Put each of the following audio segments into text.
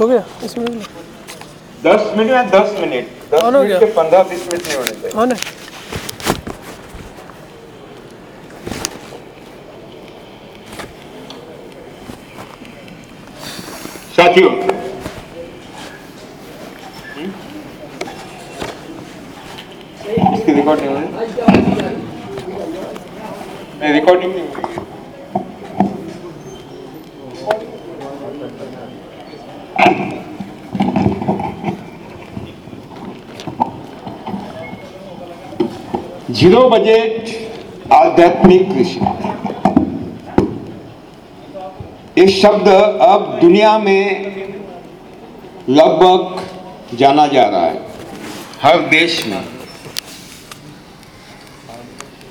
हो गया? इसमें दस मिनट या दस मिनट? दस मिनट के पंद्रह बीस मिनट नहीं होने चाहिए। ऑन साथियों इसकी रिकॉर्डिंग हो रही है? नहीं रिकॉर्डिंग नहीं हो रही है। ज़ीरो बजट आध्यात्मिक कृषि ये शब्द अब दुनिया में लगभग जाना जा रहा है, हर देश में।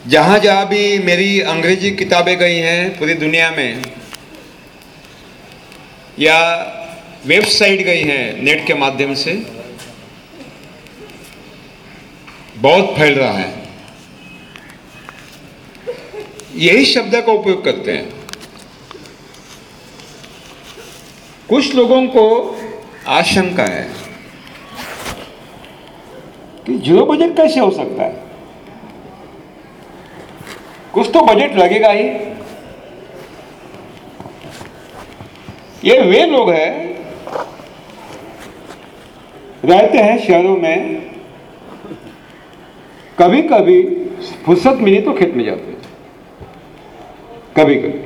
जहाँ जहाँ भी मेरी अंग्रेज़ी किताबें गई हैं पूरी दुनिया में, या वेबसाइट गई हैं नेट के माध्यम से, बहुत फैल रहा है। यही शब्द का उपयोग करते हैं। कुछ लोगों को आशंका है कि ज़ीरो बजट कैसे हो सकता है। कुछ तो बजट लगेगा ही। ये वे लोग हैं, रहते हैं शहरों में कभी कभी फुर्सत मिली तो खेत में जाते हैं। कभी कभी।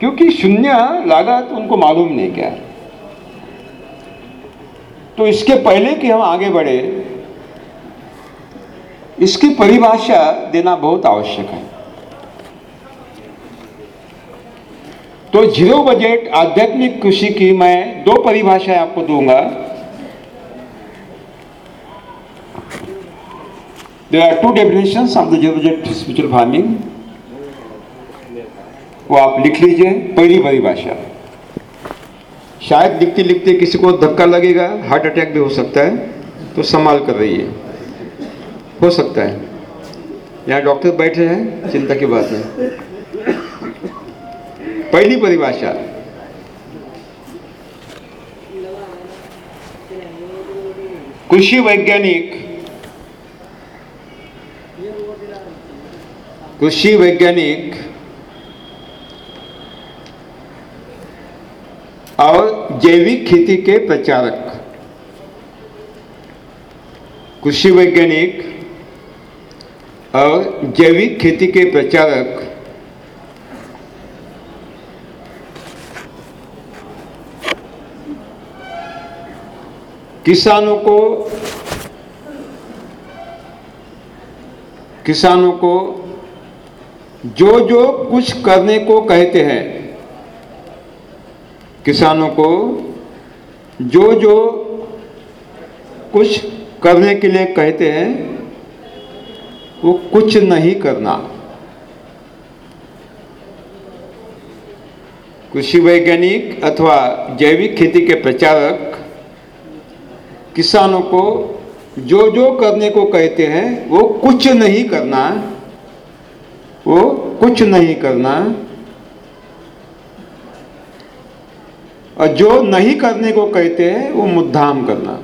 क्योंकि शून्य लागत उनको मालूम नहीं क्या। है तो इसके पहले कि हम आगे बढ़े, इसकी परिभाषा देना बहुत आवश्यक है। तो ज़ीरो बजट आध्यात्मिक कृषि की मैं दो परिभाषाएँ आपको दूँगा। There are two definitions of the budget spiritual farming. वो आप लिख लीजिए, पहली परिभाषा शायद लिखते लिखते किसी को धक्का लगेगा, हार्ट अटैक भी हो सकता है तो संभाल कर रही है हो सकता है। यहाँ डॉक्टर बैठे हैं, चिंता की बात नहीं। पहली परिभाषा कृषि वैज्ञानिक कृषि वैज्ञानिक और जैविक खेती के प्रचारक। कृषि वैज्ञानिक और जैविक खेती के प्रचारक। किसानों को किसानों को जो जो कुछ करने को कहते हैं, किसानों को, जो जो कुछ करने के लिए कहते हैं, वो कुछ नहीं करना। कृषि वैज्ञानिक अथवा जैविक खेती के प्रचारक, किसानों को जो जो करने को कहते हैं, वो कुछ नहीं करना। वो कुछ नहीं करना। और जो नहीं करने को कहते हैं, वो मुद्दाम करना।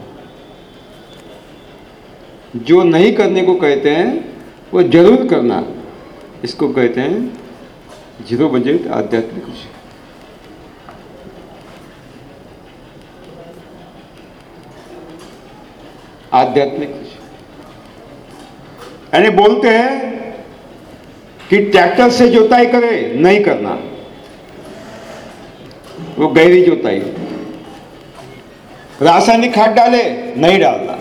जो नहीं करने को कहते हैं, वो ज़रूर करना। इसको कहते हैं ज़ीरो बजट आध्यात्मिक कृषि आध्यात्मिक कृषि यानी बोलते हैं कि ट्रैक्टर से जोताई करे, नहीं करना। वो गहरी जोताई। रासायनिक खाद डाले, नहीं डालना।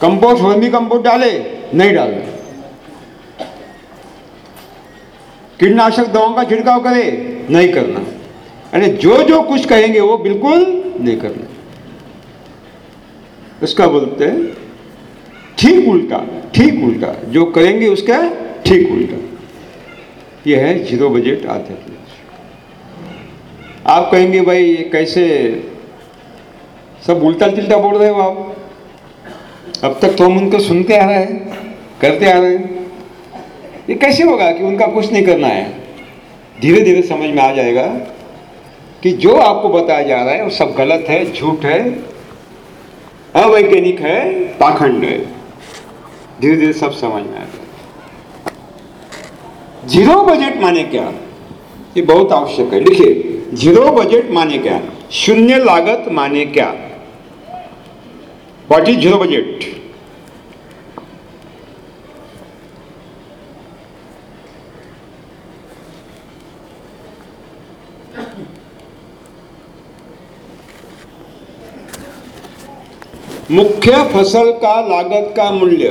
कंपोस्ट वर्मी कंपोस्ट डाले, नहीं डालना। कीटनाशक दवाओं का छिड़काव करे, नहीं करना। यानी जो जो कुछ कहेंगे, वो बिल्कुल नहीं करना। उसका बोलते हैं ठीक उल्टा ठीक उल्टा। जो करेंगे उसका ठीक उल्टा। ये है ज़ीरो बजट आध्यात्मिक आप कहेंगे, भाई, ये कैसे सब उल्टा तिल्टा बोल रहे हो आप। अब तक तो हम उनको सुनते आ रहे हैं, करते आ रहे हैं। ये कैसे होगा कि उनका कुछ नहीं करना है? धीरे धीरे समझ में आ जाएगा कि जो आपको बताया जा रहा है, वो सब गलत है, झूठ है, अवैज्ञानिक है, पाखंड है। धीरे धीरे सब समझ में आ गया। ज़ीरो बजट माने क्या? ये बहुत आवश्यक है। लिखिए ज़ीरो बजट माने क्या? शून्य लागत माने क्या? What is zero budget? मुख्य फ़सल का लागत का मूल्य।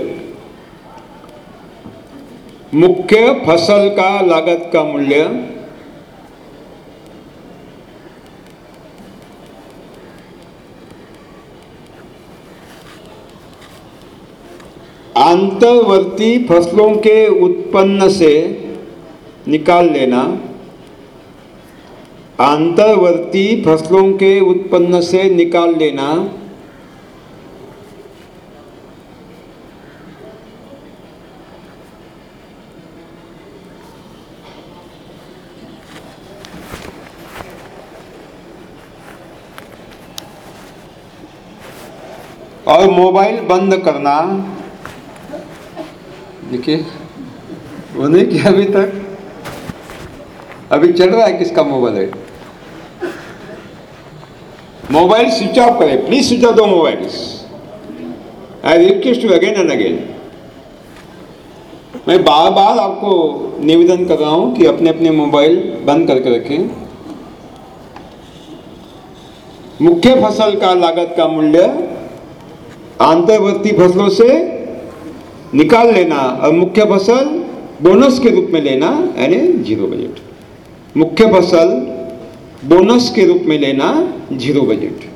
मुख्य फ़सल का लागत का मूल्य। अंतर्वर्ती फ़सलों के उत्पन्न से निकाल लेना। अंतर्वर्ती फ़सलों के उत्पन्न से निकाल लेना। और मोबाइल बंद करना। देखिए, वो नहीं किया अभी तक। अभी चल रहा है किसका मोबाइल है? मोबाइल स्विच ऑफ़ करें प्लीज़ स्विच ऑफ़ दो mobile I request you again and again मैं बार बार आपको निवेदन कर रहा हूँ कि अपने अपने मोबाइल बंद करके रखें। मुख्य फ़सल का लागत का मूल्य अंतर्वर्ती फ़सलों से निकाल लेना और मुख्य फ़सल बोनस के रूप में लेना, यानी ज़ीरो बजट। मुख्य फ़सल बोनस के रूप में लेना, ज़ीरो बजट।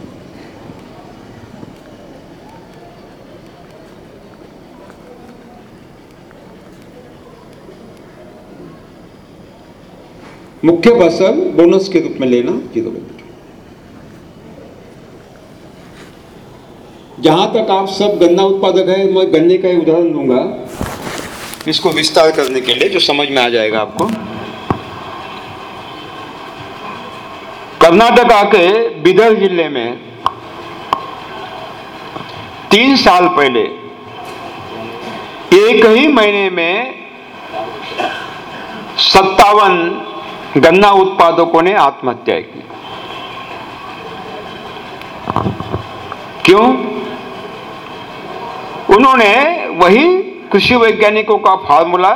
मुख्य फ़सल बोनस के रूप में लेना, ज़ीरो बजट। जहाँ तक आप सब गन्ना उत्पादक है, मैं गन्ने का उदाहरण दूँगा। इसको विस्तार करने के लिए, जो समझ में आ जाएगा आपको। कर्नाटका के बिदर ज़िले में तीन साल पहले, एक ही महीने में सत्तावन गन्ना उत्पादकों ने आत्महत्या की। क्यों? उन्होंने वही कृषि वैज्ञानिकों का फार्मूला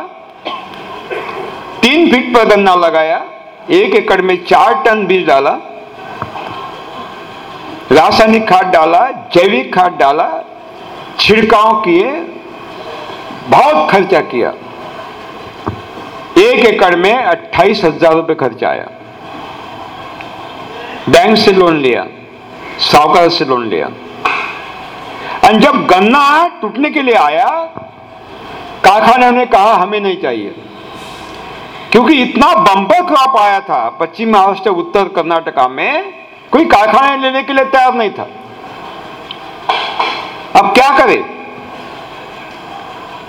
तीन फीट पर गन्ना लगाया, एक एकड़ में चार टन बीज डाला, रासायनिक खाद डाला, जैविक खाद डाला, छिड़काव किए, बहुत खर्चा किया। एक एकड़ में अट्ठाईस हज़ार रुपये खर्चा आया। बैंक से लोन लिया, साहूकार से लोन लिया। और जब गन्ना टूटने के लिए आया, कारखाने ने कहा, हमें नहीं चाहिए। क्योंकि इतना बंपर क्रॉप आया था, पश्चिम महाराष्ट्र, उत्तर कर्नाटका में, कोई कारखाने लेने के लिए तैयार नहीं था। अब क्या करे?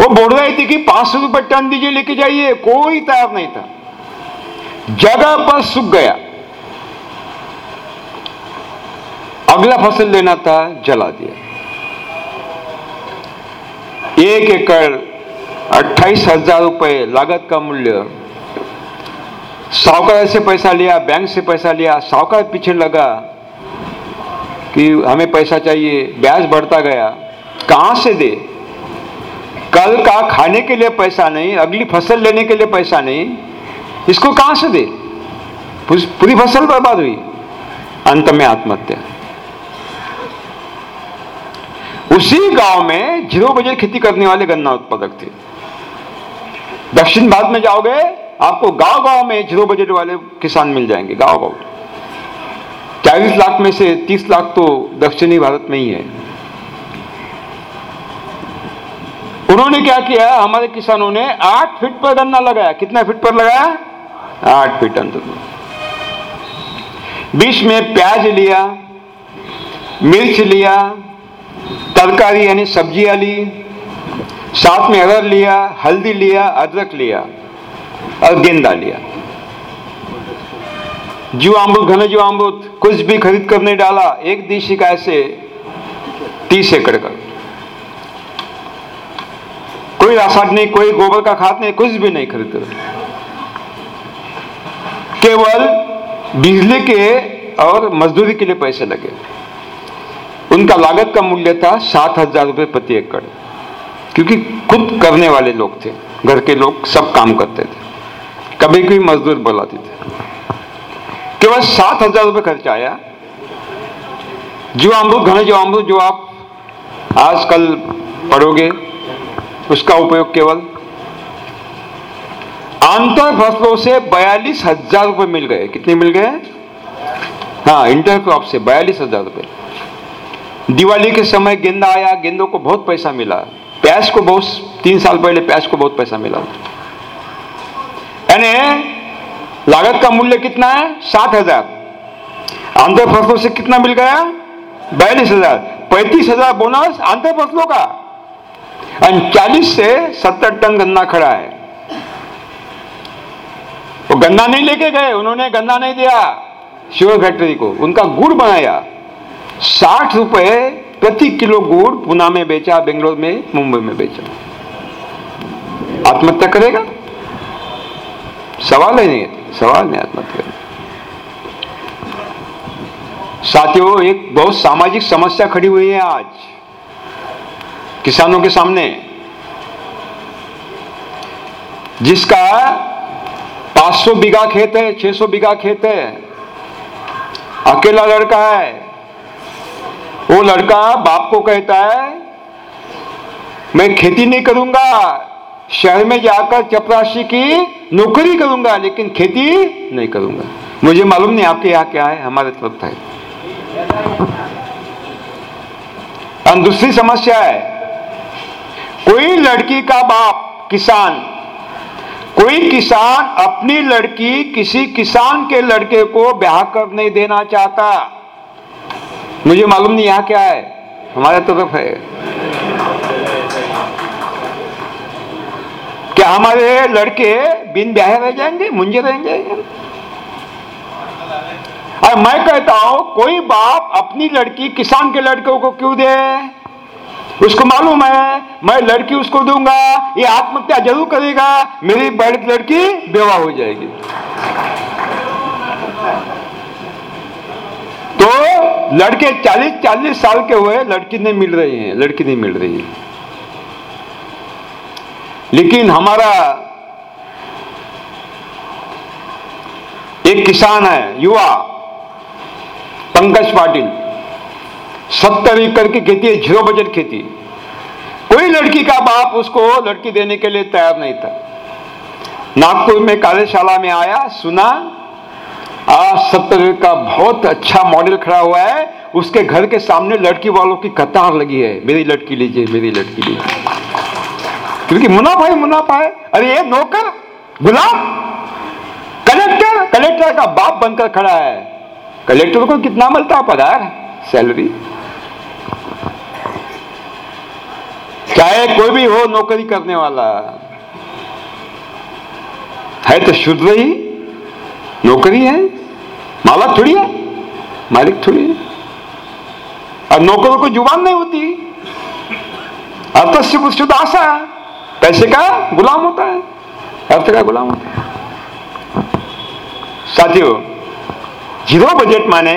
वो बोल रही थी कि पाँच सौ रुपए टन दीजिए, लेके जाइए, कोई तैयार नहीं था। जगह पर सूख गया। अगला फ़सल लेना था, जला दिया। एक एकड़ अट्ठाईस हज़ार रुपए लागत का मूल्य। साहूकार से पैसा लिया, बैंक से पैसा लिया साहूकार पीछे लगा कि हमें पैसा चाहिए, ब्याज बढ़ता गया। कहाँ से दे? कल का खाने के लिए पैसा नहीं, अगली फ़सल लेने के लिए पैसा नहीं, इसको कहाँ से दे? पूरी फ़सल बर्बाद हुई। अंत में आत्महत्या। उसी गाँव में ज़ीरो बजट खेती करने वाले गन्ना उत्पादक थे। दक्षिण भारत में जाओगे, आपको गाँव गाँव में ज़ीरो बजट वाले किसान मिल जाएँगे गाँव गाँव चालीस लाख में से तीस लाख तो दक्षिणी भारत में ही है। उन्होंने क्या किया, हमारे किसानों ने आठ फीट पर गन्ना लगाया। कितना फीट पर लगाया? आठ फीट अंतर बीच में प्याज लिया, मिर्च लिया तरकारी यानी सब्ज़ियाँ ली, साथ में अदर लिया, हल्दी लिया, अदरक लिया और गेंदा लिया। जीवामृत, घन जीवामृत, कुछ भी खरीद कर नहीं डाला, एक देशी का ऐसे तीस एकड़ का। कोई रासायनिक कोई गोबर का खाद नहीं, कुछ भी नहीं खरीद केवल बिजली के और मजदूरी के लिए पैसे लगे। उनका लागत का मूल्य था सात हज़ार रुपये प्रति एकड़। क्योंकि खुद करने वाले लोग थे, घर के लोग सब काम करते थे। कभी कभी मजदूर बुलाते थे। केवल सात हज़ार रुपये खर्चा आया। जो अमृत घने जो अमृत जो आप आजकल पढ़ोगे, उसका उपयोग केवल आंतर फ़सलों से बयालीस हज़ार रुपये मिल गए। कितने मिल गए? हाँ इंटर क्रॉप से बयालीस हज़ार रुपये। दिवाली के समय गेंदा आया, गेंदों को बहुत पैसा मिला। प्याज को बहुत, तीन साल पहले प्याज को बहुत पैसा मिला। यानी लागत का मूल्य कितना है? सात हज़ार। आंतर फ़सलों से कितना मिल गया? बयालीस हज़ार। पैंतीस हज़ार बोनस आंतर फ़सलों का चालीस से सत्तर टन गन्ना खड़ा है। वो गन्ना नहीं लेके गए, उन्होंने गन्ना नहीं दिया। शुगर फैक्ट्री को, उनका गुड़ बनाया। साठ रुपए प्रति किलो गुड़ पुना में बेचा, बेंगलोर में, मुंबई में बेचा। आत्महत्या करेगा? सवाल ही नहीं सवाल नहीं आत्महत्या साथियों, एक बहुत सामाजिक समस्या खड़ी हुई है आज, किसानों के सामने, जिसका 500 बीघा खेत है 600 बीघा खेत है, अकेला लड़का है वो लड़का बाप को कहता है, मैं खेती नहीं करूँगा, शहर में जाकर चपरासी की नौकरी करूँगा, लेकिन खेती नहीं करूँगा। मुझे मालूम नहीं आपके यहाँ क्या है, हमारे तरफ़ है और दूसरी समस्या है, कोई लड़की का बाप किसान, कोई किसान अपनी लड़की किसी किसान के लड़के को ब्याह कर नहीं देना चाहता। मुझे मालूम नहीं यहाँ क्या है। हमारे तरफ़ है। क्या हमारे लड़के बिन ब्याह रह जाएँगे, मुंजे रह जाएँगे और मैं कहता हूँ, कोई बाप अपनी लड़की किसान के लड़कों को क्यों दे? उसको मालूम है, मैं लड़की उसको दूँगा, ये आत्महत्या ज़रूर करेगा, मेरी बड़ी लड़की बेवा हो जाएगी। तो लड़के 40 40 साल के हुए, लड़की नहीं मिल रही है, लड़की नहीं मिल रही है। लेकिन हमारा एक किसान है, युवा, पंकज पाटिल, सत्तर एकड़ की खेती है, ज़ीरो बजट खेती। कोई लड़की का बाप उसको लड़की देने के लिए तैयार नहीं था। नागपुर में कार्यशाला में आया, सुना आज सत्तर का बहुत अच्छा मॉडल खड़ा हुआ है। उसके घर के सामने लड़की वालों की कतार लगी है। मेरी लड़की लीजिए, मेरी लड़की लीजिए। क्योंकि मुनाफा ही मुनाफा है। अरे ये नौकर, गुलाम, कलेक्टर कलेक्टर का बाप बनकर खड़ा है। कलेक्टर को कितना मिलता है? पगार, सैलरी। चाहे कोई भी हो, नौकरी करने वाला। है तो शुद्ध ही, नौकरी है। मालक थोड़ी है? मालिक थोड़ी है। और नौकरों को ज़ुबान नहीं होती। अर्थ से शुद्ध आशा है। पैसे का गुलाम होता है। अर्थ का गुलाम होता है। साथियों, ज़ीरो बजट माने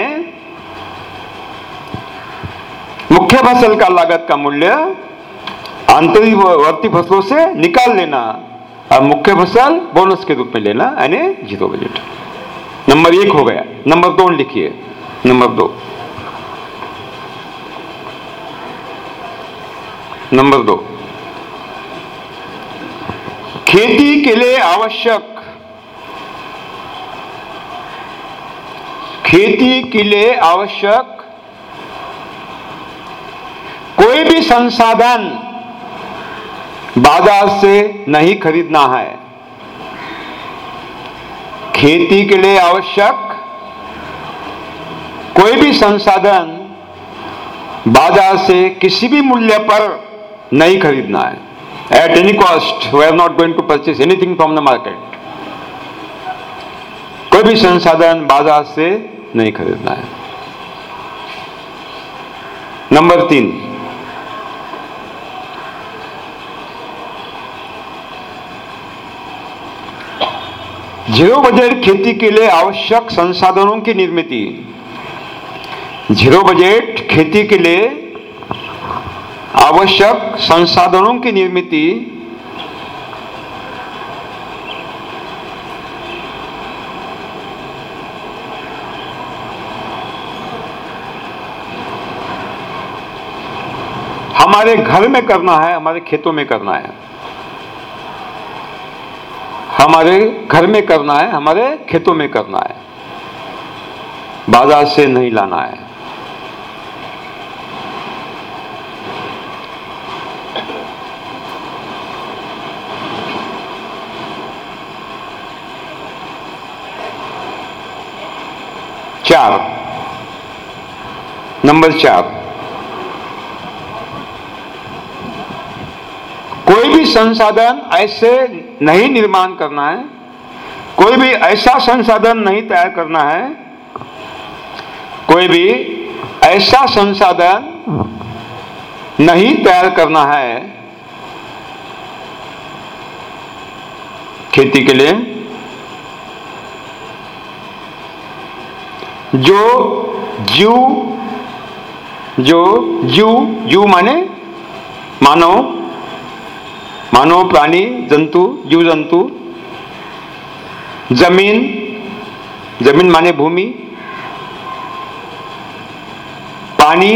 मुख्य फ़सल का लागत का मूल्य आंतरिकवर्ती फ़सलों से निकाल लेना और मुख्य फ़सल बोनस के रूप में लेना, यानी ज़ीरो बजट। नंबर एक हो गया। नंबर दो लिखिए। नंबर दो। नंबर दो। खेती के लिए आवश्यक। खेती के लिए आवश्यक कोई भी संसाधन बाज़ार से नहीं खरीदना है। खेती के लिए आवश्यक कोई भी संसाधन बाज़ार से किसी भी मूल्य पर नहीं खरीदना है। At any cost we are not going to purchase anything from the market कोई भी संसाधन बाज़ार से नहीं खरीदना है। नंबर तीन ज़ीरो बजट खेती के लिए आवश्यक संसाधनों की निर्मित। ज़ीरो बजट खेती के लिए आवश्यक संसाधनों की निर्मित। हमारे घर में करना है, हमारे खेतों में करना है। हमारे घर में करना है, हमारे खेतों में करना है। बाज़ार से नहीं लाना है। चार। नंबर चार। कोई भी संसाधन ऐसे नहीं निर्माण करना है, कोई भी ऐसा संसाधन नहीं तैयार करना है, कोई भी ऐसा संसाधन नहीं तैयार करना है, खेती के लिए, जो जीव जो जीव जीव माने मानव मानव, प्राणी, जंतु जीव जंतु ज़मीन ज़मीन माने भूमि, पानी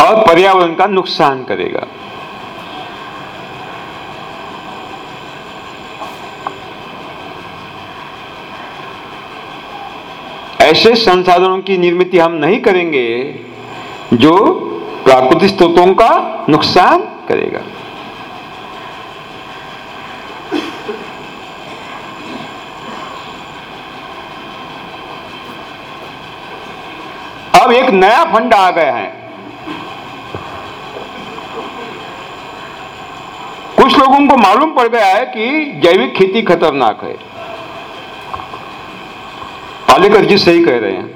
और पर्यावरण का नुकसान करेगा। ऐसे संसाधनों की निर्मित हम नहीं करेंगे जो प्राकृतिक स्रोतों का नुकसान करेगा। अब एक नया फंड आ गया है। कुछ लोगों को मालूम पड़ गया है कि जैविक खेती खतरनाक है। पालेकर जी सही कह रहे हैं।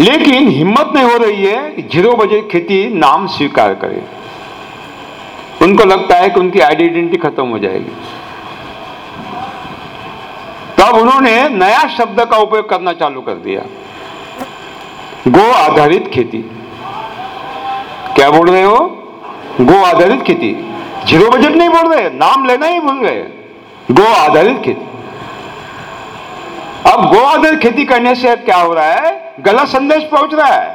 लेकिन हिम्मत नहीं हो रही है कि ज़ीरो बजट खेती नाम स्वीकार करे। उनको लगता है कि उनकी आइडेंटिटी खत्म हो जाएगी। तब उन्होंने नया शब्द का उपयोग करना चालू कर दिया। गो आधारित खेती। क्या बोल रहे हो? गो आधारित खेती। ज़ीरो बजट नहीं बोल रहे, नाम लेना ही भूल गए। गो आधारित खेती। अब गो आधारित खेती करने से क्या हो रहा है? गलत संदेश पहुँच रहा है।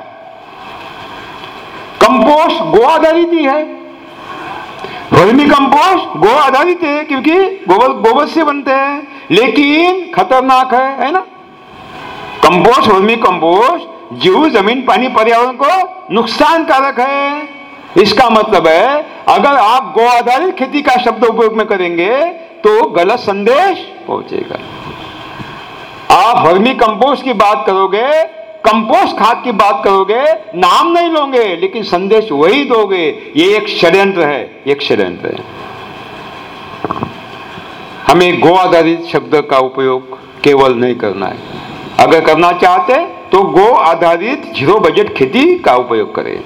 कंपोस्ट गो आधारित ही है। वर्मी कंपोस्ट गो आधारित है क्योंकि गोबर गोबर से बनते हैं। लेकिन खतरनाक है है ना? कंपोस्ट वर्मी कंपोस्ट, जीव, ज़मीन, पानी, पर्यावरण को नुकसान कारक है। इसका मतलब है, अगर आप गो आधारित खेती का शब्द उपयोग में करेंगे तो गलत संदेश पहुंचेगा। आप वर्मी कंपोस्ट की बात करोगे, कंपोस्ट खाद की बात करोगे, नाम नहीं लोगे, लेकिन संदेश वही दोगे। ये एक षड्यंत्र है, एक षड्यंत्र है। हमें गो आधारित शब्द का उपयोग केवल नहीं करना है। अगर करना चाहते तो गो आधारित ज़ीरो बजट खेती का उपयोग करें।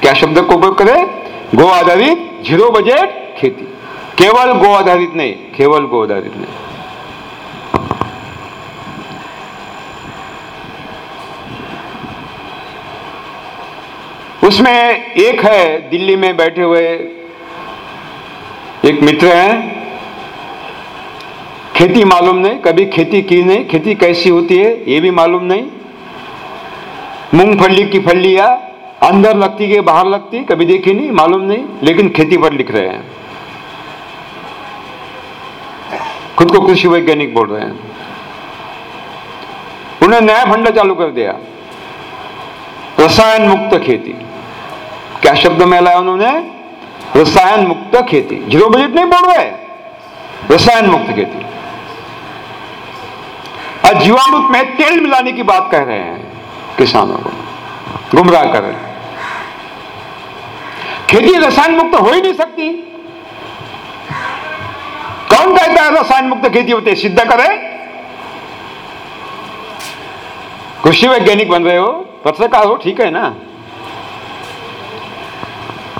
क्या शब्द का उपयोग करें? गो आधारित ज़ीरो बजट खेती। केवल गो आधारित नहीं, केवल गो आधारित नहीं। उसमें एक है दिल्ली में बैठे हुए एक मित्र हैं। खेती मालूम नहीं, कभी खेती की नहीं, खेती कैसी होती है, ये भी मालूम नहीं। मूंगफली की फलिया अंदर लगती है बाहर लगती, कभी देखी नहीं, मालूम नहीं, लेकिन खेती पर लिख रहे हैं। खुद को कृषि वैज्ञानिक बोल रहे हैं। उन्हें नया फंडा चालू कर दिया। रसायन मुक्त खेती। क्या शब्द में लाया उन्होंने? रसायन मुक्त खेती। ज़ीरो बजट नहीं बोल रहे? रसायन मुक्त खेती। और जीवामृत में तेल मिलाने की बात कह रहे हैं किसानों को। गुमराह कर रहे हैं। खेती रसायन मुक्त हो ही नहीं सकती। कौन कहता है रसायन मुक्त खेती होती सिद्ध करे। कृषि वैज्ञानिक बन रहे हो? पत्रकार हो, ठीक है ना?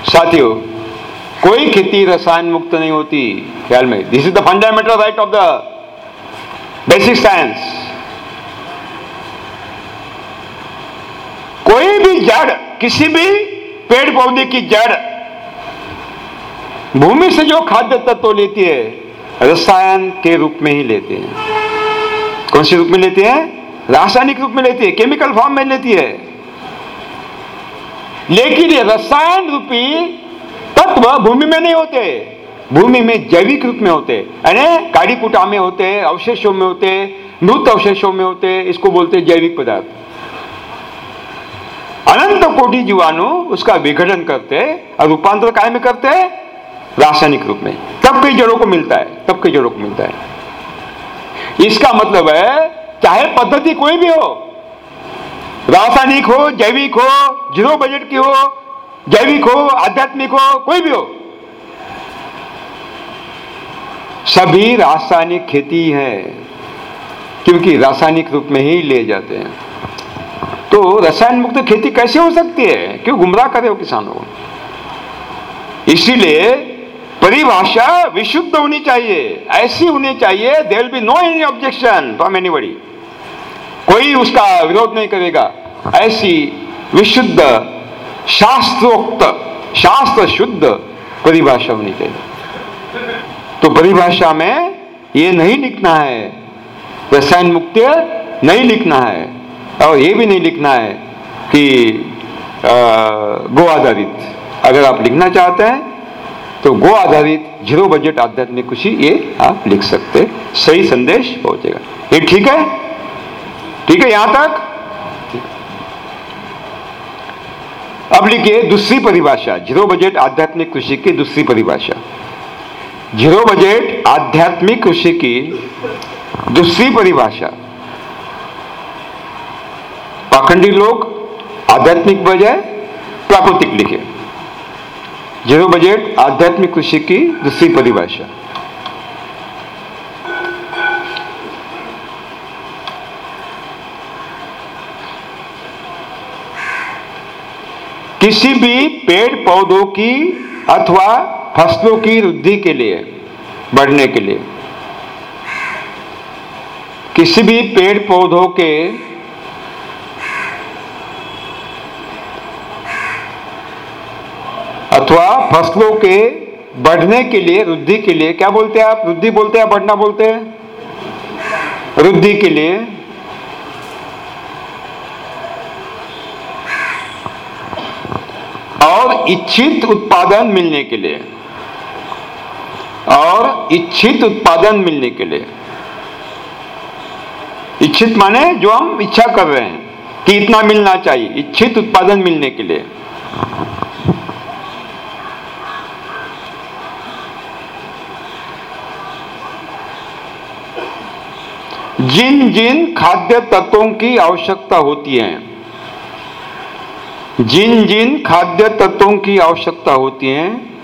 साथियों, कोई खेती रसायन मुक्त नहीं होती, ख्याल में। This is the fundamental right of the basic science कोई भी जड़, किसी भी पेड़ पौधे की जड़, भूमि से जो खाद्य तत्व लेती है, रसायन के रूप में ही लेते हैं। कौन से रूप में लेते हैं? रासायनिक रूप में लेती है। केमिकल फॉर्म में लेती है। लेकिन ये रसायन रूपी तत्व भूमि में नहीं होते। भूमि में जैविक रूप में होते। काड़ी कुटा में होते, अवशेषों में होते, मृत अवशेषों में होते, इसको बोलते जैविक पदार्थ। अनंत कोटि जीवाणु उसका विघटन करते और रूपांतर काय में करते रासायनिक रूप में। तब कई जड़ों को मिलता है, तब कई जड़ों को मिलता है। इसका मतलब है, चाहे पद्धति कोई भी हो रासायनिक हो, जैविक हो, ज़ीरो बजट की हो, जैविक हो, आध्यात्मिक हो, कोई भी हो। सभी रासायनिक खेती है, क्योंकि रासायनिक रूप में ही ले जाते हैं। तो रसायन मुक्त खेती कैसे हो सकती है? क्यों गुमराह करे हो किसानों को? इसीलिए परिभाषा विशुद्ध होनी चाहिए। ऐसी होनी चाहिए there be no any objection from anybody कोई उसका विरोध नहीं करेगा। ऐसी विशुद्ध, शास्त्रोक्त शास्त्र शुद्ध परिभाषा होनी चाहिए। तो परिभाषा में ये नहीं लिखना है। रसायन मुक्त नहीं लिखना है। और ये भी नहीं लिखना है कि गो आधारित। अगर आप लिखना चाहते हैं तो गो आधारित ज़ीरो बजट आध्यात्मिक खुशी ये आप लिख सकते सही संदेश पहुंचेगा। ये ठीक है? ठीक है, यहाँ तक? अब लिखिए, दूसरी परिभाषा, ज़ीरो बजट आध्यात्मिक कृषि की दूसरी परिभाषा। ज़ीरो बजट आध्यात्मिक कृषि की दूसरी परिभाषा। पाखंडी लोग आध्यात्मिक बजाय प्राकृतिक लिखे। ज़ीरो बजट आध्यात्मिक कृषि की दूसरी परिभाषा। किसी भी पेड़ पौधों की अथवा फ़सलों की वृद्धि के लिए, बढ़ने के लिए। किसी भी पेड़ पौधों के अथवा फ़सलों के बढ़ने के लिए, वृद्धि के लिए, क्या बोलते हैं आप? वृद्धि बोलते हैं बढ़ना बोलते हैं? वृद्धि के लिए। और इच्छित उत्पादन मिलने के लिए, और इच्छित उत्पादन मिलने के लिए। इच्छित माने जो हम इच्छा कर रहे हैं कि इतना मिलना चाहिए, इच्छित उत्पादन मिलने के लिए। जिन जिन खाद्य तत्वों की आवश्यकता होती है जिन जिन खाद्य तत्वों की आवश्यकता होती है,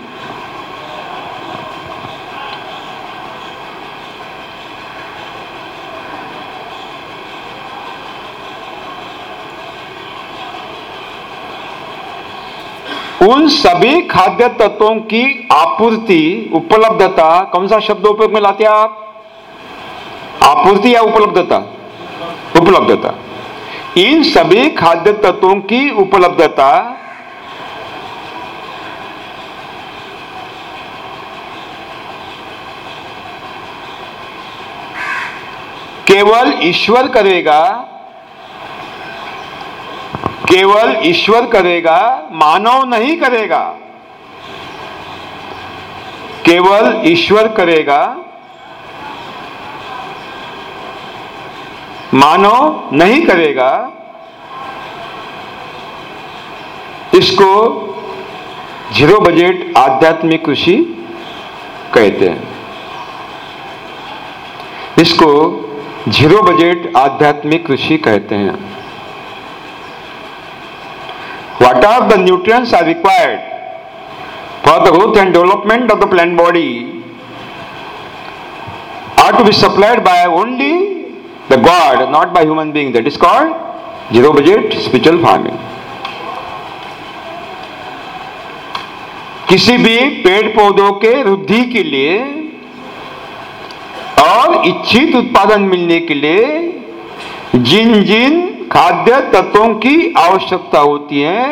उन सभी खाद्य तत्वों की आपूर्ति, उपलब्धता, कौन सा शब्द उपयोग में लाते हैं आप? आपूर्ति या उपलब्धता? उपलब्धता। इन सभी खाद्य तत्वों की उपलब्धता केवल ईश्वर करेगा, केवल ईश्वर करेगा, मानव नहीं करेगा, केवल ईश्वर करेगा। मानव नहीं करेगा, इसको ज़ीरो बजट आध्यात्मिक कृषि कहते हैं। इसको ज़ीरो बजट आध्यात्मिक कृषि कहते हैं। What are the nutrients are required for the growth and development of the plant body are to be supplied by only the God, not by human being. That is called zero budget spiritual farming. किसी भी पेड़ पौधों के वृद्धि के लिए और इच्छित उत्पादन मिलने के लिए जिन जिन खाद्य तत्वों की आवश्यकता होती है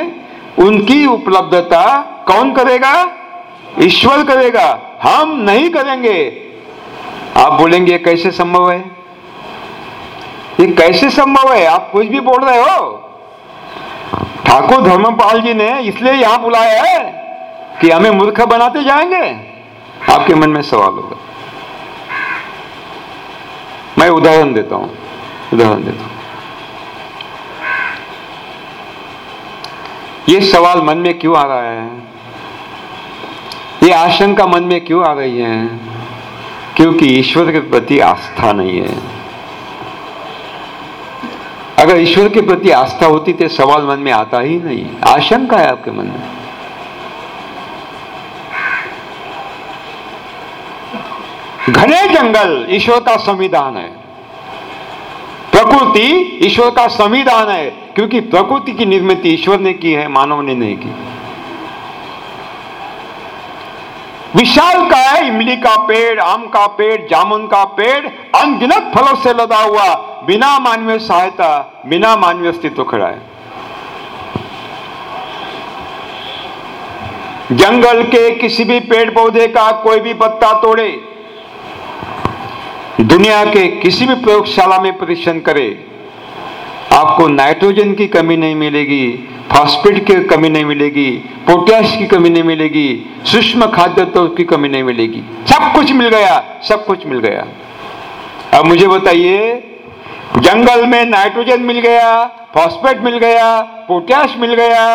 उनकी उपलब्धता कौन करेगा ईश्वर करेगा हम नहीं करेंगे आप बोलेंगे कैसे संभव है ये कैसे संभव है? आप कुछ भी बोल रहे हो। ठाकुर धर्मपाल जी ने इसलिए यहाँ बुलाया है कि हमें मूर्ख बनाते जाएँगे। आपके मन में सवाल होगा। मैं उदाहरण देता हूँ। उदाहरण देता हूँ। ये सवाल मन में क्यों आ रहा है? ये आशंका मन में क्यों आ रही है? क्योंकि ईश्वर के प्रति आस्था नहीं है। अगर ईश्वर के प्रति आस्था होती तो सवाल मन में आता ही नहीं। आशंका है आपके मन में? घने जंगल, ईश्वर का संविधान है। प्रकृति, ईश्वर का संविधान है, क्योंकि प्रकृति की निर्मित ईश्वर ने की है, मानव ने नहीं की। विशाल का है, इमली का पेड़, आम का पेड़, जामुन का पेड़ अनगिनत फलों से लदा हुआ, बिना मानवीय सहायता, बिना मानवीय अस्तित्व खड़ा है। जंगल के किसी भी पेड़ पौधे का कोई भी पत्ता तोड़े, दुनिया के किसी भी प्रयोगशाला में परीक्षण करे आपको नाइट्रोजन की कमी नहीं मिलेगी, फास्फेट की कमी नहीं मिलेगी, पोटैश की कमी नहीं मिलेगी, सूक्ष्म खाद्य तत्व की कमी नहीं मिलेगी। सब कुछ मिल गया, सब कुछ मिल गया। अब मुझे बताइए, जंगल में नाइट्रोजन मिल गया, फॉस्फेट मिल गया, पोटैश मिल गया।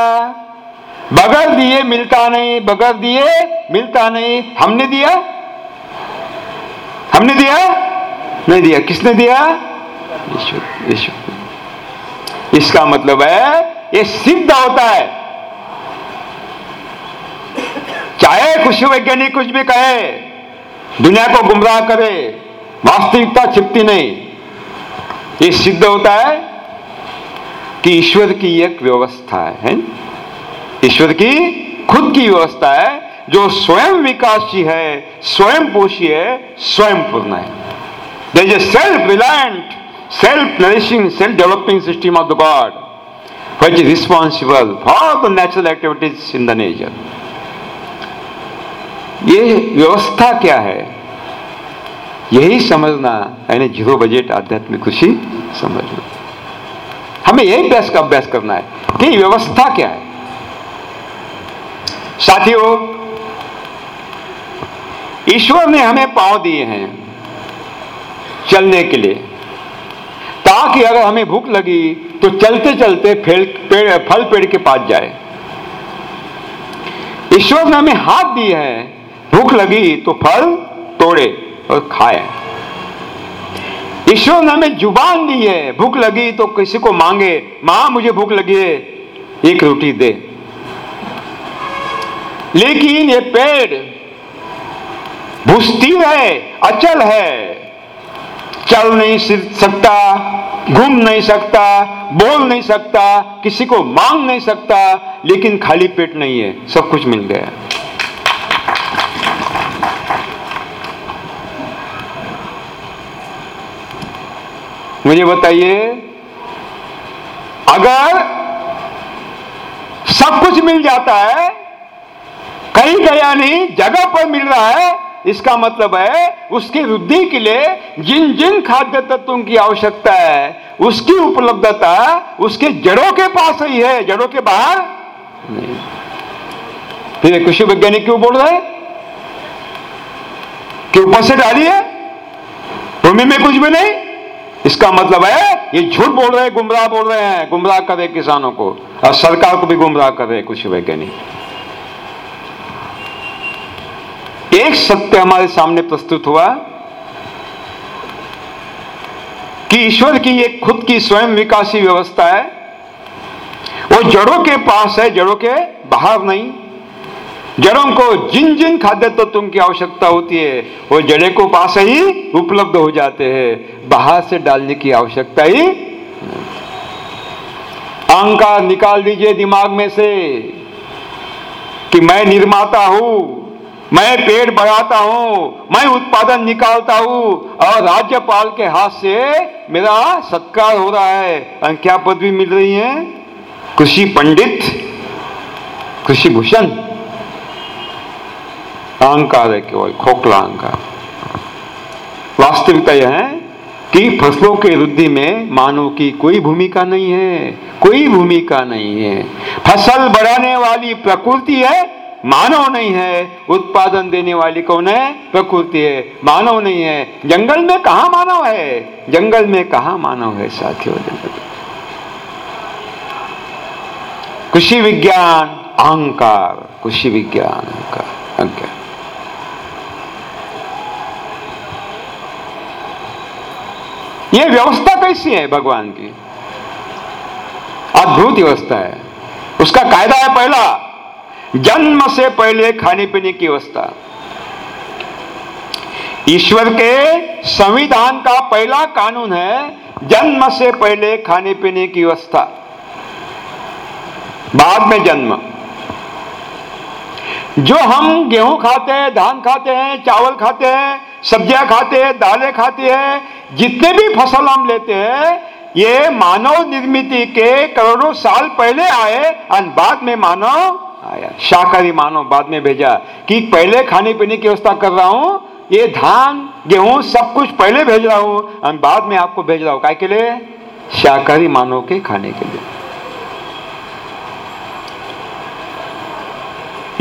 बगैर दिए मिलता नहीं, बगैर दिए मिलता नहीं। हमने दिया? हमने दिया? नहीं दिया। किसने दिया? ईश्वर ईश्वर इसका मतलब है, ये सिद्ध होता है। चाहे कुछ वैज्ञानिक कुछ भी कहे, दुनिया को गुमराह करे, वास्तविकता छिपती नहीं। ये सिद्ध होता है कि ईश्वर की एक व्यवस्था है ईश्वर की खुद की व्यवस्था है, जो स्वयं विकासी है स्वयं पोषी है स्वयं पूर्ण है। Self is a self-reliant, self-nourishing, self-developing system of the God which is responsible for all the natural activities in the nature. ये व्यवस्था क्या है यही समझना यानी ज़ीरो बजट आध्यात्मिक खुशी समझना हमें यही अभ्यास का अभ्यास करना है कि व्यवस्था क्या है साथियों ईश्वर ने हमें पाँव दिए हैं चलने के लिए ताकि अगर हमें भूख लगी तो चलते चलते फेल, पेड़, फल पेड़ के पास जाए। ईश्वर ने हमें हाथ दिए है, भूख लगी तो फल तोड़े और खाए। ईश्वर ने हमें ज़ुबान दी है, भूख लगी तो किसी को मांगे, माँ, मुझे भूख लगी है, एक रोटी दे। लेकिन ये पेड़ भूस्थिर है, अचल है। चल नहीं सकता, घूम नहीं सकता, बोल नहीं सकता, किसी को मांग नहीं सकता, लेकिन खाली पेट नहीं है, सब कुछ मिल गया। मुझे बताइए, अगर सब कुछ मिल जाता है, कहीं गया नहीं, जगह पर मिल रहा है इसका मतलब है, उसकी वृद्धि के लिए जिन जिन खाद्य तत्वों की आवश्यकता है, उसकी उपलब्धता उसके जड़ों के पास ही है, जड़ों के बाहर फिर कृषि वैज्ञानिक क्यों बोल रहे कि ऊपर से डाली है भूमि में कुछ भी नहीं। इसका मतलब है, ये झूठ बोल रहे हैं, गुमराह बोल रहे हैं, गुमराह कर रहे किसानों को, और सरकार को भी गुमराह कर रहे कुछ वैज्ञानिक। एक सत्य हमारे सामने प्रस्तुत हुआ कि ईश्वर की एक खुद की स्वयं विकासी व्यवस्था है। वो जड़ों के पास है, जड़ों के बाहर नहीं। जड़ों को जिन जिन खाद्य तत्वों की आवश्यकता होती है, वो जड़े को पास ही उपलब्ध हो जाते हैं। बाहर से डालने की आवश्यकता ही अहंकार निकाल दीजिए दिमाग में से कि मैं निर्माता हूँ। मैं पेड़ बढ़ाता हूँ, मैं उत्पादन निकालता हूँ, और राज्यपाल के हाथ से मेरा सत्कार हो रहा है। और क्या पदवी मिल रही है? कृषि पंडित, कृषि भूषण। अहंकार है केवल, खोखला अहंकार। वास्तविकता यह है कि फ़सलों के वृद्धि में मानव की कोई भूमिका नहीं है, कोई भूमिका नहीं है। फ़सल बढ़ाने वाली प्रकृति है मानव नहीं है, उत्पादन देने वाली कौन है? प्रकृति है। मानव नहीं है। जंगल में कहा मानव है? जंगल में कहा मानव है साथियों? कृषि विज्ञान, अहंकार। कृषि विज्ञान, अहंकार। ये व्यवस्था कैसी है भगवान की? अद्भुत व्यवस्था है। उसका कायदा है पहला। जन्म से पहले खाने पीने की व्यवस्था ईश्वर के संविधान का पहला कानून है जन्म से पहले खाने पीने की व्यवस्था बाद में जन्म। जो हम गेहूँ खाते हैं, धान खाते हैं, चावल खाते हैं, सब्ज़ियाँ खाते हैं, दालें खाते हैं, जितने भी फ़सल हम लेते हैं, ये मानव निर्मित के करोड़ों साल पहले आए और बाद में मानव शाकाहारी मानव बाद में भेजा कि पहले खाने पीने की व्यवस्था कर रहा हूँ, ये धान, गेहूँ सब कुछ पहले भेज रहा हूँ और बाद में आपको भेज रहा हूँ। काय के लिए? शाकाहारी मानव के खाने के लिए।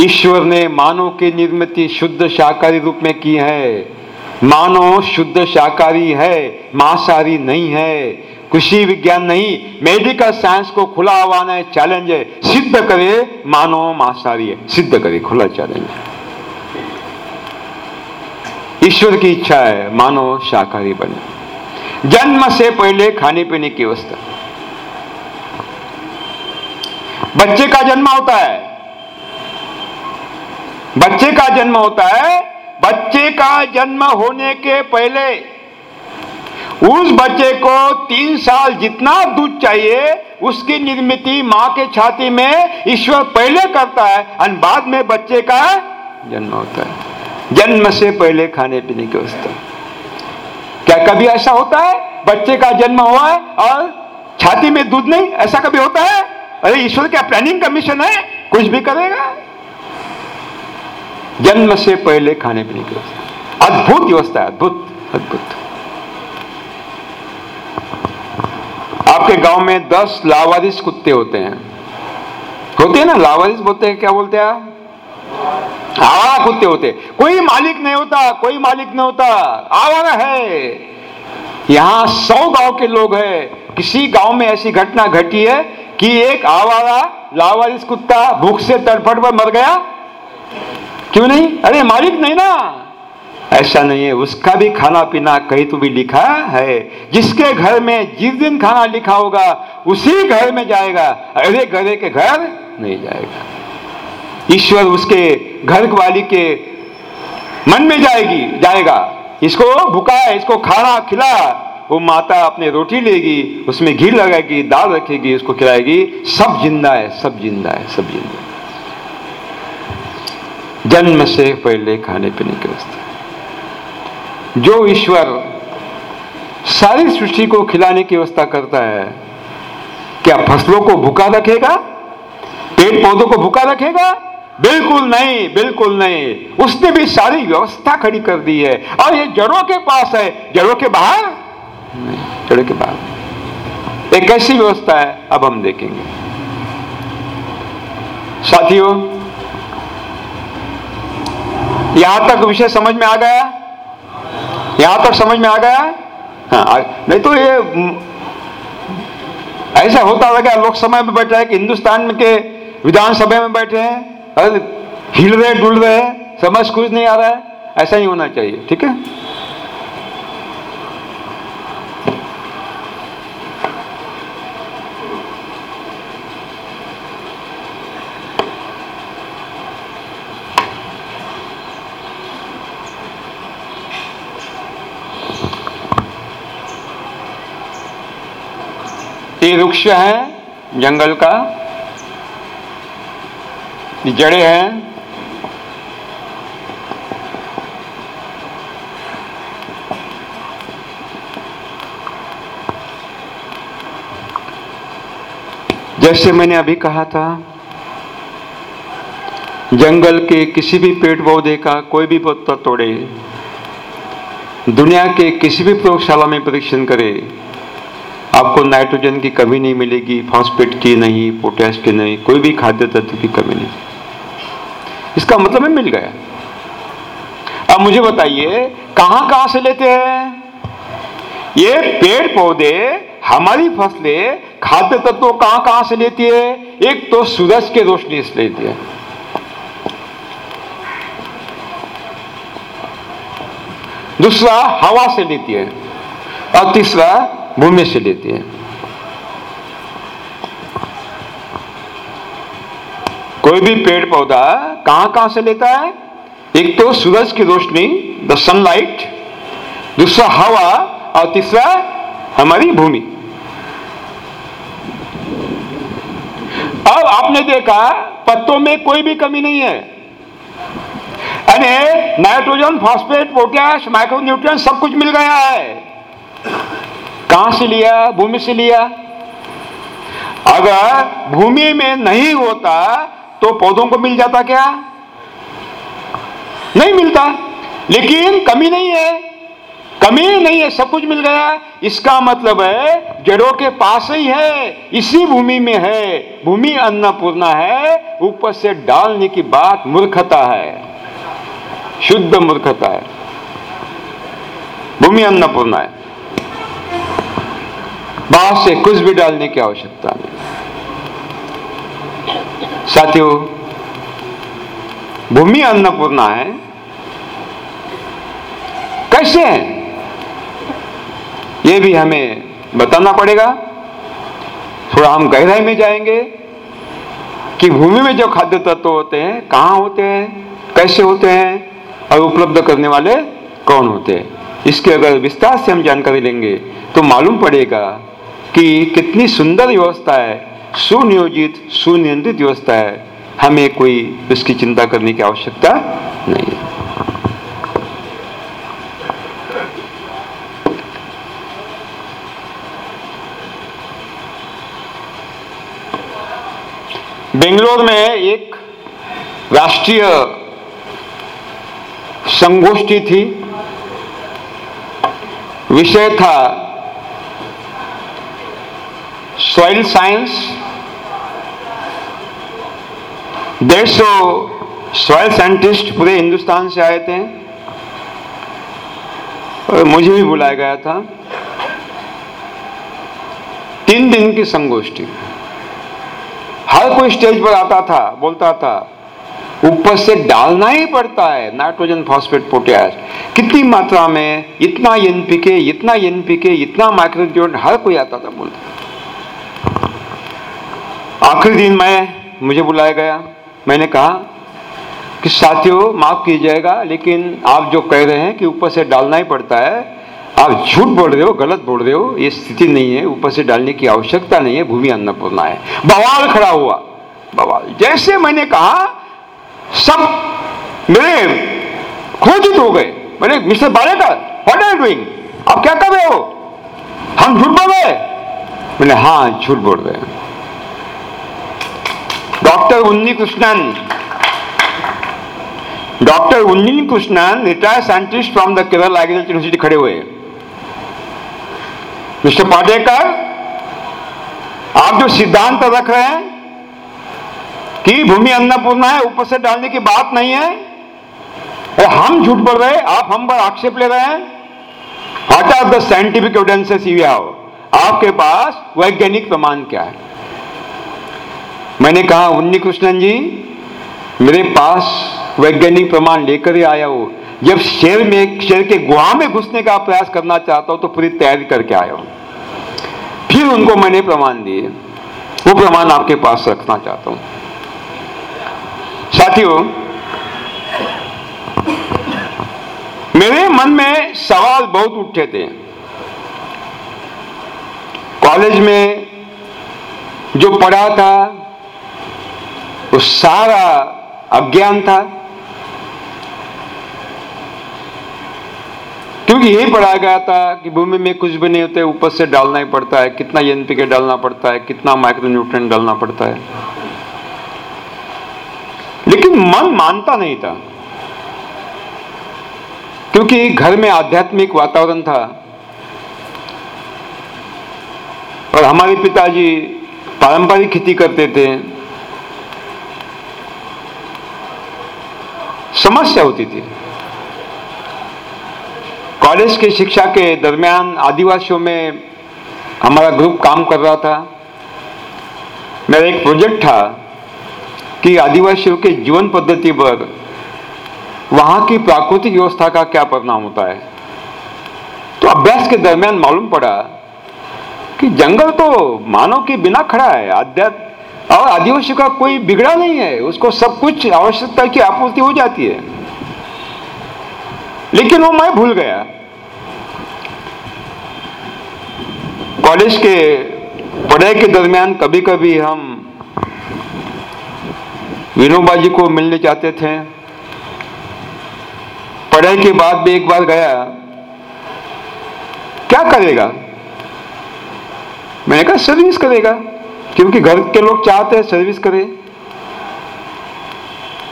ईश्वर ने मानव की निर्मित शुद्ध शाकाहारी रूप में की है। मानव शुद्ध शाकाहारी है, मांसाहारी नहीं है। कृषि विज्ञान नहीं मेडिकल साइंस को खुला आह्वान है चैलेंज है। सिद्ध करे मानव मांसाहारी है। सिद्ध करे, खुला चैलेंज ईश्वर की इच्छा है मानव शाकाहारी बने। जन्म से पहले खाने पीने की व्यवस्था बच्चे का जन्म होता है। बच्चे का जन्म होता है। बच्चे का जन्म होने के पहले उस बच्चे को तीन साल जितना दूध चाहिए, उसकी निर्मित माँ के छाती में ईश्वर पहले करता है और बाद में बच्चे का जन्म होता है। जन्म से पहले खाने पीने की व्यवस्था क्या कभी ऐसा होता है? बच्चे का जन्म हुआ है और छाती में दूध नहीं? ऐसा कभी होता है? अरे, ईश्वर क्या प्लानिंग कमीशन है? कुछ भी करेगा। जन्म से पहले खाने पीने की व्यवस्था अद्भुत व्यवस्था है, अद्भुत अद्भुत। आपके गाँव में दस लावारिस कुत्ते होते हैं। होते हैं ना? लावारिस बोलते हैं, क्या बोलते हैं? आवारा कुत्ते होते कोई मालिक नहीं होता, कोई मालिक नहीं होता। आवारा है। यहाँ सौ गाँव के लोग हैं। किसी गाँव में ऐसी घटना घटी है कि एक आवारा लावारिस कुत्ता भूख से तड़फड़ पर मर गया। क्यों नहीं? अरे, मालिक नहीं ना। ऐसा नहीं है। उसका भी खाना पीना कहीं तो भी लिखा है। जिसके घर में जिस दिन खाना लिखा होगा, उसी घर में जाएगा। अरे, घरे के घर नहीं जाएगा। ईश्वर उसके घर वाली के मन में जाएगी, जाएगा। इसको भूखा है, इसको खाना खिला। वो माता अपने रोटी लेगी, उसमें घी लगाएगी, दाल रखेगी, उसको खिलाएगी। सब ज़िंदा है, सब ज़िंदा है, सब ज़िंदा जन्म से पहले खाने पीने की व्यवस्था जो ईश्वर सारी सृष्टि को खिलाने की व्यवस्था करता है, क्या फ़सलों को भूखा रखेगा? पेड़ पौधों को भूखा रखेगा? बिल्कुल नहीं बिल्कुल नहीं। उसने भी सारी व्यवस्था खड़ी कर दी है। और ये जड़ों के पास है। जड़ों के बाहर? जड़ों के बाहर। एक ऐसी व्यवस्था है, अब हम देखेंगे। साथियों, यहाँ तक विषय समझ में आ गया? यहाँ तक समझ में आ गया? हाँ नहीं तो ये ऐसा होता लगा लोकसभा में बैठा है कि हिंदुस्तान के विधानसभा में बैठे हैं हिल रहे डुल रहे हैं, समझ कुछ नहीं आ रहा है, ऐसा ही होना चाहिए, ठीक है? वृक्ष है, जंगल का। जड़े हैं। जैसे मैंने अभी कहा था, जंगल के किसी भी पेड़ पौधे का कोई भी पत्ता तोड़े, दुनिया के किसी भी प्रयोगशाला में परीक्षण करे आपको नाइट्रोजन की कमी नहीं मिलेगी, फॉस्फेट की नहीं, पोटेश की नहीं, कोई भी खाद्य तत्व की कमी नहीं। इसका मतलब है मिल गया। अब मुझे बताइए, कहाँ कहाँ से लेते हैं? ये पेड़ पौधे हमारी फ़सलें खाद्य तत्व कहाँ कहाँ से लेती है? एक तो सूरज के रोशनी से लेती है। दूसरा हवा से लेती है। और तीसरा भूमि से लेते हैं। कोई भी पेड़ पौधा कहाँ कहाँ से लेता है? एक तो सूरज की रोशनी द सनलाइट दूसरा हवा और तीसरा हमारी भूमि। अब आपने देखा, पत्तों में कोई भी कमी नहीं है। यानी नाइट्रोजन फॉस्फेट पोटैश माइक्रोन्यूट्रिएंट सब कुछ मिल गया है। कहाँ से लिया? भूमि से लिया। अगर भूमि में नहीं होता तो पौधों को मिल जाता क्या? नहीं मिलता। लेकिन कमी नहीं है। कमी नहीं है, सब कुछ मिल गया। इसका मतलब है, जड़ों के पास ही है, इसी भूमि में है। भूमि अन्नपूर्णा है, ऊपर से डालने की बात मूर्खता है। शुद्ध मूर्खता है। भूमि अन्नपूर्णा है। बाहर से कुछ भी डालने की आवश्यकता नहीं। साथियों, भूमि अन्नपूर्णा है। कैसे है? ये भी हमें बताना पड़ेगा। थोड़ा हम गहराई में जाएँगे कि भूमि में जो खाद्य तत्व होते हैं, कहाँ होते हैं, कैसे होते हैं और उपलब्ध करने वाले कौन होते हैं। इसके अगर विस्तार से हम जानकारी लेंगे तो मालूम पड़ेगा कि कितनी सुंदर व्यवस्था है, सुनियोजित, सुनियंत्रित व्यवस्था है। हमें कोई उसकी चिंता करने की आवश्यकता नहीं है। बेंगलोर में एक राष्ट्रीय संगोष्ठी थी। विषय था सॉइल साइंस डेढ़ सौ सॉइल साइंटिस्ट पूरे हिंदुस्तान से आए थे। और मुझे भी बुलाया गया था। तीन दिन की संगोष्ठी। हर कोई स्टेज पर आता था, बोलता था, ऊपर से डालना ही पड़ता है, नाइट्रोजन फॉस्फेट, पोटैश। कितनी मात्रा में, इतना एनपीके इतना एनपीके इतना माइक्रोन्यूट्रिएंट हर कोई आता था बोलता आखिरी दिन मैं, मुझे बुलाया गया। मैंने कहा कि साथियों, माफ़ कीजिएगा, लेकिन आप जो कह रहे हैं कि ऊपर से डालना ही पड़ता है, आप झूठ बोल रहे हो, गलत बोल रहे हो, ये स्थिति नहीं है। ऊपर से डालने की आवश्यकता नहीं है, भूमि अन्नपूर्णा है। बवाल खड़ा हुआ। बवाल। जैसे मैंने कहा, सब मेरे क्रोधित हो गए। मैंने mister Balekar what are doing आप क्या कर रहे हो? हम झूठ बोल रहे मैंने हाँ झूठ बोल रहे हैं। Doctor Unni Krishnan doctor Unni Krishnan retired scientist from the Kerala agriculture university खड़े हुए। मिस्टर पाटेकर, आप जो सिद्धांत रख रहे हैं कि भूमि अन्नपूर्णा है, ऊपर से डालने की बात नहीं है, और हम झूठ बोल रहे आप हम पर आक्षेप ले रहे हैं। Are the scientific evidences you have आपके पास वैज्ञानिक प्रमाण क्या है? मैंने कहा उन्नी कृष्णन जी, मेरे पास वैज्ञानिक प्रमाण लेकर ही आया हो। जब शेर में, शेर के गुहा में घुसने का प्रयास करना चाहता हूँ तो पूरी तैयारी करके आया हूँ। फिर उनको मैंने प्रमाण दिए। वो प्रमाण आपके पास रखना चाहता हूँ। साथियों, मेरे मन में सवाल बहुत उठे थे। कॉलेज में जो पढ़ा था वो सारा अज्ञान था। क्योंकि यही पढ़ाया गया था कि भूमि में कुछ भी नहीं होते, ऊपर से डालना ही पड़ता है। कितना एनपीके डालना पड़ता है, कितना माइक्रोन्यूट्रन डालना पड़ता है। लेकिन मन मानता नहीं था। क्योंकि घर में आध्यात्मिक वातावरण था। और हमारे पिताजी पारंपरिक खेती करते थे। समस्या होती थी। कॉलेज की शिक्षा के दरमियान आदिवासियों में हमारा ग्रुप काम कर रहा था। मेरा एक प्रोजेक्ट था कि आदिवासियों के जीवन पद्धति पर वहाँ की प्राकृतिक व्यवस्था का क्या परिणाम होता है। तो अभ्यास के दरमियान मालूम पड़ा कि जंगल तो मानव के बिना खड़ा है। अध्यात्म और आदिवासी का कोई बिगड़ा नहीं है। उसको सब कुछ आवश्यकता की आपूर्ति हो जाती है। लेकिन वो मैं भूल गया। कॉलेज के पढ़ाई के दरमियान कभी कभी हम विनोबा जी को मिलने जाते थे। पढ़ाई के बाद भी एक बार गया। क्या करेगा? मैंने कहा सर्विस करेगा। क्योंकि घर के लोग चाहते हैं सर्विस करे।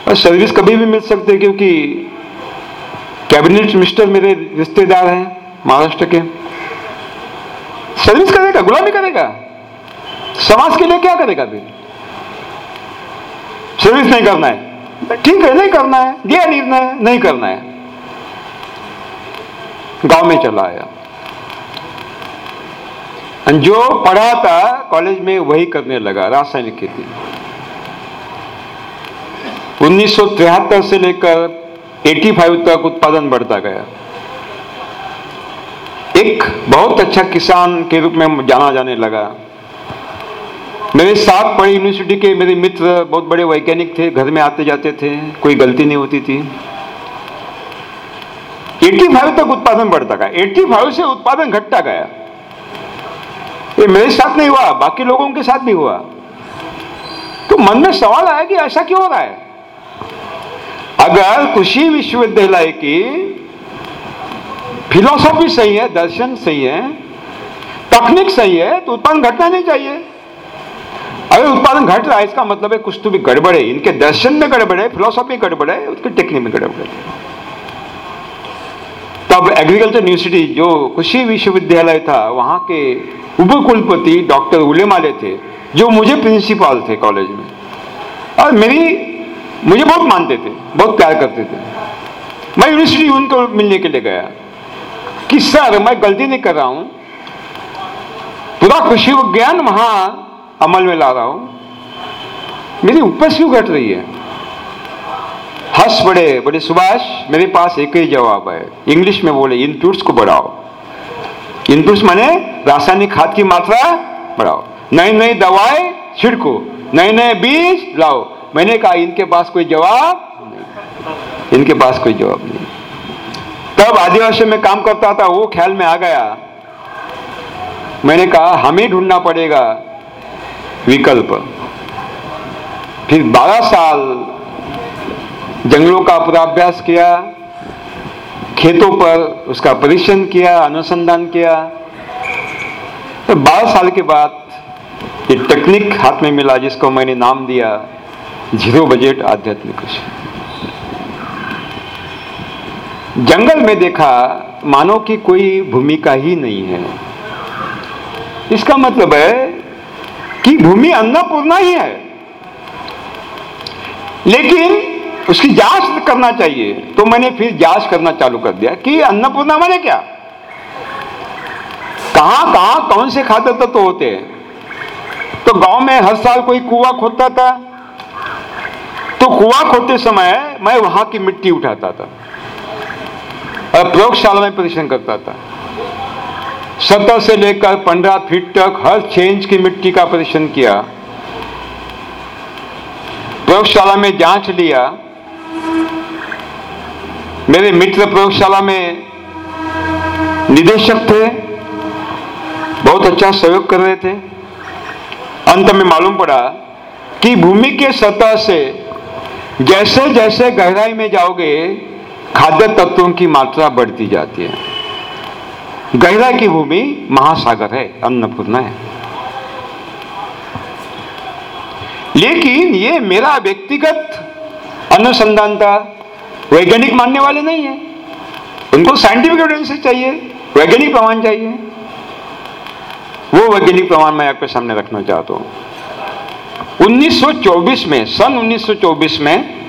और सर्विस कभी भी मिल सकते क्योंकि कैबिनेट मिनिस्टर मेरे रिश्तेदार हैं, महाराष्ट्र के। सर्विस करेगा, गुलामी करेगा। समाज के लिए क्या करेगा फिर? सर्विस नहीं करना है। ठीक है, नहीं करना है, दिया निर्णय, नहीं करना है। गाँव में चला आया। जो पढ़ा था कॉलेज में वही करने लगा, रासायनिक खेती। 1973 से लेकर 85 तक उत्पादन बढ़ता गया। एक बहुत अच्छा किसान के रूप में जाना जाने लगा। मेरे साथ पढ़ी यूनिवर्सिटी के मेरे मित्र बहुत बड़े वैज्ञानिक थे, घर में आते जाते थे, कोई गलती नहीं होती थी। 85 तक उत्पादन बढ़ता गया। 85 से उत्पादन घटता गया। ये मेरे साथ नहीं हुआ, बाकी लोगों के साथ भी हुआ। तो मन में सवाल आया कि ऐसा क्यों हो रहा है? अगर कृषि विश्वविद्यालय की फिलोसॉफी सही है, दर्शन सही है, तकनीक सही है तो उत्पादन घटना नहीं चाहिए। अगर उत्पादन घट रहा है, इसका मतलब है कुछ तो भी गड़बड़ इनके दर्शन में गड़बड़ फिलोसॉफी गड़बड़ उसके टेक्निक में गड़बड़ तब एग्रीकल्चर यूनिवर्सिटी जो कृषि विश्वविद्यालय था, वहाँ के उप कुलपति डॉक्टर उलेमाले थे, जो मुझे प्रिंसिपल थे कॉलेज में। और मेरी, मुझे बहुत मानते थे, बहुत प्यार करते थे। मैं यूनिवर्सिटी उनको मिलने के लिए गया। कि सर, मैं गलती नहीं कर रहा हूँ। पूरा कृषि विज्ञान वहाँ अमल में ला रहा हूँ। मेरी उपज क्यों घट रही है? हंस बड़े बड़े सुभाष, मेरे पास एक ही जवाब है। इंग्लिश में बोले इनपुट्स को बढ़ाओ। इनपुट्स माने रासायनिक खाद की मात्रा बढ़ाओ। नई नई दवाएँ छिड़को। नए नए बीज लाओ। मैंने कहा, इनके पास कोई जवाब नहीं। इनके पास कोई जवाब नहीं। तब आदिवासी में काम करता था, वो ख्याल में आ गया। मैंने कहा, हमें ढूंढना पड़ेगा। विकल्प। फिर 12 साल जंगलों का पूर्वाभ्यास किया, खेतों पर उसका परीक्षण किया, अनुसंधान किया। तो बारह साल के बाद ये टेक्निक हाथ में मिला जिसको मैंने नाम दिया ज़ीरो बजट आध्यात्मिक जंगल में देखा, मानव की कोई भूमिका ही नहीं है। इसका मतलब है कि भूमि अन्नपूर्णा ही है। लेकिन उसकी जाँच करना चाहिए। तो मैंने फिर जाँच करना चालू कर दिया कि अन्नपूर्णा माने क्या? कहाँ कहाँ, कौन से खाद्य तत्व तो होते हैं? तो गाँव में हर साल कोई कुआ खोदता था। तो कुआ खोदते समय मैं वहाँ की मिट्टी उठाता था और प्रयोगशाला में परीक्षण करता था। सत्तर से लेकर पंद्रह फीट तक हर चेंज की मिट्टी का परीक्षण किया। प्रयोगशाला में जाँच लिया। मेरे मित्र प्रयोगशाला में निदेशक थे, बहुत अच्छा सहयोग कर रहे थे। अंत में मालूम पड़ा कि भूमि के सतह से जैसे जैसे गहराई में जाओगे, खाद्य तत्वों की मात्रा बढ़ती जाती है। गहराई की भूमि महासागर है, अन्नपूर्णा है। लेकिन ये मेरा व्यक्तिगत अनुसंधान था वैज्ञानिक मानने वाले नहीं है। उनको साइंटिफिक एविडेंस चाहिए, वैज्ञानिक प्रमाण चाहिए। वो वैज्ञानिक प्रमाण मैं आपके सामने रखना चाहता हूँ। 1924 में, सन 1924 में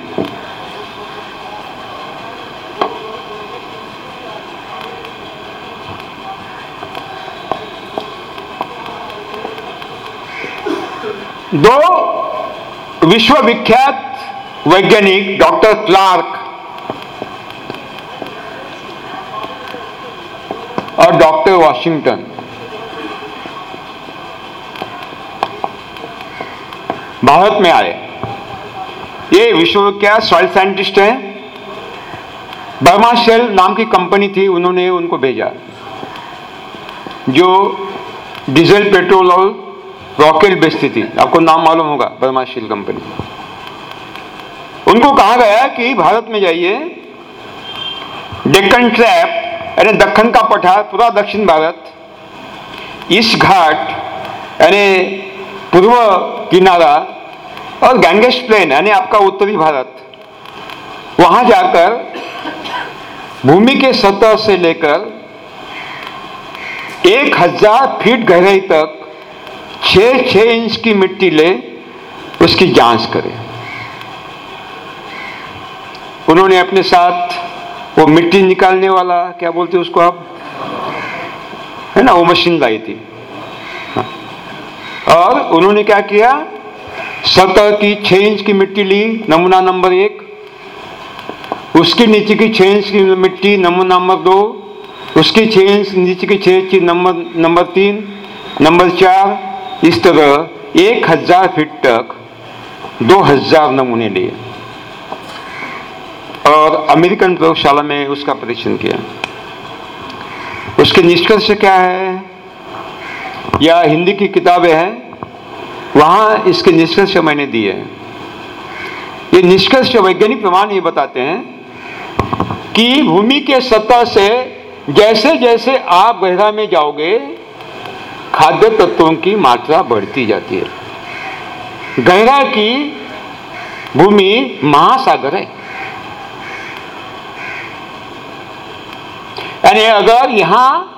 दो विश्वविख्यात वैज्ञानिक डॉक्टर क्लार्क और डॉक्टर वॉशिंगटन। भारत में आए। ये विश्व क्या सॉइल साइंटिस्ट हैं? बर्मा शेल नाम की कंपनी थी, उन्होंने उनको भेजा। जो डीजल, पेट्रोल और रॉकेट बेचती थी। आपको नाम मालूम होगा, बर्मा शेल कंपनी। उनको कहा गया कि भारत में जाइए। डेक्कन ट्रैप यानी दक्षिण का पठार पूरा दक्षिण भारत। ईस्ट घाट यानी पूर्व किनारा और गैंगेस प्लेन यानी आपका उत्तरी भारत, वहाँ जाकर भूमि के सतह से लेकर एक हज़ार फीट गहराई तक छ छ इंच की मिट्टी ले उसकी जाँच करें। उन्होंने अपने साथ वो मिट्टी निकालने वाला, क्या बोलते उसको आप? है ना, वो मशीन लाई थी। हाँ। और उन्होंने क्या किया? सतह की छह इंच की मिट्टी ली, नमूना नंबर एक। उसके नीचे की छह इंच की मिट्टी, नमूना नंबर दो। उसकी छह इंच, नीचे की छह इंच, नंबर नंबर तीन, नंबर चार। इस तरह एक हज़ार फीट तक दो हज़ार नमूने लिए। और अमेरिकन प्रयोगशाला में उसका परीक्षण किया। उसके निष्कर्ष क्या है? या हिंदी की किताबें हैं? वहाँ इसके निष्कर्ष मैंने दिए ये निष्कर्ष वैज्ञानिक प्रमाण ये बताते हैं कि भूमि के सतह से जैसे जैसे आप गहरा में जाओगे, खाद्य तत्वों की मात्रा बढ़ती जाती है। गहरा की भूमि महासागर है। यानी अगर यहाँ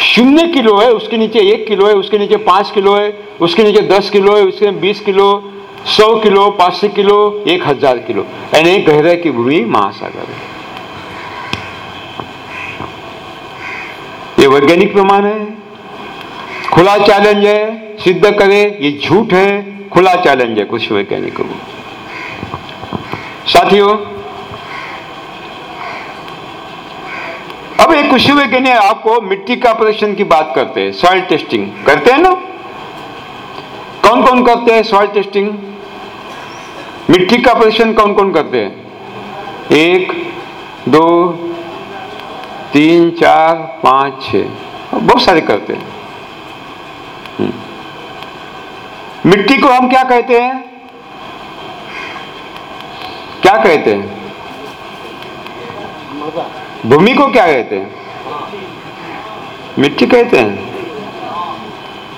शून्य किलो है, उसके नीचे एक किलो है, उसके नीचे पाँच किलो है, उसके नीचे दस किलो है, उसके बीस किलो, सौ किलो, पाँच सौ किलो, एक हज़ार किलो। यानी गहरे की भूमि महासागर है। ये वैज्ञानिक प्रमाण है। खुला चैलेंज है, सिद्ध करे, ये झूठ है, खुला चैलेंज है कुछ वैज्ञानिकों को। साथियों अब एक कुछ वैज्ञानिक आपको मिट्टी का परीक्षण की बात करते हैं सॉइल टेस्टिंग करते हैं ना? कौन कौन करते हैं सॉइल टेस्टिंग मिट्टी का परीक्षण कौन कौन करते हैं? एक, दो, तीन, चार, पाँच छ बहुत सारे करते हैं। हम्म। मिट्टी को हम क्या कहते हैं? क्या कहते हैं? भूमि को क्या कहते हैं? मिट्टी कहते हैं।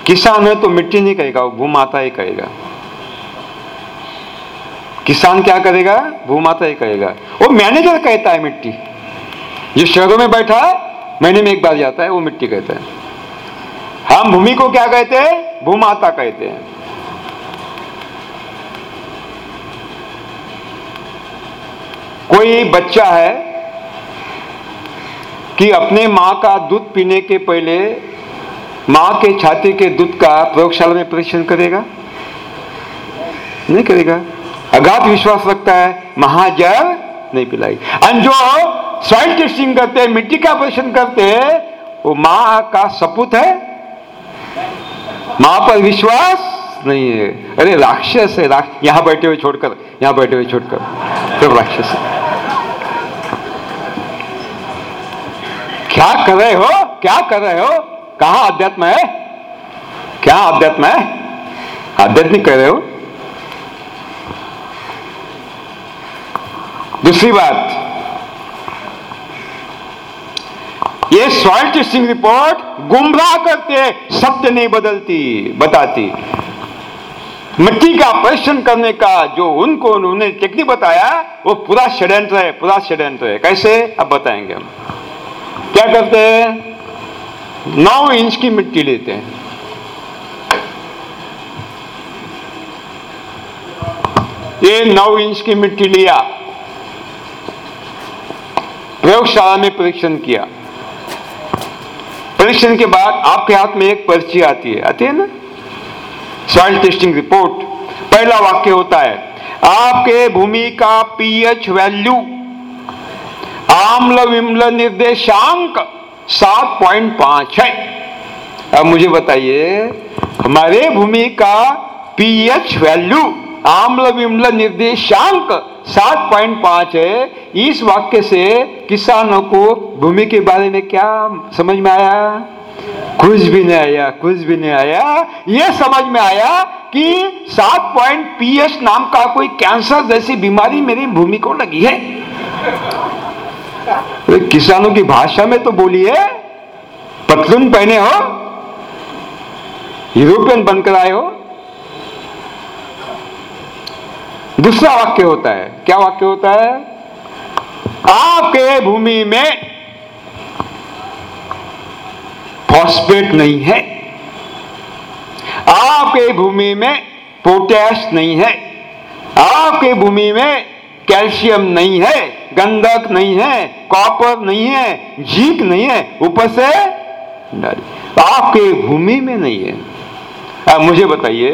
किसान है तो मिट्टी नहीं कहेगा, वो भूमाता ही कहेगा। किसान क्या करेगा? भूमाता ही कहेगा। वो मैनेजर कहता है मिट्टी। जो शहरों में बैठा है महीने में एक बार जाता है, वो मिट्टी कहता है। हम भूमि को क्या कहते हैं? भूमाता कहते हैं। कोई बच्चा है कि अपने माँ का दूध पीने के पहले माँ के छाती के दूध का प्रयोगशाला में परीक्षण करेगा? नहीं करेगा। अगाध विश्वास रखता है महाजर नहीं पिलाई। और जो सॉइल टेस्टिंग करते हैं, मिट्टी का परीक्षण करते हैं, वो माँ का सपूत है। माँ पर विश्वास नहीं है। अरे राक्षस है, राक्ष, यहाँ बैठे हुए छोड़कर, यहाँ बैठे हुए छोड़कर। सब राक्षस है। क्या कर रहे हो? क्या कर रहे हो? कहा अध्यात्म है? क्या अध्यात्म है? आध्यात्मिक कह रहे हो? दूसरी बात। ये सॉइल टेस्टिंग रिपोर्ट गुमराह करते सत्य नहीं बदलती, बताती। मिट्टी का परीक्षण करने का जो उनको उन्होंने टेक्निक बताया, वो पूरा षड्यंत्र है पूरा षड्यंत्र है कैसे? अब बताएँगे हम। क्या करते हैं? नौ इंच की मिट्टी लेते हैं। ये नौ इंच की मिट्टी लिया। प्रयोगशाला में परीक्षण किया। परीक्षण के बाद आपके हाथ में एक पर्ची आती है। आती है ना? सॉइल टेस्टिंग रिपोर्ट पहला वाक्य होता है, आपके भूमि का पीएच वैल्यू आम्ल विम्ल निर्देशांक सात पॉइंट पाँच है। अब मुझे बताइए, हमारे भूमि का पीएच वैल्यू आम्ल विम्ल निर्देशांक सात पॉइंट पाँच है। इस वाक्य से किसानों को भूमि के बारे में क्या समझ में आया? कुछ भी नहीं आया, कुछ भी नहीं आया। यह समझ में आया कि सात पॉइंट पीएस नाम का कोई कैंसर जैसी बीमारी मेरी भूमि को लगी है। किसानों की भाषा में तो बोलिए, पतलून पहने हो, यूरोपियन बनकर आए हो। दूसरा वाक्य होता है, क्या वाक्य होता है? आपके भूमि में फॉस्फेट नहीं है। आपके भूमि में पोटैश नहीं है। आपके भूमि में कैल्शियम नहीं है, गंधक नहीं है, कॉपर नहीं है, झीक नहीं है, ऊपर से आपके भूमि में नहीं है। अब मुझे बताइए,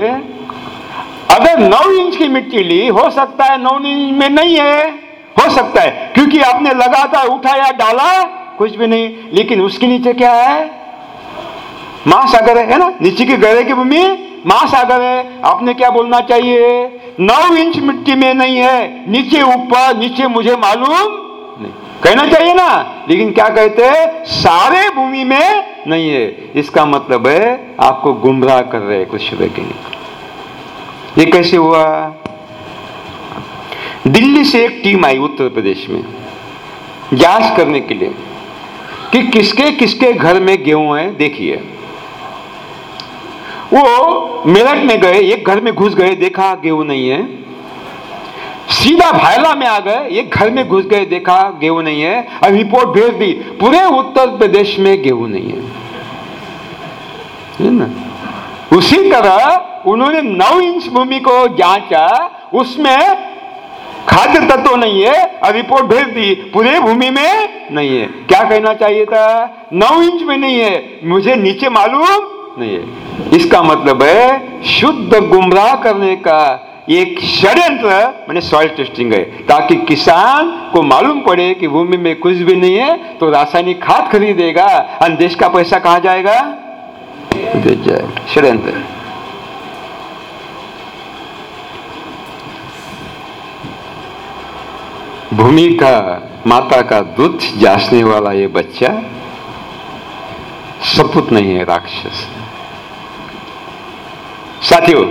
अगर नौ इंच की मिट्टी ली, हो सकता है नौ इंच में नहीं है। हो सकता है, क्योंकि आपने लगातार उठाया, डाला, कुछ भी नहीं। लेकिन उसके नीचे क्या है? महासागर है ना, नीचे के गहरे की भूमि महासागर है आपने क्या बोलना चाहिए? नौ इंच मिट्टी में नहीं है, नीचे ऊपर, नीचे मुझे मालूम नहीं। कहना चाहिए ना, लेकिन क्या कहते हैं? सारे भूमि में नहीं है। इसका मतलब है, आपको गुमराह कर रहे कुछ वैज्ञानिक ये कैसे हुआ? दिल्ली से एक टीम आई उत्तर प्रदेश में, जाँच करने के लिए, कि किसके किसके घर में गेहूँ है, देखिए। वो मेरठ में गए, एक घर में घुस गए, देखा गेहूँ नहीं है। सीधा भायला में आ गए, एक घर में घुस गए, देखा गेहूँ नहीं है। अब रिपोर्ट भेज दी, पूरे उत्तर प्रदेश में गेहूँ नहीं है। ना? उसी तरह उन्होंने नौ इंच भूमि को जांचा, उसमें खाद्य तत्व नहीं है और रिपोर्ट भेज दी, पूरे भूमि में नहीं है। क्या कहना चाहिए था? नौ इंच में नहीं है। मुझे नीचे मालूम नहीं है। इसका मतलब है, शुद्ध गुमराह करने का एक षड्यंत्र, मैंने सॉइल टेस्टिंग है, ताकि किसान को मालूम पड़े कि भूमि में कुछ भी नहीं है तो रासायनिक खाद खरीदेगा और देश का पैसा कहा जाएगा? षड्यंत्र। भूमि का, माता का दूध जांचने वाला ये बच्चा सपूत नहीं है, राक्षस। साथियों,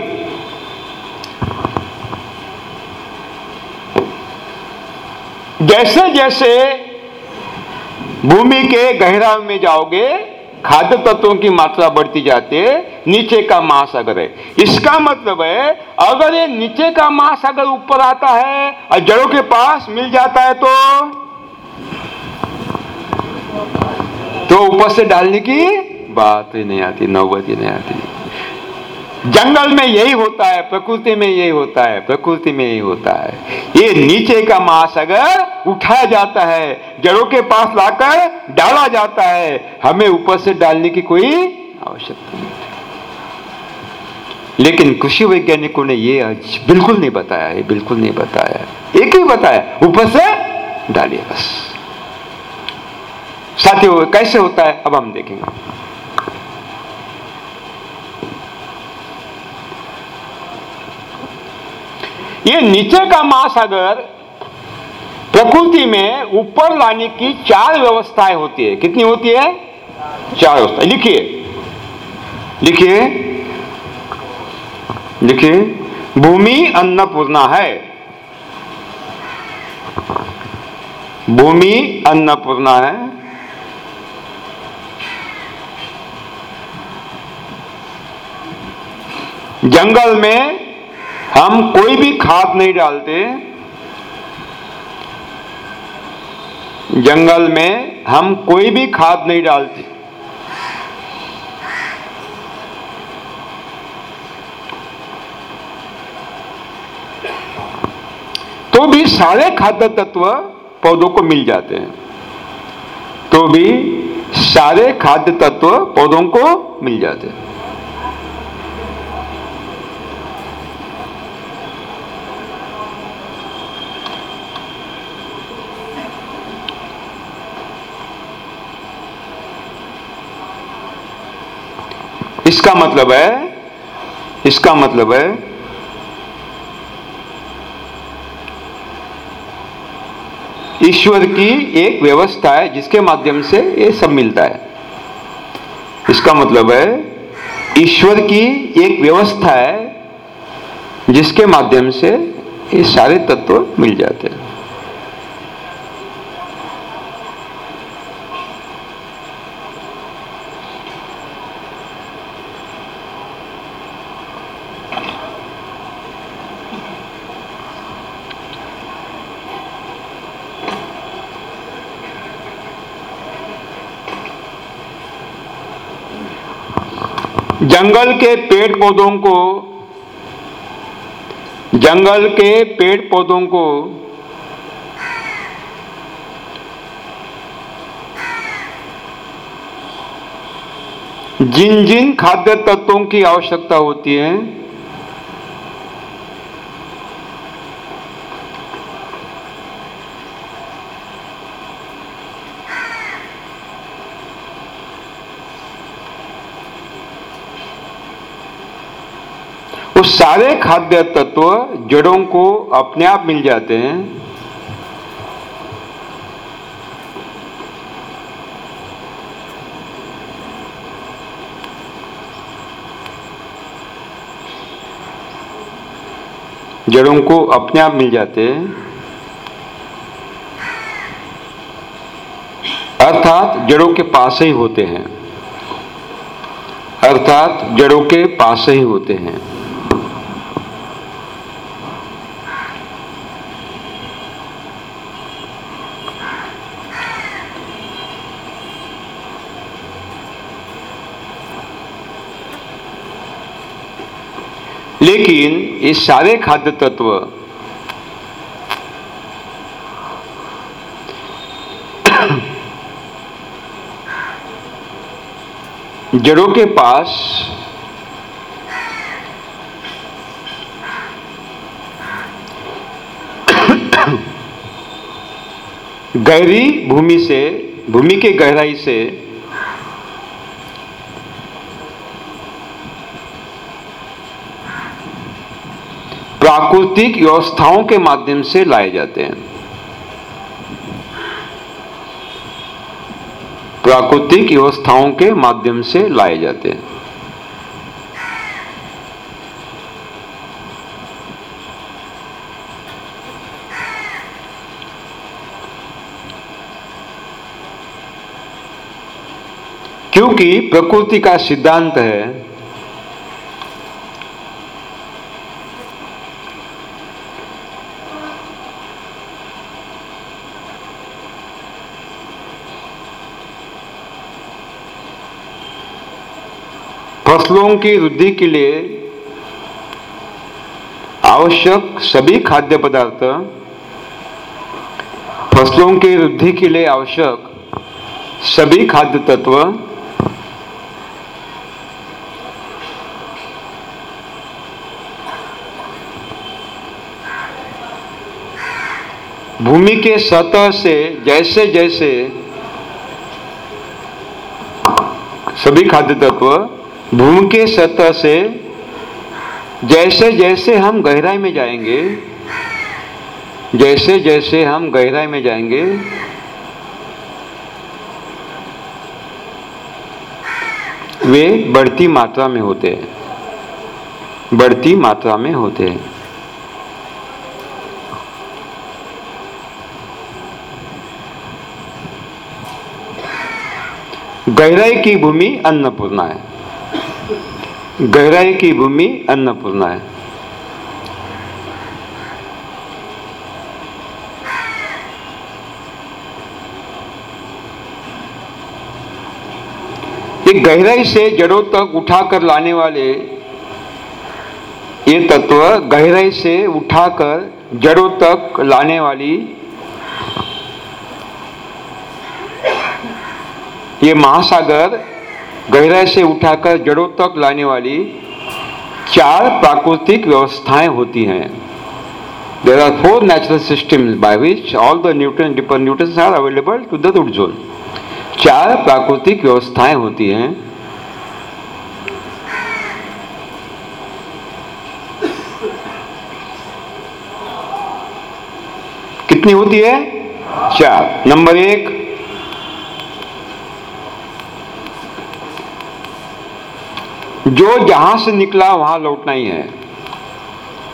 जैसे जैसे भूमि के गहराई में जाओगे, खाद्य तत्वों की मात्रा बढ़ती जाती है, नीचे का महासागर है। इसका मतलब है, अगर ये नीचे का महासागर ऊपर आता है और जड़ों के पास मिल जाता है तो? तो ऊपर से डालने की बात ही नहीं आती, नौबत ही नहीं आती। जंगल में यही होता है, प्रकृति में यही होता है, प्रकृति में यही होता है। ये नीचे का महासागर उठाया जाता है, जड़ों के पास लाकर डाला जाता है, हमें ऊपर से डालने की कोई आवश्यकता नहीं। लेकिन कृषि वैज्ञानिकों ने ये आज बिल्कुल नहीं बताया है बिल्कुल नहीं बताया। एक ही बताया, ऊपर से डालिए बस। साथियों, कैसे होता है, अब हम देखेंगे। ये नीचे का महासागर प्रकृति में ऊपर लाने की चार व्यवस्थाएँ होती है। कितनी होती है? चार व्यवस्था लिखिए। लिखिए। लिखिए। भूमि अन्नपूर्णा है। भूमि अन्नपूर्णा है। जंगल में हम कोई भी खाद नहीं डालते। जंगल में हम कोई भी खाद नहीं डालते। तो भी सारे खाद्य तत्व पौधों को मिल जाते हैं। तो भी सारे खाद्य तत्व पौधों को मिल जाते हैं। इसका मतलब है, इसका मतलब है, ईश्वर की एक व्यवस्था है जिसके माध्यम से ये सब मिलता है। इसका मतलब है, ईश्वर की एक व्यवस्था है जिसके माध्यम से ये सारे तत्व मिल जाते हैं। जंगल के पेड़ पौधों को, जंगल के पेड़ पौधों को, जिन जिन खाद्य तत्वों की आवश्यकता होती है सारे खाद्य तत्व जड़ों को अपने आप मिल जाते हैं। जड़ों को अपने आप मिल जाते हैं। अर्थात जड़ों के पास ही होते हैं। अर्थात जड़ों के पास ही होते हैं लेकिन ये सारे खाद्य तत्व जड़ों के पास गहरी भूमि से भूमि के गहराई से प्राकृतिक व्यवस्थाओं के माध्यम से लाए जाते हैं। प्राकृतिक व्यवस्थाओं के माध्यम से लाए जाते हैं। क्योंकि प्रकृति का सिद्धांत है फ़सलों की वृद्धि के लिए आवश्यक सभी खाद्य पदार्थ, फ़सलों की वृद्धि के लिए आवश्यक सभी खाद्य तत्व, भूमि के सतह से जैसे जैसे सभी खाद्य तत्व भूमि के सतह से जैसे जैसे हम गहराई में जाएँगे, जैसे जैसे हम गहराई में जाएँगे, वे बढ़ती मात्रा में होते हैं। बढ़ती मात्रा में होते हैं। गहराई की भूमि अन्नपूर्णा है। गहराई की भूमि अन्नपूर्णा है। गहराई से जड़ों तक उठाकर लाने वाले ये तत्व गहराई से उठाकर जड़ों तक लाने वाली ये महासागर गहराई से उठाकर जड़ों तक लाने वाली चार प्राकृतिक व्यवस्थाएँ होती हैं। There are four natural system by which all the nutrient deeper nutrient are available to the zone चार प्राकृतिक व्यवस्थाएँ होती हैं। कितनी होती है? चार। नंबर एक जो जहाँ से निकला, वहाँ लौटना ही है।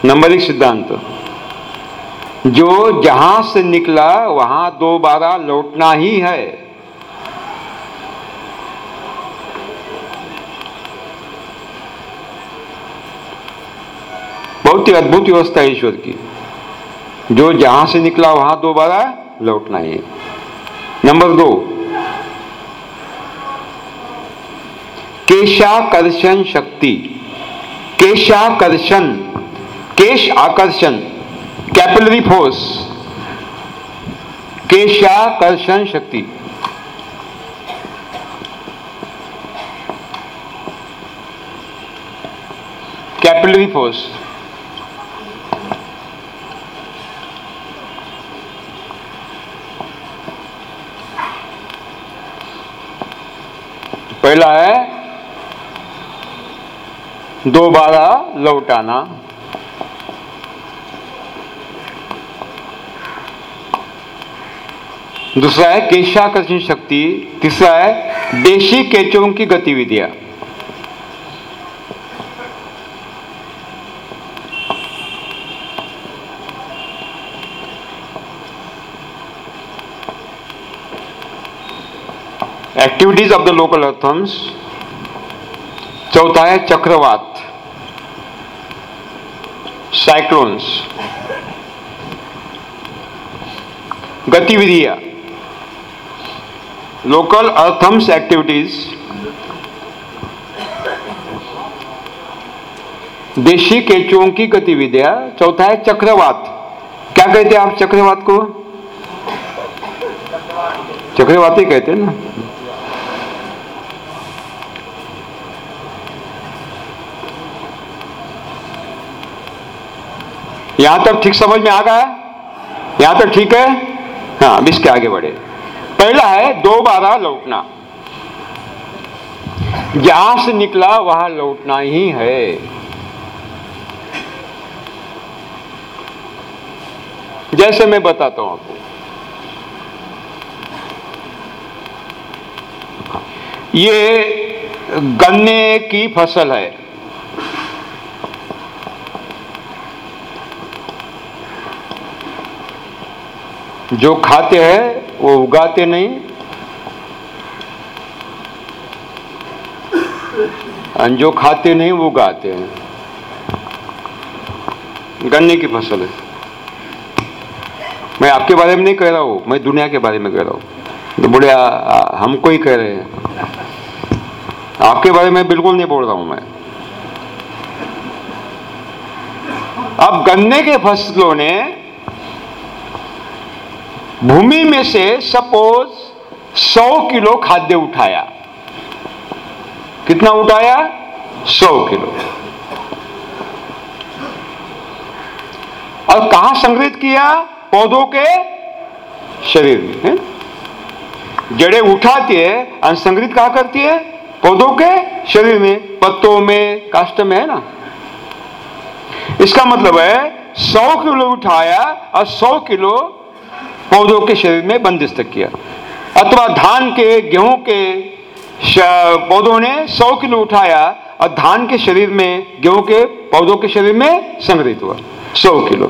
नंबर एक सिद्धांत। जो जहाँ से निकला, वहाँ दोबारा लौटना ही है। बहुत ही अद्भुत व्यवस्था है ईश्वर की। जो जहाँ से निकला, वहाँ दोबारा लौटना ही है। नंबर दो केशाकर्षण शक्ति। केशाकर्षण। केश आकर्षण कैपिलरी फोर्स केशाकर्षण शक्ति। कैपिलरी फोर्स पहला है दोबारा लौटाना। दूसरा है केशाकर्षण शक्ति। तीसरा है देशी केचों की गतिविधियाँ। Activities of the local earthworms चौथा है चक्रवात। साइक्लोन्स, गतिविधियाँ लोकल अर्थम्स एक्टिविटीज़ देशी केचुओं की गतिविधियाँ, चौथा है चक्रवात। क्या कहते हैं आप चक्रवात को? चक्रवात ही कहते हैं ना। यहाँ तक ठीक समझ में आ गया यहाँ तक ठीक है? हाँ अब इसके आगे बढ़े। पहला है, दो दोबारा लौटना। जहाँ से निकला, वहाँ लौटना ही है। जैसे मैं बताता हूँ आपको। ये गन्ने की फ़सल है। जो खाते हैं, वो उगाते नहीं। और जो खाते नहीं, वो उगाते हैं। गन्ने की फ़सल है। मैं आपके बारे में नहीं कह रहा हूँ, मैं दुनिया के बारे में कह रहा हूँ। तो बोले हमको ही कह रहे हैं। आपके बारे में बिल्कुल नहीं बोल रहा हूँ मैं। अब गन्ने के फ़सलों ने भूमि में से सपोज़ 100 किलो खाद्य उठाया। कितना उठाया? 100 किलो। और कहा संग्रहित किया? पौधों के शरीर में, है? जड़े उठाती है और संग्रहित कहा करती है? पौधों के शरीर में, पत्तों में काष्ट में, है ना? इसका मतलब है 100 किलो उठाया और 100 किलो पौधों के शरीर में बंदिस्त किया। अथवा धान के, गेहूँ के पौधों ने सौ किलो उठाया और धान के शरीर में, गेहूँ के पौधों के शरीर में संग्रहित हुआ। सौ किलो।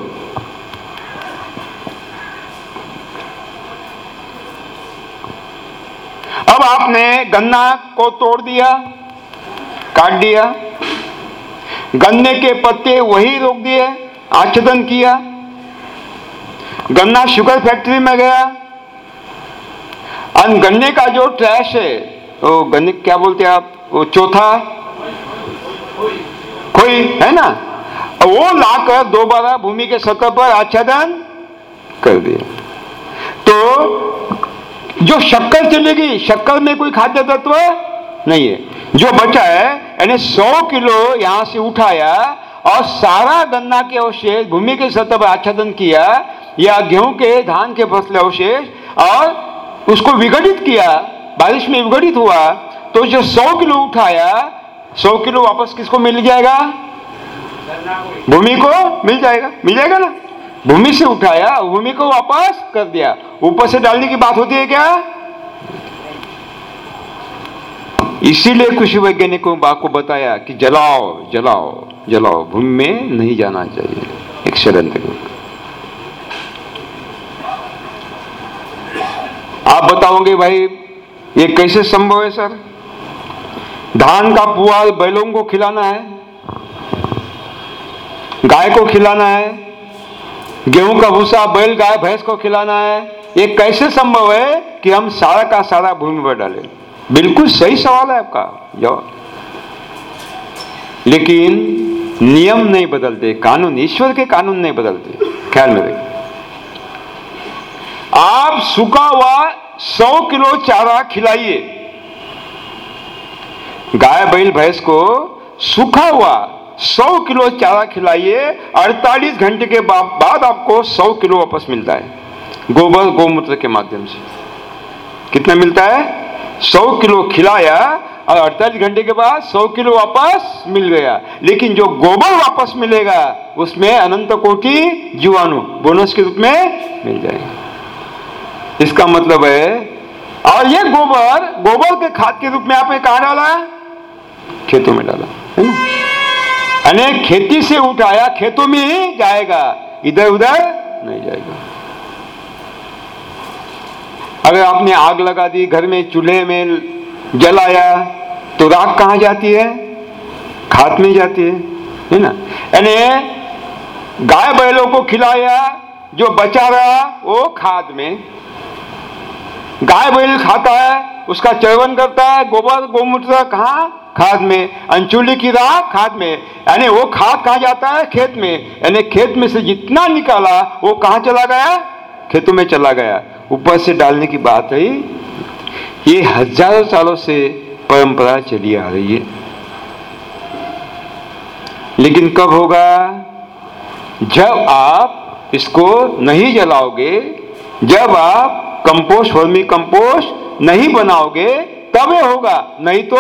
अब आपने गन्ना को तोड़ दिया, काट दिया, गन्ने के पत्ते वही रोक दिए, आच्छादन किया गन्ना शुगर फैक्ट्री में गया। और गन्ने का जो ट्रैश है, वो गन्ने, क्या बोलते हैं आप, वो चौथा? कोई है ना? वो लाकर दोबारा भूमि के सतह पर आच्छादन कर दिया। तो जो शक्कर चलेगी, शक्कर में कोई खाद्य तत्व नहीं है। जो बचा है, यानी 100 किलो यहाँ से उठाया और सारा गन्ना के अवशेष भूमि के सतह पर आच्छादन किया या गेहूँ के, धान के फ़सल अवशेष और उसको विघटित किया, बारिश में विघटित हुआ तो जो 100 किलो उठाया 100 किलो वापस किसको मिल जाएगा? भूमि को मिल जाएगा मिल जाएगा ना? भूमि से उठाया, भूमि को वापस कर दिया। ऊपर से डालने की बात होती है क्या? इसीलिए कृषि वैज्ञानिकों को बताया कि जलाओ जलाओ जलाओ। भूमि में नहीं जाना चाहिए, एक आप बताओगे भाई, ये कैसे संभव है सर? धान का पुआल बैलों को खिलाना है, गाय को खिलाना है, गेहूँ का भूसा, बैल, गाय, भैंस को खिलाना है, ये कैसे संभव है कि हम सारा का सारा भूमि पर डालें? बिल्कुल सही सवाल है आपका, जवाब। लेकिन नियम नहीं बदलते, कानून, ईश्वर के कानून नहीं बदलते, ख्याल में रखिए। आप सूखा हुआ सौ किलो चारा खिलाइए। गाय, बैल, भैंस को सूखा हुआ सौ किलो चारा खिलाइए। अड़तालीस घंटे के बाद आपको सौ किलो वापस मिलता है। गोबर, गोमूत्र के माध्यम से। कितना मिलता है? सौ किलो खिलाया और अड़तालीस घंटे के बाद सौ किलो वापस मिल गया। लेकिन जो गोबर वापस मिलेगा, उसमें अनंत कोटि जीवाणु, बोनस के रूप में मिल जाएगा। इसका मतलब है, और ये गोबर गोबर के खाद के रूप में आपने कहा डाला है? खेतों में डाला, है ना? खेती से उठाया, खेतों में ही जाएगा, इधर उधर नहीं जाएगा। अगर आपने आग लगा दी, घर में चूल्हे में जलाया तो राख कहाँ जाती है? खाद में जाती है है ना? यानी गाय बैलों को खिलाया, जो बचा रहा, वो खाद में गाय बैल खाता है, उसका चयवन करता है, गोबर, गोमूत्र, कहा? खाद में। अंचुली की राह खाद में। यानी वो खाद कहा जाता है? खेत में। यानी खेत में से जितना निकाला, वो कहा चला गया? खेतों में चला गया। ऊपर से डालने की बात है ये हज़ारों सालों से परंपरा चली आ रही है। लेकिन कब होगा? जब आप इसको नहीं जलाओगे, जब आप कंपोस्ट वर्मी कंपोस्ट नहीं बनाओगे, तब ये होगा, नहीं तो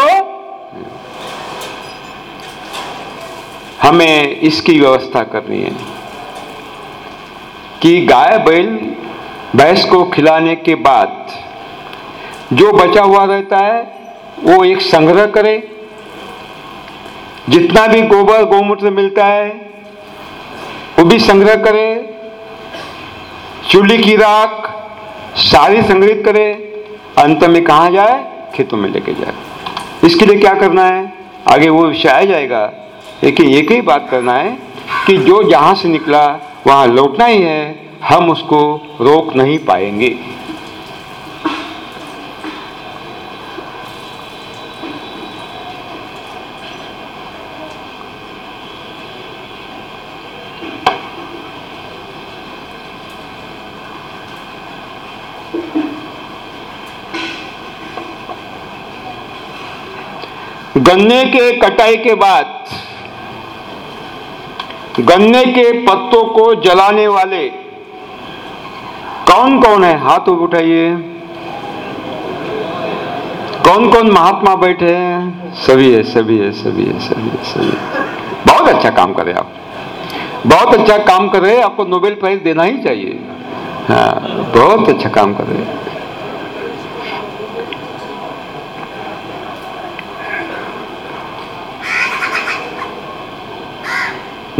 हमें इसकी व्यवस्था करनी है। कि गाय, बैल, भैंस को खिलाने के बाद जो बचा हुआ रहता है, वो एक संग्रह करे। जितना भी गोबर, गोमूत्र मिलता है, वो भी संग्रह करे। चूल्ही की राख सारी संग्रहित करे, अंत में कहा जाए? खेतों में लेके जाए। इसके लिए क्या करना है? आगे वो विषय आ जाएगा। लेकिन एक ही बात करना है कि जो जहाँ से निकला, वहाँ लौटना ही है। हम उसको रोक नहीं पाएँगे। गन्ने के कटाई के बाद, गन्ने के पत्तों को जलाने वाले कौन कौन है? हाथ उठाइए। कौन कौन महात्मा बैठे हैं? सभी है सभी है सभी है सभी है सभी है। बहुत अच्छा काम करे आप। बहुत अच्छा काम कर रहे आपको नोबेल प्राइज देना ही चाहिए। हाँ बहुत अच्छा काम कर रहे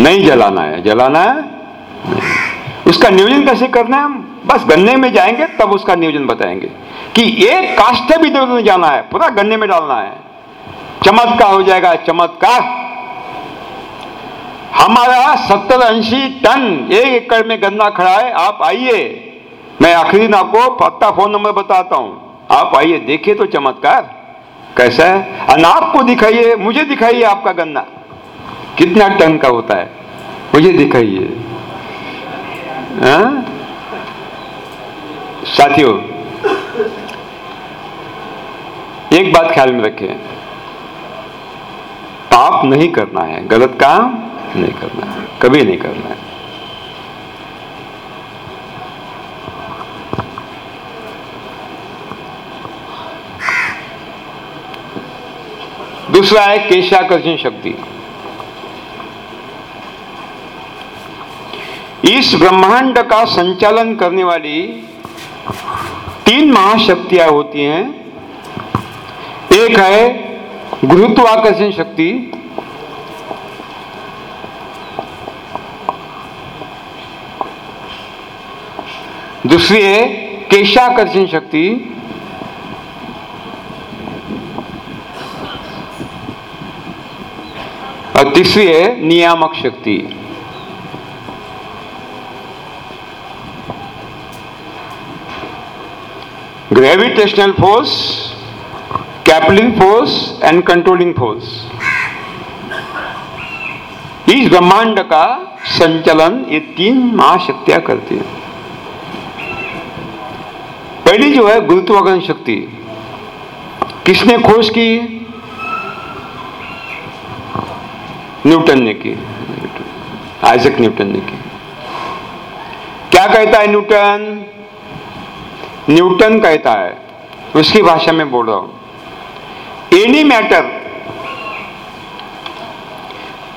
नहीं जलाना है। जलाना है? उसका नियोजन कैसे करना है हम? बस गन्ने में जाएँगे, तब उसका नियोजन बताएँगे। कि एक काष्ठ भी इधर नहीं जाना है, पूरा गन्ने में डालना है। चमत्कार हो जाएगा, चमत्कार। हमारा सत्तर ऐसी टन एक एकड़ में गन्ना खड़ा है, आप आइए। मैं आखिरी दिन आपको पक्का फ़ोन नंबर बताता हूँ। आप आइए, देखिए तो चमत्कार। कैसा है? और आपको दिखाइए, मुझे दिखाइए आपका गन्ना। कितना टन का होता है? मुझे दिखाइए। हाँ? साथियों, एक बात ख्याल में रखें। पाप नहीं करना है, गलत काम नहीं करना है, कभी नहीं करना है। दूसरा है केशाकर्षण शक्ति। इस ब्रह्मांड का संचालन करने वाली तीन महाशक्तियाँ होती हैं। एक है गुरुत्वाकर्षण शक्ति, दूसरी है केशाकर्षण शक्ति, और तीसरी है नियामक शक्ति। Gravitational force coupling force and controlling force इस ब्रह्मांड का संचलन ये तीन महाशक्तियाँ करती है। पहली जो है गुरुत्वाकर्षण शक्ति। किसने खोज की? न्यूटन ने की। आइजक न्यूटन ने की। क्या कहता है न्यूटन? न्यूटन कहता है। उसकी भाषा में बोल रहा हूँ। एनी मैटर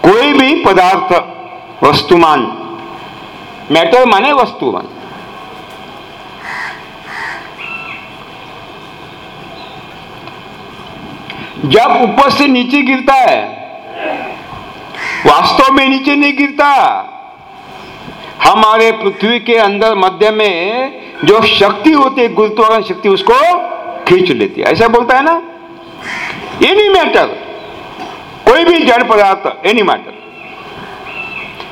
कोई भी पदार्थ, वस्तुमान मैटर माने वस्तुमान। जब ऊपर से नीचे गिरता है, वास्तव में नीचे नहीं गिरता। हमारे पृथ्वी के अंदर, मध्य में जो शक्ति होती है, गुरुत्वाकर्षण शक्ति, उसको खींच लेती है। ऐसा बोलता है ना? एनी मैटर कोई भी जड़ पदार्थ एनी मैटर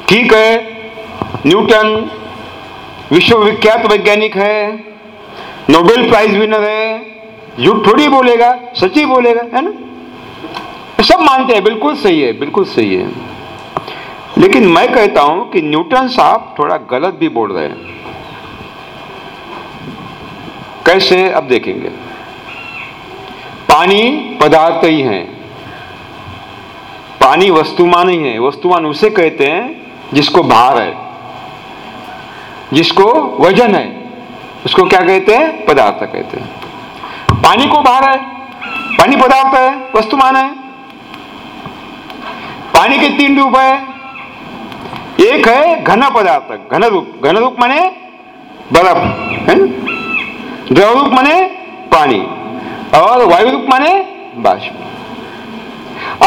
ठीक है, न्यूटन विश्वविख्यात वैज्ञानिक है, नोबेल प्राइज विनर है झूठ थोड़ी बोलेगा सच्ची बोलेगा, है ना? सब मानते हैं, बिल्कुल सही है, बिल्कुल सही है। लेकिन मैं कहता हूँ कि न्यूटन साहब थोड़ा गलत भी बोल रहे हैं। कैसे? अब देखेंगे। पानी पदार्थ ही है। पानी वस्तुमान ही है। वस्तुमान उसे कहते हैं जिसको भार है। जिसको वज़न है। उसको क्या कहते हैं? पदार्थ कहते हैं। पानी को भार है। पानी पदार्थ है। वस्तुमान है। पानी के तीन रूप है। एक है घन पदार्थ। घन रूप। घन रूप माने बर्फ़, है ना द्रव रूप माने पानी और वायु रूप माने बाष्प।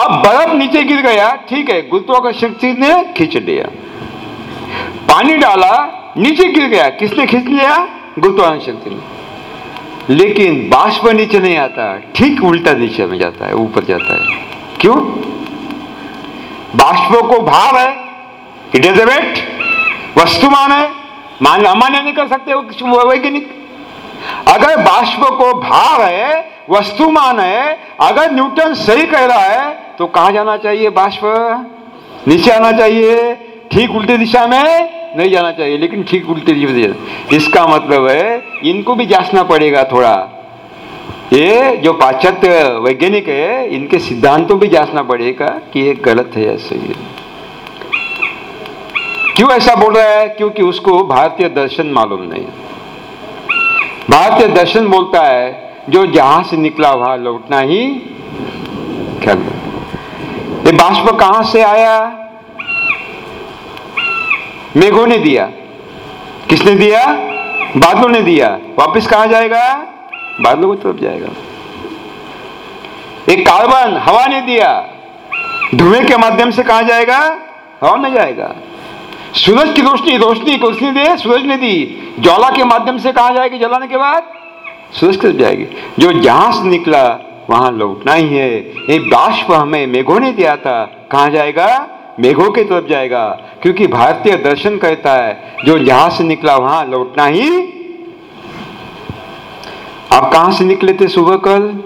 अब बर्फ़ नीचे गिर गया, ठीक है, गुरुत्वाकर्षण शक्ति ने खींच लिया पानी डाला, नीचे गिर गया, किसने खींच लिया? गुरुत्वाकर्षण शक्ति ने। लेकिन बाष्प नीचे नहीं आता, ठीक उल्टा नीचे में जाता है, ऊपर जाता है। क्यों? बाष्प को भाव है इट इज़ वेट वस्तुमान है, मान अमान्य नहीं कर सकते वैज्ञानिक अगर बाष्प को भार है, वस्तुमान है, अगर न्यूटन सही कह रहा है तो कहा जाना चाहिए बाष्प? नीचे आना चाहिए। ठीक उल्टी दिशा में नहीं जाना चाहिए, लेकिन ठीक उल्टी दिशा इसका मतलब है, इनको भी जांचना पड़ेगा थोड़ा। ये जो पाश्चात्य वैज्ञानिक है, इनके सिद्धांतों भी जांचना पड़ेगा कि ये गलत है या सही है। क्यों ऐसा बोल रहा है? क्योंकि उसको भारतीय दर्शन मालूम नहीं। भारतीय दर्शन बोलता है, जो जहाँ से निकला वहाँ लौटना ही ये बाष्प कहाँ से आया? मेघों ने दिया। किसने दिया? बादलों ने दिया। वापस कहा जाएगा? बादलों की तरफ़ जाएगा। एक कार्बन हवा ने दिया। धुएँ के माध्यम से कहा जाएगा? हवा में जाएगा। सूरज की रोशनी रोशनी रोशनी दे, सूरज ने दी। ज्वाला के माध्यम से कहा जाएगी जलाने के बाद? सूरज की जाएगी। जो जहाँ से निकला, वहाँ लौटना ही है। ये बाष्प हमें मेघों ने दिया था। कहा जाएगा? मेघों की तरफ़ जाएगा। क्योंकि भारतीय दर्शन कहता है, जो जहाँ से निकला, वहाँ लौटना ही। आप कहाँ से निकले थे सुबह कल?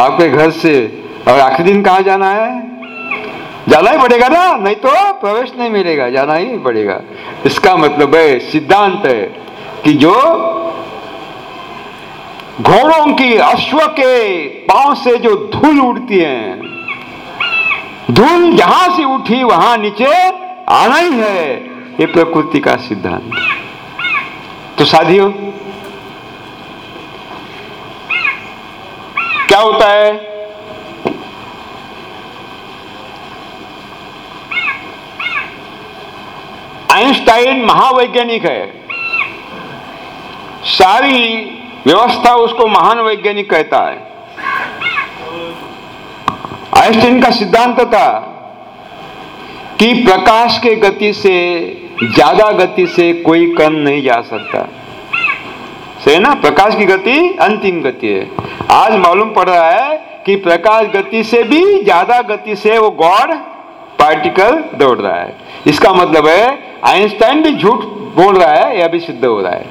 आपके घर से। और आखिरी दिन कहा जाना है? जाना ही पड़ेगा ना, नहीं तो प्रवेश नहीं मिलेगा, जाना ही पड़ेगा। इसका मतलब है, सिद्धांत है कि जो घोड़ों की अश्व के पाँव से जो धूल उड़ती है, धूल जहाँ से उठी वहाँ नीचे आना ही है। ये प्रकृति का सिद्धांत तो साथियों, क्या होता है? आइंस्टाइन महावैज्ञानिक है। सारी व्यवस्था उसको महान वैज्ञानिक कहता है। आइंस्टाइन का सिद्धांत था कि प्रकाश के गति से, ज़्यादा गति से कोई कण नहीं जा सकता। सही ना? प्रकाश की गति अंतिम गति है। आज मालूम पड़ रहा है कि प्रकाश गति से भी ज़्यादा गति से वो गॉड पार्टिकल दौड़ रहा है। इसका मतलब है आइंस्टाइन भी झूठ बोल रहा है, यह भी सिद्ध हो रहा है।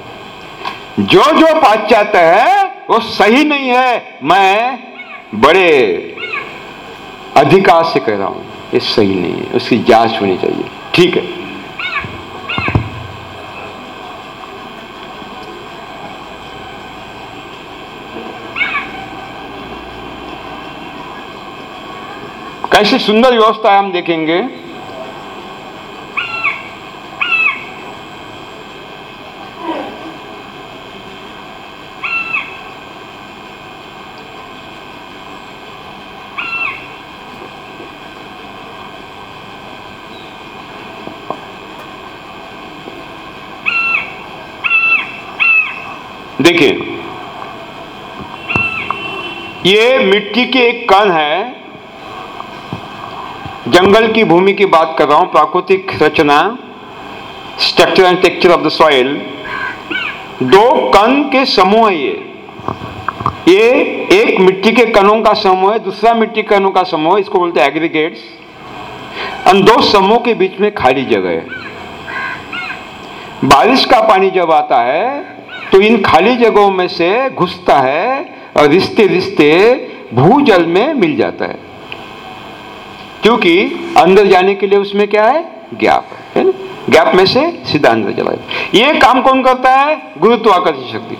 जो जो पाश्चात्य है, वो सही नहीं है। मैं बड़े अधिकार से कह रहा हूँ, ये सही नहीं है, उसकी जाँच होनी चाहिए। ठीक है। कैसी सुंदर व्यवस्था है हम देखेंगे देखिए ये मिट्टी के एक कण है। जंगल की भूमि की बात कर रहा हूँ, प्राकृतिक रचना structure and texture of the soil दो कण के समूह है ये। ये एक मिट्टी के कणों का समूह है, दूसरा मिट्टी के कणों का समूह इसको बोलते हैं एग्रीगेट्स और दो समूह के बीच में खाली जगह है। बारिश का पानी जब आता है तो इन खाली जगहों में से घुसता है और रिश्ते रिश्ते भूजल में मिल जाता है। क्योंकि अंदर जाने के लिए उसमें क्या है? गैप है गैप में से सीधा अंदर चला जाता ये काम कौन करता है? गुरुत्वाकर्षण शक्ति।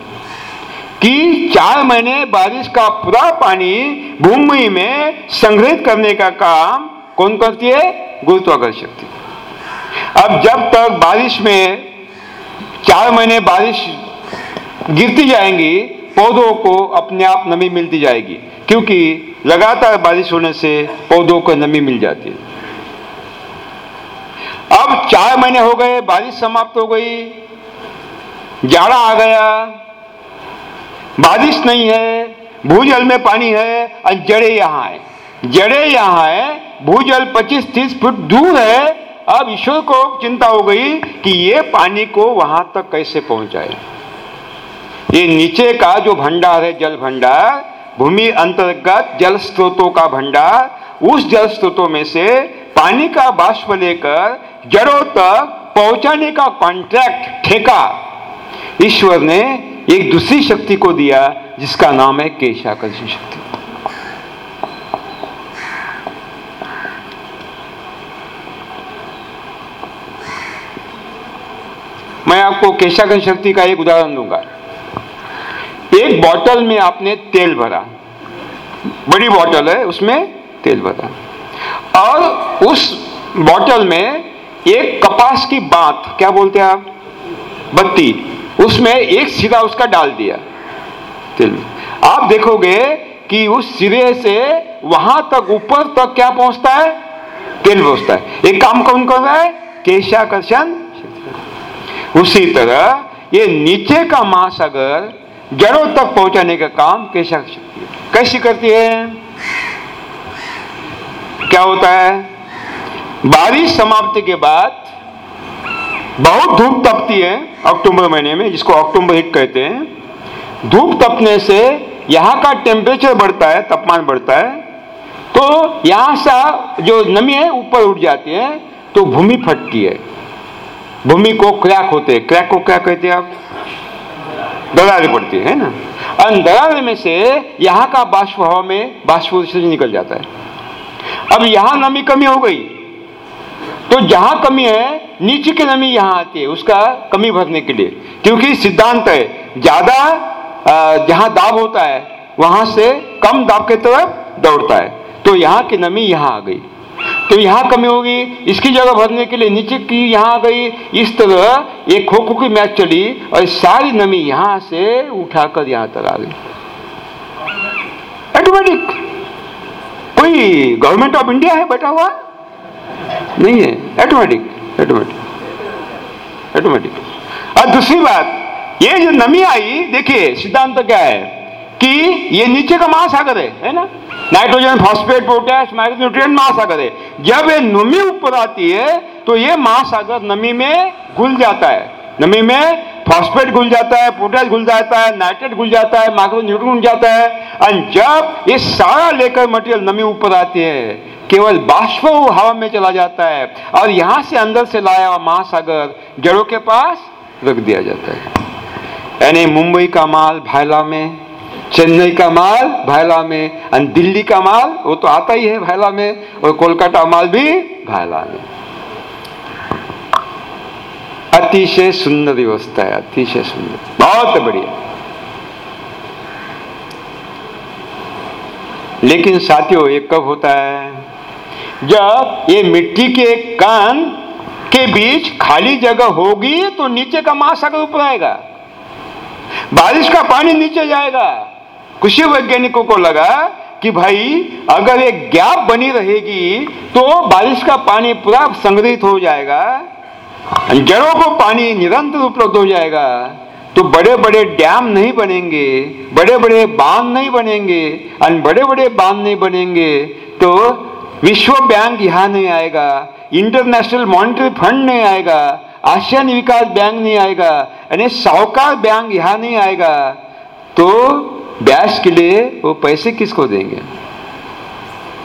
कि चार महीने बारिश का पूरा पानी भूमि में संग्रहित करने का काम कौन करती है? गुरुत्वाकर्षण शक्ति। अब जब तक बारिश में चार महीने बारिश गिरती जाएँगी पौधों को अपने आप नमी मिलती जाएगी, क्योंकि लगातार बारिश होने से पौधों को नमी मिल जाती है। अब चार महीने हो गए, बारिश समाप्त हो गई, जाड़ा आ गया, बारिश नहीं है, भूजल में पानी है, और जड़े यहाँ है। जड़े यहाँ है, भूजल 25-30 फुट दूर है। अब ईश्वर को चिंता हो गई कि ये पानी को वहाँ तक कैसे पहुँचाए। ये नीचे का जो भंडार है जल भंडार, भूमि अंतर्गत जल स्रोतों का भंडार, उस जल स्रोतों में से पानी का बाष्प लेकर जड़ों तक पहुँचाने का कॉन्ट्रैक्ट ठेका। ईश्वर ने एक दूसरी शक्ति को दिया, जिसका नाम है केशाकर्षण शक्ति। मैं आपको केशाकर्षण शक्ति का एक उदाहरण दूँगा। एक बोतल में आपने तेल भरा। बड़ी बोतल है, उसमें तेल भरा। और उस बोतल में एक कपास की बात, क्या बोलते हैं आप? बत्ती। उसमें एक सिरा उसका डाल दिया, तेल। आप देखोगे कि उस सिरे से वहाँ तक ऊपर तक क्या पहुँचता है? तेल पहुँचता है। एक काम कौन कर रहा है? केशाकर्षण उसी तरह ये नीचे का महासागर जड़ों तक पहुँचाने का काम कैसा शक्ति कैसी करती है? क्या होता है? बारिश समाप्ति के बाद बहुत धूप तपती है अक्टूबर महीने में, जिसको अक्टूबर हिट कहते हैं। धूप तपने से यहाँ का टेम्परेचर बढ़ता है, तापमान बढ़ता है। तो यहाँ से जो नमी है, ऊपर उठ जाती है तो भूमि फटती है। भूमि को क्रैक होते हैं। क्रैक को क्या कहते हैं आप? दरारें पड़ती है ना? दरारे में से यहाँ का बाष्प हवा में बाष्प निकल जाता है। अब यहाँ नमी कमी हो गई। तो जहाँ कमी है, नीचे की नमी यहाँ आती है, उसका कमी भरने के लिए। क्योंकि सिद्धांत है, ज़्यादा जहाँ दाब होता है, वहाँ से कम दाब के तरफ़ दौड़ता है। तो यहाँ की नमी यहाँ आ गई। तो यहाँ कमी होगी। इसकी जगह भरने के लिए नीचे की यहाँ गई। इस तरह एक खो खो की मैच चली और सारी नमी यहाँ से उठाकर यहाँ तक आ गई। ऑटोमेटिक कोई गवर्नमेंट ऑफ़ इंडिया है बैठा हुआ? नहीं है। ऑटोमेटिक ऑटोमेटिक ऑटोमेटिक और दूसरी बात, ये जो नमी आई, देखिए, सिद्धांत तो क्या है कि ये नीचे का महासागर है है ना? नाइट्रोजन फॉस्फेट, पोटेश न्यूट्रिएंट महासागर है। जब ये नमी ऊपर आती है तो ये महासागर नमी में घुल जाता है। नमी में फॉस्फेट घुल जाता है, पोटेश घुल जाता है, नाइट्रेट घुल जाता है माइक्रो न्यूट्रिएंट घुल जाता है। और जब ये सारा लेकर मटेरियल नमी ऊपर आती है, केवल बाष्प हवा में चला जाता है। और यहाँ से अंदर से लाया हुआ महासागर जड़ों के पास रख दिया जाता है। यानी मुंबई का माल भायला में चेन्नई का माल, भायला में और दिल्ली का माल, वो तो आता ही है भायला में, और कोलकाता माल भी भायला में। अतिशय सुंदर व्यवस्था है, अतिशय सुंदर। बहुत बढ़िया। लेकिन साथियों, ये कब होता है? जब ये मिट्टी के कान के बीच खाली जगह होगी तो नीचे का महासागर ऊपर आएगा? बारिश का पानी नीचे जाएगा। कुछ वैज्ञानिकों को लगा कि भाई, अगर एक गैप बनी रहेगी तो बारिश का पानी पूरा संग्रहित हो जाएगा जड़ों को पानी निरंतर उपलब्ध हो जाएगा। तो बड़े बड़े डैम नहीं बनेंगे बड़े बड़े बाँध नहीं बनेंगे, और बड़े बड़े बाँध नहीं बनेंगे तो विश्व बैंक यहाँ नहीं आएगा, इंटरनेशनल मॉनिटरी फंड नहीं आएगा, आसियान विकास बैंक नहीं आएगा, यानी साहूकार बैंक यहाँ नहीं आएगा। तो ब्याज के लिए वो पैसे किसको देंगे?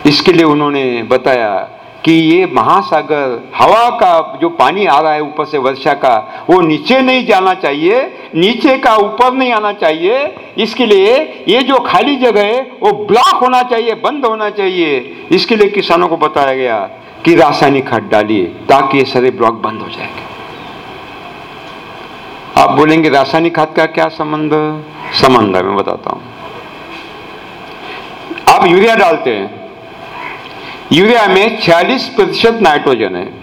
इसके लिए उन्होंने बताया कि ये महासागर हवा का जो पानी आ रहा है ऊपर से वर्षा का, वो नीचे नहीं जाना चाहिए, नीचे का ऊपर नहीं आना चाहिए। इसके लिए ये जो खाली जगह है, वो ब्लॉक होना चाहिए, बंद होना चाहिए। इसके लिए किसानों को बताया गया कि रासायनिक खाद डालिए ताकि ये सारे ब्लॉक बंद हो जाएँगे। आप बोलेंगे रासायनिक खाद का क्या संबंध? संबंध है, मैं बताता हूँ। आप यूरिया डालते हैं। यूरिया में 46 प्रतिशत नाइट्रोजन है।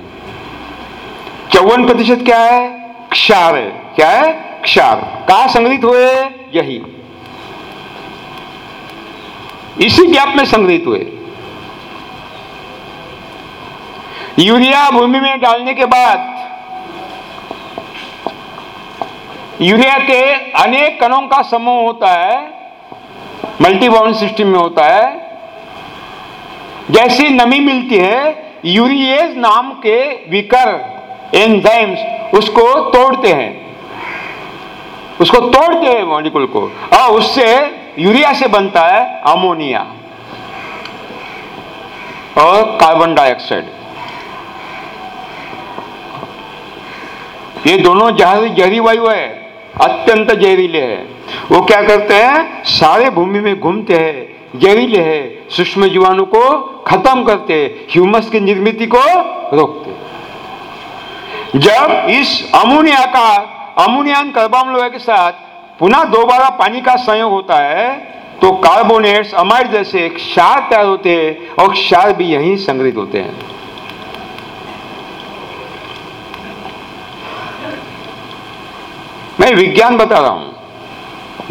चौवन प्रतिशत क्या है? क्षार है। क्या है? क्षार। कहा संग्रहित हुए? यही। इसी गैप में संग्रहित हुए। यूरिया भूमि में डालने के बाद यूरिया के अनेक कणों का समूह होता है मल्टी बाउंड सिस्टम में होता है। जैसी नमी मिलती है, यूरिएज नाम के विकर एंजाइम्स उसको तोड़ते हैं। उसको तोड़ते हैं मॉलिक्यूल को। और उससे यूरिया से बनता है अमोनिया और कार्बन डाइऑक्साइड ये दोनों जहरी जहरी वायु है। अत्यंत जहरीले है। वो क्या करते हैं? सारे भूमि में घूमते हैं, जहरीले है। सूक्ष्म जीवाणु को खत्म करते ह्यूमस की निर्मित को रोकते जब इस अमोनिया का अमोनियन कार्बामलोया के साथ पुनः दोबारा पानी का संयोग होता है तो कार्बोनेट्स अमाइड जैसे क्षार तैयार होते हैं और क्षार भी यहीं संग्रहित होते हैं। मैं विज्ञान बता रहा हूँ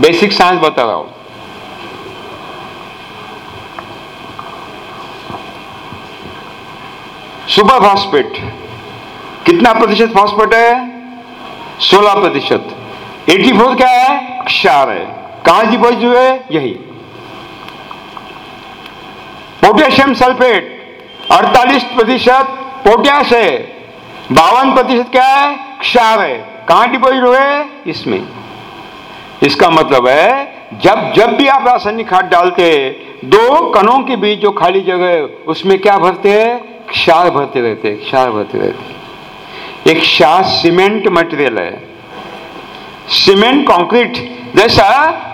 बेसिक साइंस बता रहा हूँ। सुपर फॉस्फेट कितना प्रतिशत फॉस्फेट है? 16 प्रतिशत। एटी फोर क्या है? क्षार है। कहाँ जी पहुँच है यही। पोटेशियम सल्फेट, अड़तालीस प्रतिशत पोट्यास है। बावन प्रतिशत क्या है? क्षार है। कहाँ डिपोजिट हुए इसमें। इसका मतलब है, जब जब भी आप रासायनिक खाद डालते, दो कणों के बीच जो खाली जगह है, उसमें क्या भरते हैं? क्षार भरते रहते हैं, क्षार भरते रहते एक क्षार सीमेंट मटेरियल है। सीमेंट, कंक्रीट, जैसा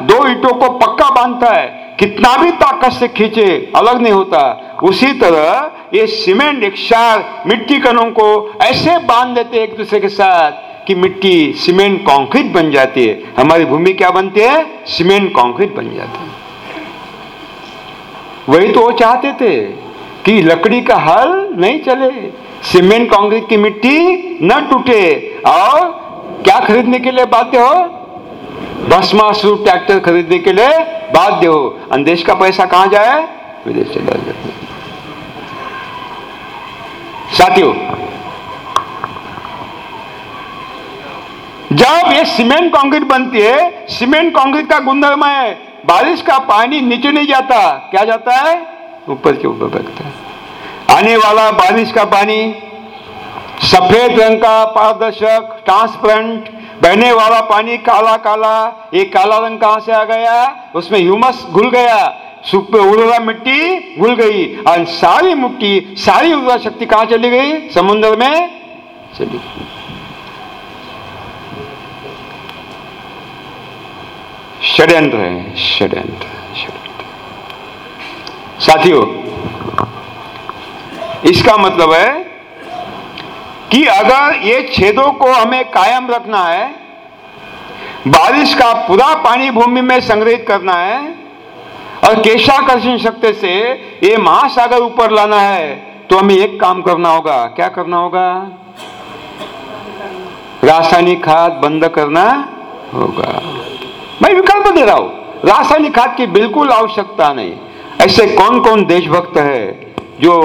दो ईटों को पक्का बांधता है, कितना भी ताकत से खींचे, अलग नहीं होता। उसी तरह ये सीमेंट, एक क्षार मिट्टी कणों को ऐसे बाँध देते एक दूसरे के साथ कि मिट्टी सीमेंट कंक्रीट बन जाती है। हमारी भूमि क्या बनती है? सीमेंट कंक्रीट बन जाती है। वही तो वो चाहते थे कि लकड़ी का हल नहीं चले, सीमेंट कंक्रीट की मिट्टी न टूटे। और क्या खरीदने के लिए बाध्य हो? भस्मासुर ट्रैक्टर खरीदने के लिए बाध्य हो। देश का पैसा कहाँ जाए? विदेश चला जाए साथियों जब ये सीमेंट कंक्रीट बनती है, सीमेंट कंक्रीट का गुणधर्म है, बारिश का पानी नीचे नहीं जाता। क्या जाता है? ऊपर के ऊपर बैठता है। आने वाला बारिश का पानी, सफ़ेद रंग का पारदर्शक ट्रांसपेरेंट बहने वाला पानी काला काला, ये काला रंग कहाँ से आ गया? उसमें ह्यूमस घुल गया। सुख उर्वरा मिट्टी घुल गई और सारी मिट्टी, सारी उर्वरा शक्ति कहाँ चली गई? समुद्र में चली गई। षड्यंत्र है, षड्यंत्र साथियों, इसका मतलब है कि अगर ये छेदों को हमें कायम रखना है, बारिश का पूरा पानी भूमि में संग्रहित करना है, और केशाकर्षण शक्ति से ये महासागर ऊपर लाना है तो हमें एक काम करना होगा। क्या करना होगा? रासायनिक खाद बंद करना होगा। विकल्प दे रहा हूँ। रासायनिक खाद की बिल्कुल आवश्यकता नहीं। ऐसे कौन कौन देशभक्त है जो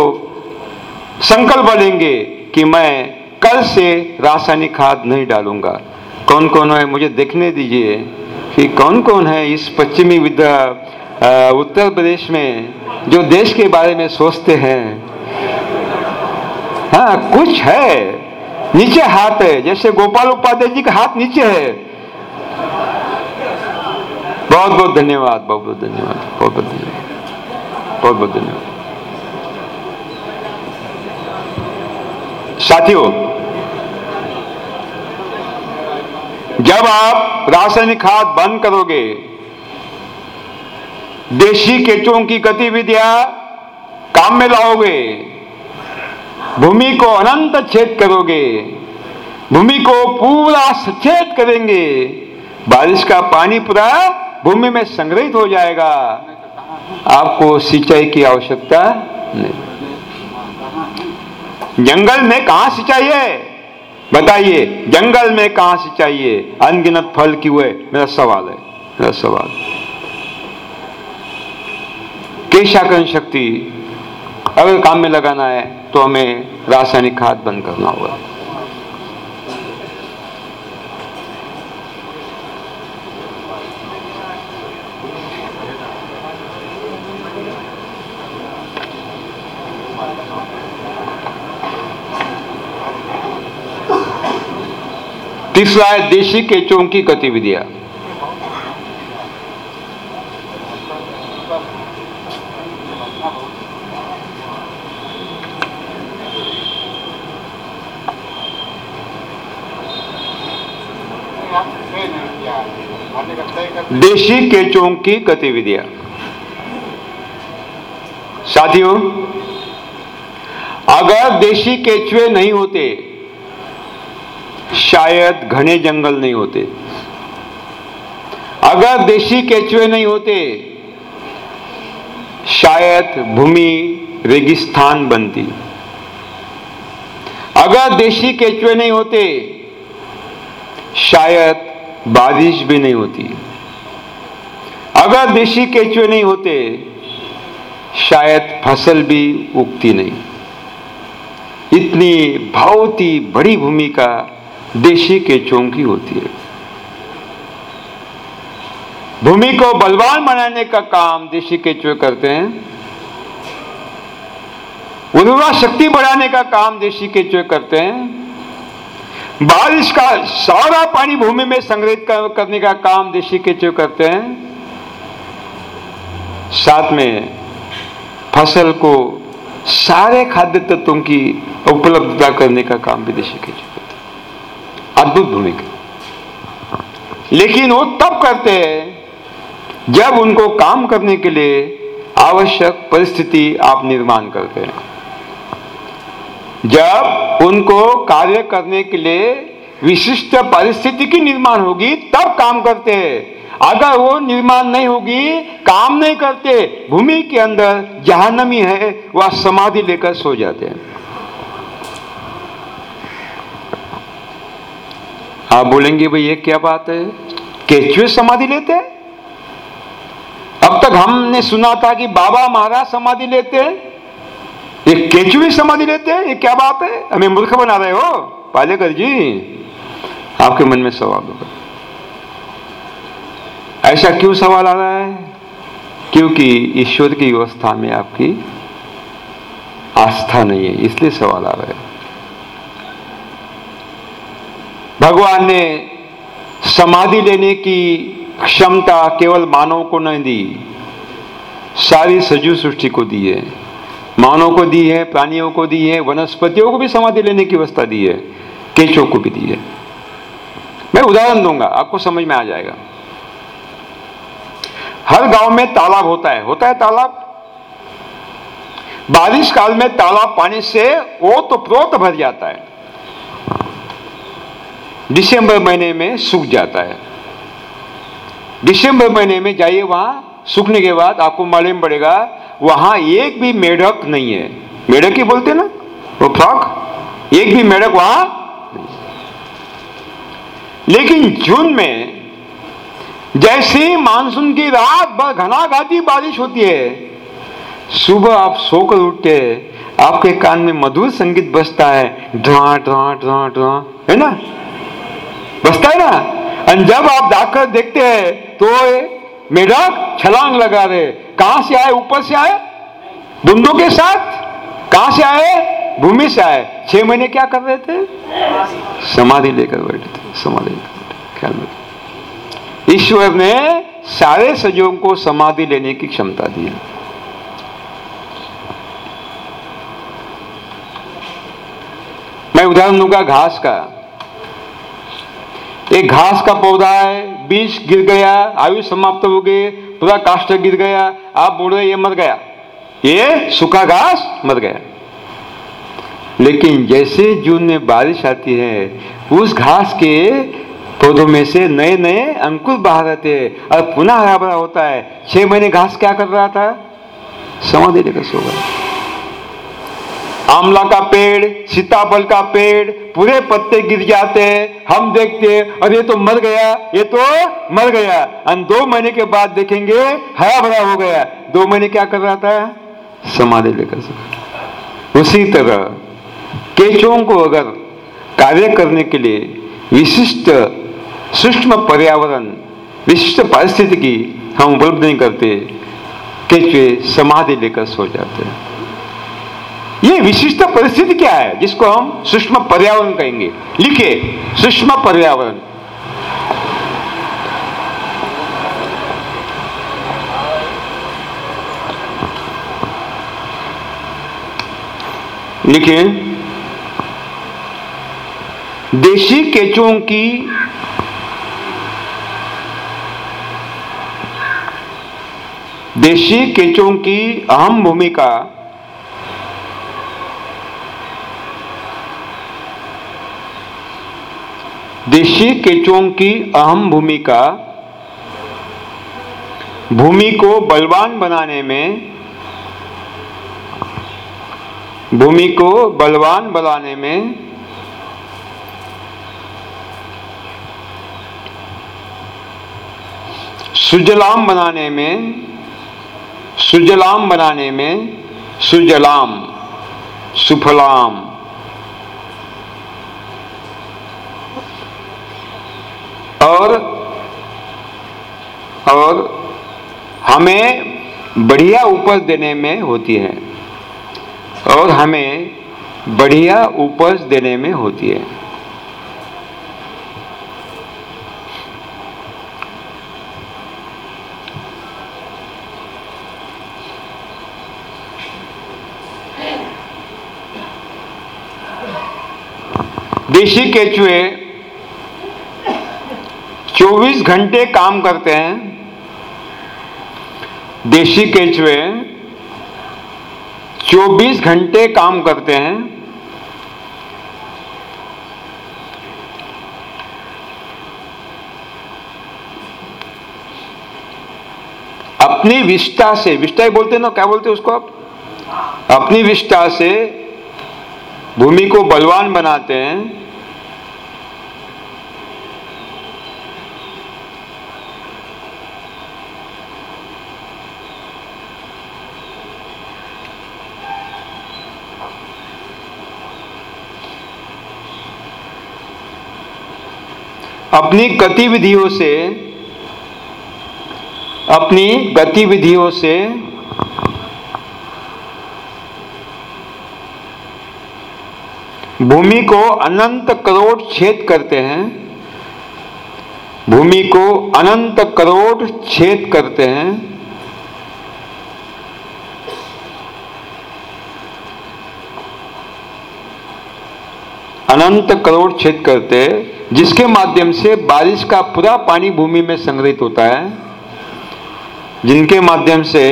संकल्प लेंगे कि मैं कल से रासायनिक खाद नहीं डालूँगा? कौन कौन है? मुझे देखने दीजिए कि कौन कौन है इस पश्चिमी विद्या उत्तर प्रदेश में जो देश के बारे में सोचते हैं। हाँ कुछ है। नीचे हाथ है। जैसे गोपाल उपाध्याय जी का हाथ नीचे है। बहुत बहुत धन्यवाद, बहुत बहुत धन्यवाद, बहुत बहुत धन्यवाद, बहुत बहुत धन्यवाद। साथियों, जब आप रासायनिक खाद बंद करोगे, देशी केचों की गतिविधियाँ काम में लाओगे, भूमि को अनंत छेद करोगे, भूमि को पूरा सचेत करेंगे, बारिश का पानी पूरा भूमि में संग्रहित हो जाएगा। आपको सिंचाई की आवश्यकता नहीं। जंगल में कहा सिंचाई है? बताइए, जंगल में कहा सिंचाई है? अनगिनत फल क्यों है। मेरा सवाल है, मेरा सवाल। केशाकरण शक्ति, अगर काम में लगाना है तो हमें रासायनिक खाद बंद करना होगा। है देशी केचों की गतिविधियाँ। देशी केचों की गतिविधियाँ। साथियों, अगर देशी केचुए नहीं होते शायद घने जंगल नहीं होते। अगर देशी केचुए नहीं होते, शायद भूमि रेगिस्तान बनती। अगर देशी केचुए नहीं होते, शायद बारिश भी नहीं होती। अगर देशी केचुए नहीं होते, शायद फ़सल भी उगती नहीं। इतनी बहुत ही बड़ी भूमिका देशी की होती है। भूमि को बलवान बनाने का काम देशी के केचुए करते हैं। उर्वरा शक्ति बढ़ाने का काम देशी केचुए करते हैं। बारिश का सारा पानी भूमि में संग्रहित करने का काम देशी के केचुए करते हैं। साथ में फ़सल को सारे खाद्य तत्वों की उपलब्धता करने का काम भी देशी केचुए अद्भुत भूमिका। लेकिन वो तब करते हैं जब उनको काम करने के लिए आवश्यक परिस्थिति आप निर्माण करते हैं। जब उनको कार्य करने के लिए विशिष्ट परिस्थिति की निर्माण होगी, तब काम करते हैं। अगर वो निर्माण नहीं होगी, काम नहीं करते, भूमि के अंदर जहाँ नमी है, वह समाधि लेकर सो जाते हैं। आप बोलेंगे, भाई, ये क्या बात है? केचुए समाधि लेते हैं? अब तक हमने सुना था कि बाबा महाराज समाधि लेते हैं। ये केचुए समाधि लेते हैं? ये क्या बात है? हमें मूर्ख बना रहे हो, पालेकर जी। आपके मन में सवाल होगा। ऐसा क्यों सवाल आ रहा है? क्योंकि ईश्वर की व्यवस्था में आपकी आस्था नहीं है, इसलिए सवाल आ रहा है। भगवान ने समाधि लेने की क्षमता केवल मानव को नहीं दी, सारी सजीव सृष्टि को दी है। मानव को दी है, प्राणियों को दी है, वनस्पतियों को भी समाधि लेने की व्यवस्था दी है केचों को भी दी है। मैं उदाहरण दूँगा, आपको समझ में आ जाएगा। हर गाँव में तालाब होता है। होता है तालाब? बारिश काल में तालाब पानी से वो तो प्रोत भर जाता है। दिसंबर महीने में सूख जाता है। दिसंबर महीने में जाइए, वहाँ सूखने के बाद आपको मालूम पड़ेगा, वहाँ एक भी मेढक नहीं है। मेढक ही बोलते ना, वो फ्रॉक? एक भी मेढक वहाँ लेकिन जून में जैसे मानसून की रात भर घना घाती बारिश होती है, सुबह आप सोकर उठते हैं, आपके कान में मधुर संगीत बजता है ड्रा ड्रा ड्रा ड्रा है ना? बजता है ना? और जब आप जाकर देखते हैं तो मेढक छलांग लगा रहे कहाँ से आए? ऊपर से आए? बुंदों के साथ? कहाँ से आए? भूमि से आए। छह महीने क्या कर रहे थे? समाधि लेकर बैठे थे। समाधि लेकर ख्याल में? ईश्वर ने सारे सजों को समाधि लेने की क्षमता दी है। मैं उदाहरण दूँगा घास का। एक घास का पौधा है, बीज गिर गया, आयु समाप्त हो गए पूरा काष्ट गिर गया, आप बोल रहे ये मर गया। ये सूखा घास मर गया। लेकिन जैसे जून में बारिश आती है, उस घास के पौधों में से नए नए अंकुर बाहर आते हैं और पुनः हरा भरा होता है। छह महीने घास क्या कर रहा था? समाधि लेकर सो गया। आमला का पेड़, सीताफल का पेड़, पूरे पत्ते गिर जाते हैं। हम देखते और ये तो मर गया, ये तो मर गया। और दो महीने के बाद देखेंगे, हरा भरा हो गया। दो महीने क्या कर रहा था? समाधि लेकर उसी तरह केचों को अगर कार्य करने के लिए विशिष्ट सूक्ष्म पर्यावरण, विशिष्ट परिस्थिति की हम उपलब्ध नहीं करते केचुए समाधि लेकर सो जाते हैं। ये विशिष्ट परिस्थिति क्या है, जिसको हम सूक्ष्म पर्यावरण कहेंगे? लिखे सूक्ष्म पर्यावरण। लिखे देशी केचुओं की देशी केचुओं की अहम भूमिका देशी केचुओं की अहम भूमिका। भूमि को बलवान बनाने में, भूमि को बलवान बनाने में, सुजलाम बनाने में, सुजलाम बनाने में सुजलाम, सुफलाम। और और हमें बढ़िया उपज देने में होती है। और हमें बढ़िया उपज देने में होती है। देशी केचुए 24 घंटे काम करते हैं। देशी केचुए 24 घंटे काम करते हैं। अपनी विष्टा से बोलते हैं ना, क्या बोलते उसको आप? अपनी विष्टा से भूमि को बलवान बनाते हैं। अपनी गतिविधियों से, अपनी गतिविधियों से, भूमि को अनंत करोड़ छेद करते हैं, भूमि को अनंत करोड़ छेद करते हैं, अनंत करोड़ छेद करते जिसके माध्यम से बारिश का पूरा पानी भूमि में संग्रहित होता है, जिनके माध्यम से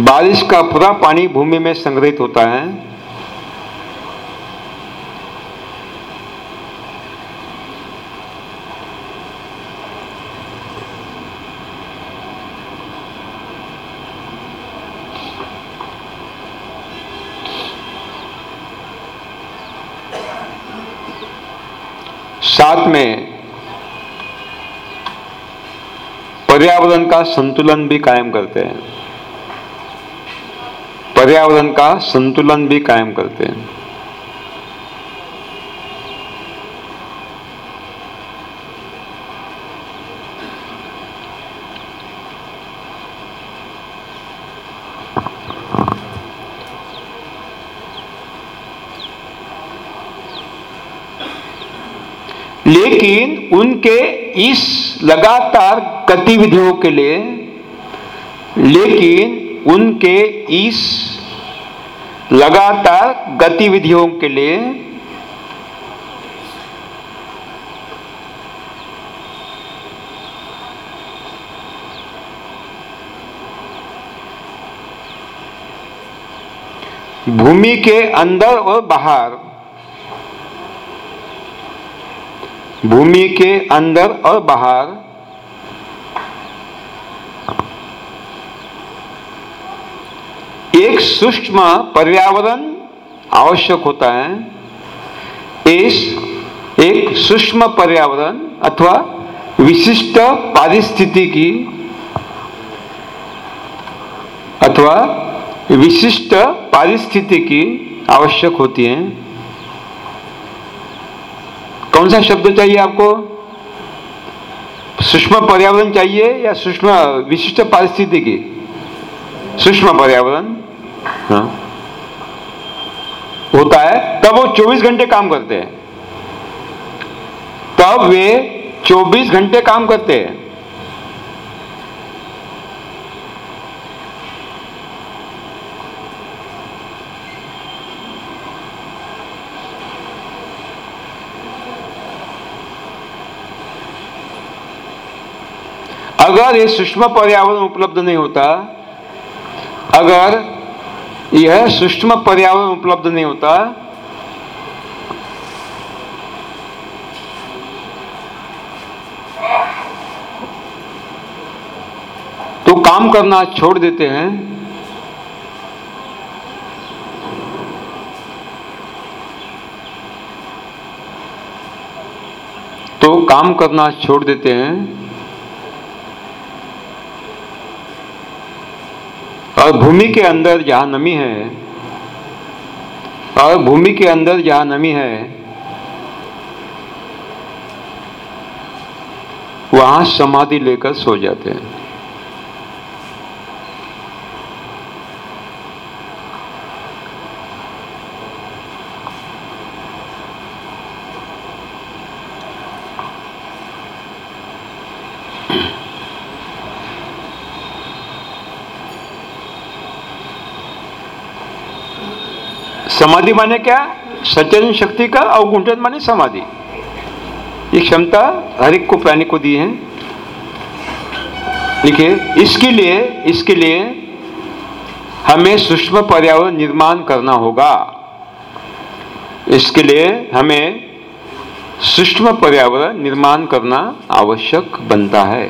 बारिश का पूरा पानी भूमि में संग्रहित होता है साथ में पर्यावरण का संतुलन भी कायम करते हैं। पर्यावरण का संतुलन भी कायम करते हैं। लेकिन उनके इस लगातार गतिविधियों के लिए, लेकिन उनके इस लगातार गतिविधियों के लिए, भूमि के अंदर और बाहर, भूमि के अंदर और बाहर एक सूक्ष्म पर्यावरण आवश्यक होता है। इस एक सूक्ष्म पर्यावरण अथवा विशिष्ट पारिस्थितिकी अथवा विशिष्ट पारिस्थितिकी आवश्यक होती है। कौन सा शब्द चाहिए आपको? सूक्ष्म पर्यावरण चाहिए या सूक्ष्म विशिष्ट परिस्थिति की? सूक्ष्म पर्यावरण। हाँ? होता है, तब वो 24 घंटे काम करते हैं। तब वे 24 घंटे काम करते हैं। अगर ये सूक्ष्म पर्यावरण उपलब्ध नहीं होता, अगर यह सूक्ष्म पर्यावरण उपलब्ध नहीं होता। तो काम करना छोड़ देते हैं। तो काम करना छोड़ देते हैं। और भूमि के अंदर जहाँ नमी है, और भूमि के अंदर जहाँ नमी है, वहाँ समाधि लेकर सो जाते हैं। समाधि माने क्या? सचेतन शक्ति का अवगुंठन माने समाधि। ये क्षमता हर एक को, प्राणी को दी है। देखिए, इसके लिए इसके लिए हमें सूक्ष्म पर्यावरण निर्माण करना होगा। इसके लिए हमें सूक्ष्म पर्यावरण निर्माण करना आवश्यक बनता है।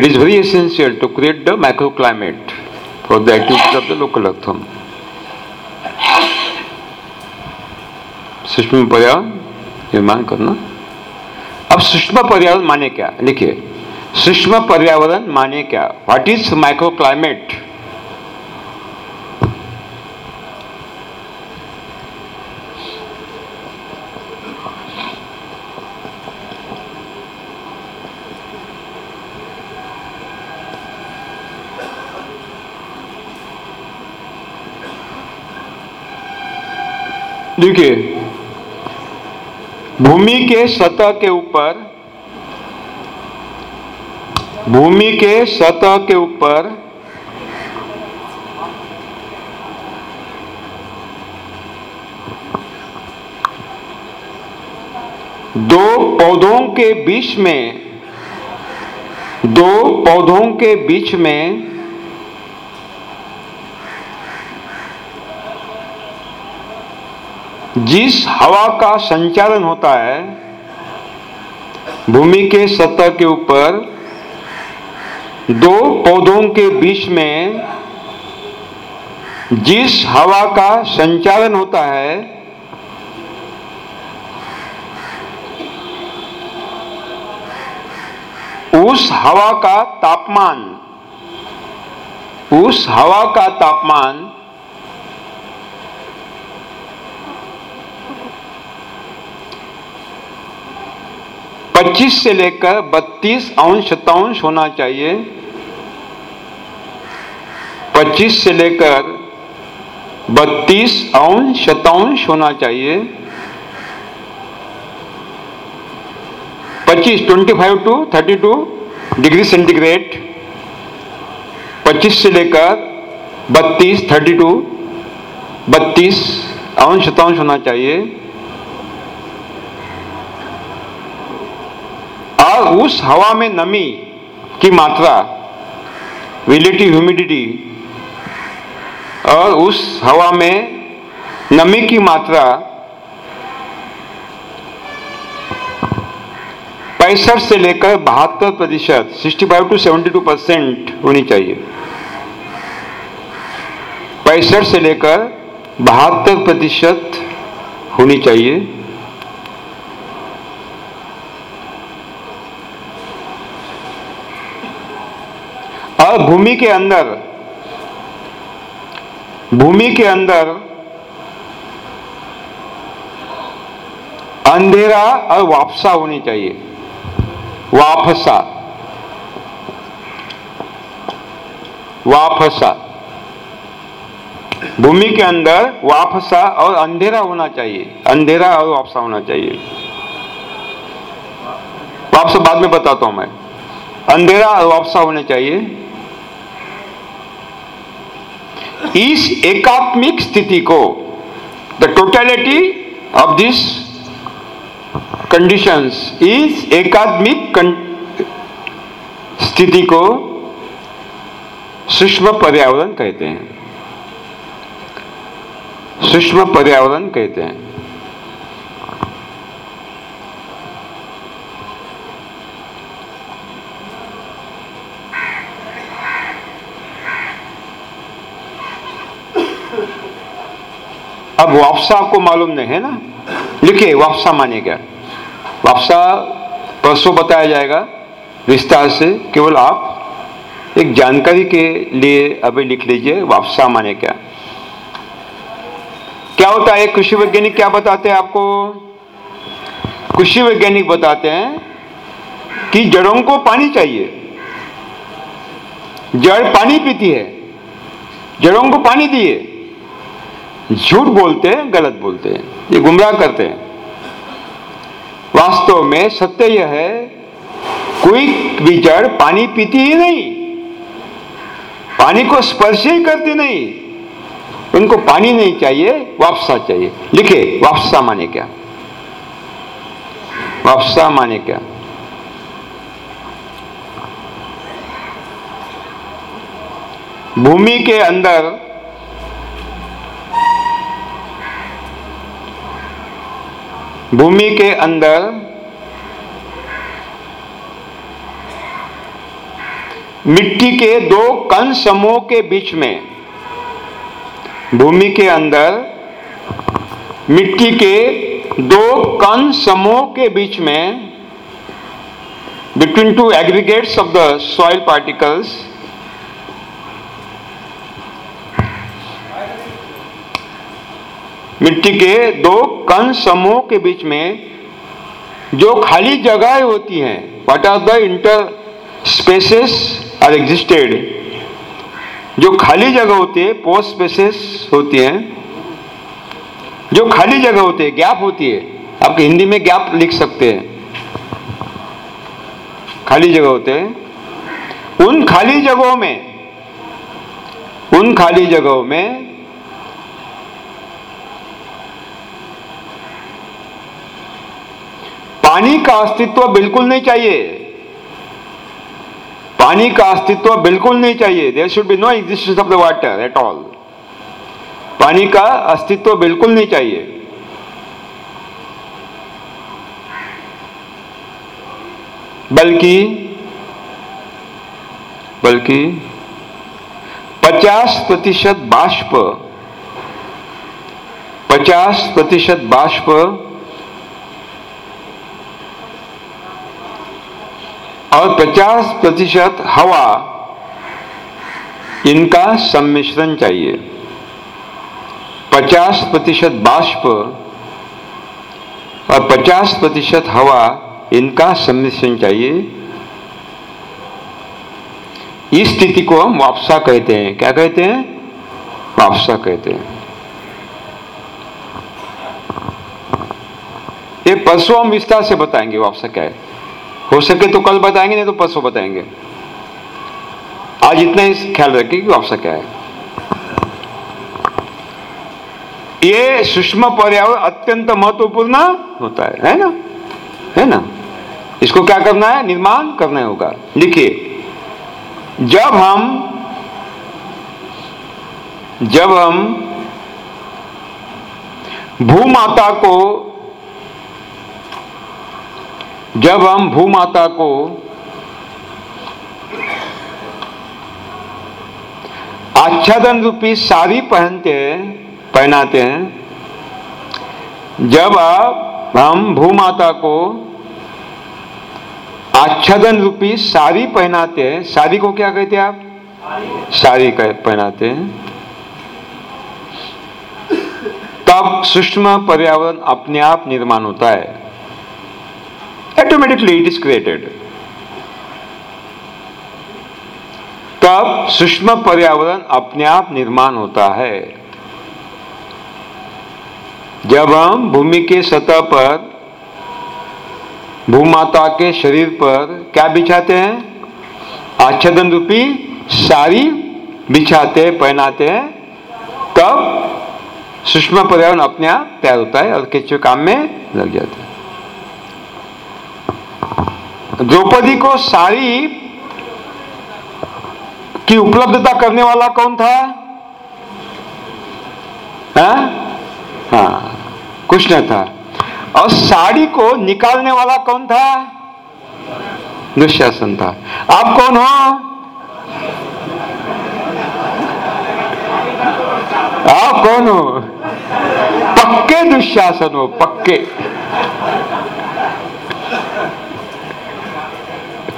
It is very essential to create the microclimate for the activities of the local earthworm. सूक्ष्म पर्यावरण निर्माण करना अब सूक्ष्म पर्यावरण माने क्या लिखिए सूक्ष्म पर्यावरण माने क्या व्हाट इज़ माइक्रो क्लाइमेट देखिए, भूमि के सतह के ऊपर, भूमि के सतह के ऊपर दो पौधों के बीच में, दो पौधों के बीच में जिस हवा का संचालन होता है, भूमि के सतह के ऊपर, दो पौधों के बीच में, जिस हवा का संचालन होता है, उस हवा का तापमान, उस हवा का तापमान 25 से लेकर 32 अंश शतांश होना चाहिए। 25 से लेकर 32 अंश शतांश होना चाहिए। 25 25 टू 32 डिग्री सेंटीग्रेड। 25 से लेकर 32 32 32 अंश शतांश होना चाहिए। और उस हवा में नमी की मात्रा रिलेटिव ह्यूमिडिटी और उस हवा में नमी की मात्रा पैंसठ से लेकर बहत्तर प्रतिशत sixty five to seventy two percent होनी चाहिए। पैंसठ से लेकर बहत्तर प्रतिशत होनी चाहिए। और भूमि के अंदर, भूमि के अंदर अंधेरा और वापसा होनी चाहिए। वापसा। वापसा। भूमि के अंदर वापसा और अंधेरा होना चाहिए। अंधेरा और वापसा होना चाहिए। वापसा बाद में बताता हूँ मैं। अंधेरा और वापसा होने चाहिए। इस एकात्मिक स्थिति को the totality of this conditions इस एकात्मिक स्थिति को सूक्ष्म पर्यावरण कहते हैं। सूक्ष्म पर्यावरण कहते हैं। अब वापसा आपको मालूम नहीं है ना? लिखिए, वापसा माने क्या वापसा परसों बताया जाएगा विस्तार से, केवल आप एक जानकारी के लिए अभी लिख लीजिए, वापसा माने क्या क्या होता है, कृषि वैज्ञानिक क्या बताते हैं आपको? कृषि वैज्ञानिक बताते हैं कि जड़ों को पानी चाहिए। जड़ पानी पीती है। जड़ों को पानी दिए। झूठ बोलते हैं, गलत बोलते हैं, ये गुमराह करते हैं। वास्तव में सत्य यह है, कोई भी जड़ पानी पीती ही नहीं, पानी को स्पर्श ही करती नहीं, उनको पानी नहीं चाहिए, वापसा चाहिए। लिखे, वापसा माने क्या? वापसा माने क्या? भूमि के अंदर भूमि के अंदर मिट्टी के दो कण समूह के बीच में, भूमि के अंदर मिट्टी के दो कण समूह के बीच में between two aggregates of the soil particles मिट्टी के दो कण समूह के बीच में जो खाली जगह होती हैं what are the interspaces are existed जो खाली जगह होती है पोस्ट स्पेसेस होती हैं। जो खाली जगह होती है गैप होती है। आप हिंदी में गैप लिख सकते हैं। खाली जगह होते हैं। उन खाली जगहों में, उन खाली जगहों में पानी का अस्तित्व बिल्कुल नहीं चाहिए। पानी का अस्तित्व बिल्कुल नहीं चाहिए। There should be no existence of the water at all पानी का अस्तित्व बिल्कुल नहीं चाहिए। बल्कि बल्कि 50 प्रतिशत बाष्प 50 प्रतिशत बाष्प और 50 प्रतिशत हवा, इनका सम्मिश्रण चाहिए। 50 प्रतिशत बाष्प और 50 प्रतिशत हवा, इनका सम्मिश्रण चाहिए। इस स्थिति को हम वापसा कहते हैं। क्या कहते हैं? वापसा कहते हैं। ये परसों हम विस्तार से बताएँगे वापसा क्या है। हो सके तो कल बताएँगे, नहीं तो परसों बताएँगे। आज इतना ही ख्याल रखें कि क्या है। ये सूक्ष्म पर्यावरण अत्यंत महत्वपूर्ण होता है है ना? है ना? इसको क्या करना है? निर्माण करना होगा। लिखिए जब हम जब हम भूमाता को जब हम भूमाता को आच्छादन रूपी साड़ी पहनते हैं, पहनाते हैं, जब आप हम भूमाता को आच्छादन रूपी साड़ी पहनाते हैं, साड़ी को क्या कहते हैं आप? साड़ी कह पहनाते हैं। तब सूक्ष्म पर्यावरण अपने आप निर्माण होता है। Automatically it is created. तब सूक्ष्म पर्यावरण अपने आप निर्माण होता है। जब हम भूमि के सतह पर, भूमाता के शरीर पर क्या बिछाते हैं? आच्छादन रूपी साड़ी बिछाते, पहनाते हैं। तब सूक्ष्म पर्यावरण अपने आप तैयार होता है और किसी काम में लग जाता है। द्रौपदी को साड़ी की उपलब्धता करने वाला कौन था? हाँ, हाँ कृष्ण था। और साड़ी को निकालने वाला कौन था? दुशासन था। आप कौन हो? आप कौन हो? पक्के दुशासन हो पक्के।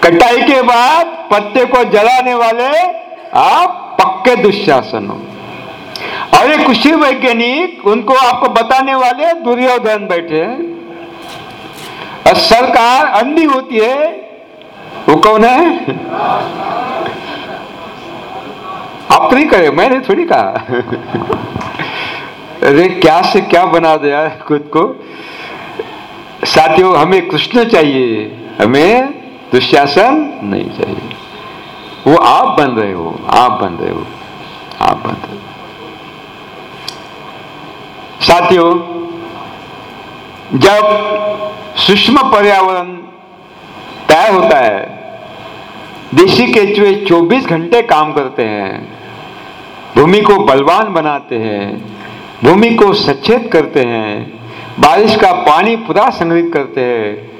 कटाई के बाद पत्ते को जलाने वाले आप पक्के दुशासन हो। और एक कृषि वैज्ञानिक, उनको आपको बताने वाले दुर्योधन बैठे सरकार अंधी होती है, वो कौन है? आप नहीं करे मैंने थोड़ी कहा। अरे, क्या से क्या बना दिया खुद को? साथियों, हमें कृष्ण चाहिए, हमें दुशासन नहीं चाहिए। वो आप बन रहे हो, आप बन रहे हो, आप बन रहे हो। साथियों, जब सूक्ष्म पर्यावरण तय होता है, देशी केचुए 24 घंटे काम करते हैं, भूमि को बलवान बनाते हैं, भूमि को सचेत करते हैं, बारिश का पानी पूरा संग्रहित करते हैं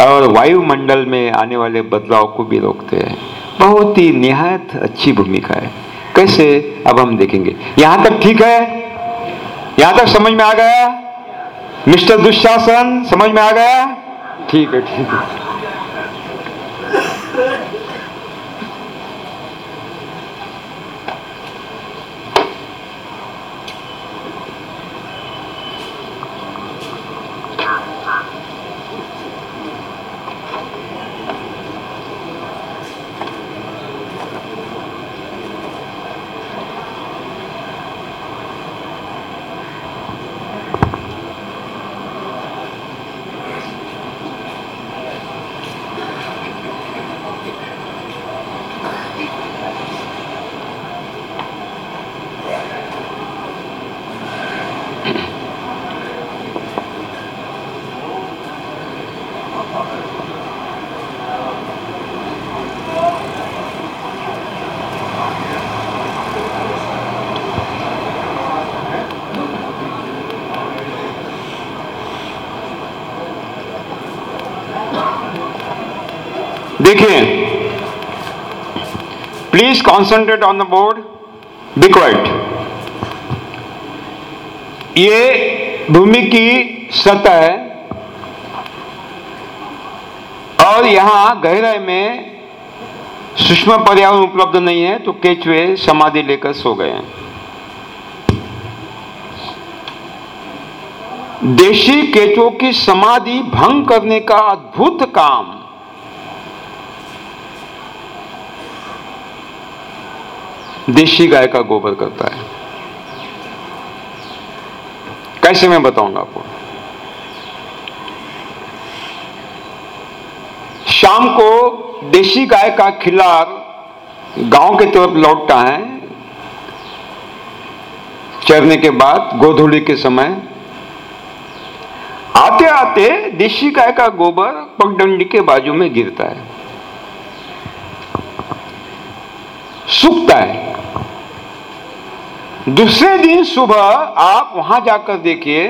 और वायुमंडल में आने वाले बदलाव को भी रोकते हैं। बहुत ही निहायत अच्छी भूमिका है। कैसे? अब हम देखेंगे। यहाँ तक ठीक है? यहाँ तक समझ में आ गया? मिस्टर दुशासन, समझ में आ गया? ठीक है ठीक है देखिए concentrate on the board be quiet ये भूमि की सतह है और यहाँ गहराई में सूक्ष्म पर्यावरण उपलब्ध नहीं है तो केचुए समाधि लेकर सो गए हैं। देशी केचुओं की समाधि भंग करने का अद्भुत काम। देशी गाय का गोबर करता है। कैसे मैं बताऊँगा आपको? शाम को देशी गाय का खिलार गाँव की तरफ़ लौटता है। चरने के बाद, गोधूली के समय आते आते देशी गाय का गोबर पगडंडी के बाजू में गिरता है। सूखता है। दूसरे दिन सुबह आप वहाँ जाकर देखिए,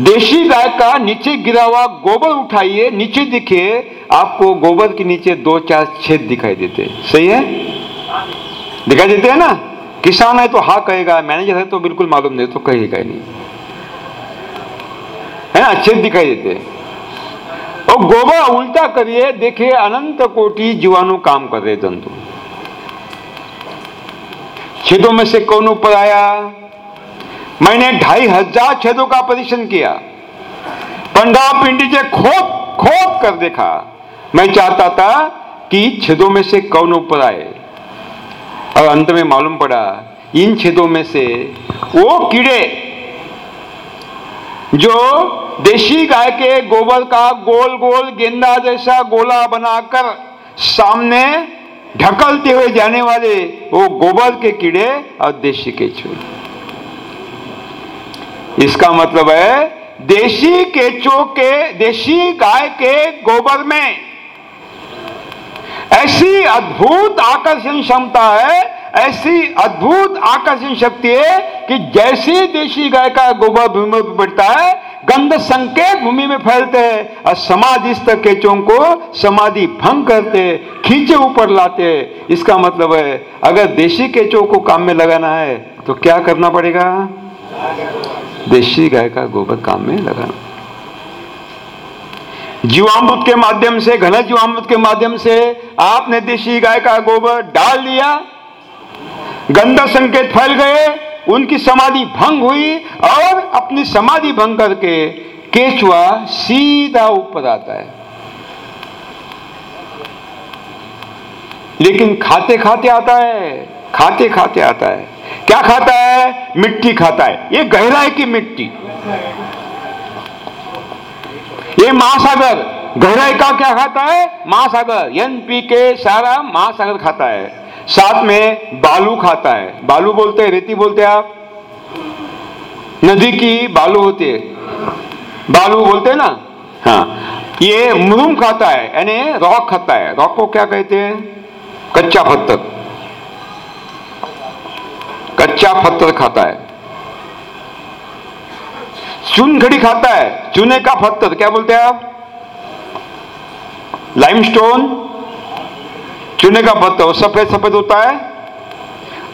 देशी गाय का नीचे गिरा हुआ गोबर उठाइए, नीचे देखिए, आपको गोबर के नीचे दो चार छेद दिखाई देते सही है? दिखाई देते हैं ना? किसान है तो हा कहेगा, मैनेजर है तो बिल्कुल मालूम नहीं तो कहेगा नहीं। है ना? छेद दिखाई देते और गोबर उल्टा करिए, देखिए, अनंत कोटि जीवाणु काम कर रहे जंतु। छेदों में से कौन ऊपर आया? मैंने ढाई हज़ार छेदों का परीक्षण किया। पंडा पिंडी से खोद खोद कर देखा। मैं चाहता था कि छेदों में से कौन ऊपर आए। और अंत में मालूम पड़ा, इन छेदों में से वो कीड़े जो देशी गाय के गोबर का गोल गोल गेंदा जैसा गोला बनाकर सामने ढकलते हुए जाने वाले वो गोबर के कीड़े और देशी केचुए इसका मतलब है, देशी केचो के, देशी गाय के गोबर में। ऐसी अद्भुत आकर्षण क्षमता है ऐसी अद्भुत आकर्षण शक्ति है कि जैसे देशी गाय का गोबर भूमि पर पड़ता है, गंध संकेत भूमि में फैलते हैं और समाधिस्थ केचों को समाधि भंग करते, खींचे ऊपर लाते इसका मतलब है, अगर देशी केचों को काम में लगाना है तो क्या करना पड़ेगा? देशी गाय का गोबर काम में लगाना। जीवामृत के माध्यम से, घन जीवामृत के माध्यम से आपने देशी गाय का गोबर डाल दिया गंदा संकेत फैल गए, उनकी समाधि भंग हुई और अपनी समाधि भंग करके केचुआ सीधा ऊपर आता है। लेकिन खाते खाते आता है, खाते खाते आता है। क्या खाता है? मिट्टी खाता है। ये गहराई की मिट्टी? ये महासागर, गहराई का क्या खाता है? महासागर एन पी के सारा महासागर खाता है। साथ में बालू खाता है। बालू बोलते हैं, रेती बोलते हैं आप? नदी की बालू होती है। बालू बोलते हैं ना? हाँ। ये मुरुम खाता है, यानी रॉक खाता है। रॉक को क्या कहते हैं? कच्चा पत्थर कच्चा पत्थर खाता है। चून चुनखड़ी खाता है। चूने का पत्थर क्या बोलते हैं आप? लाइमस्टोन? चूने का पत्थर सफ़ेद सफ़ेद होता है।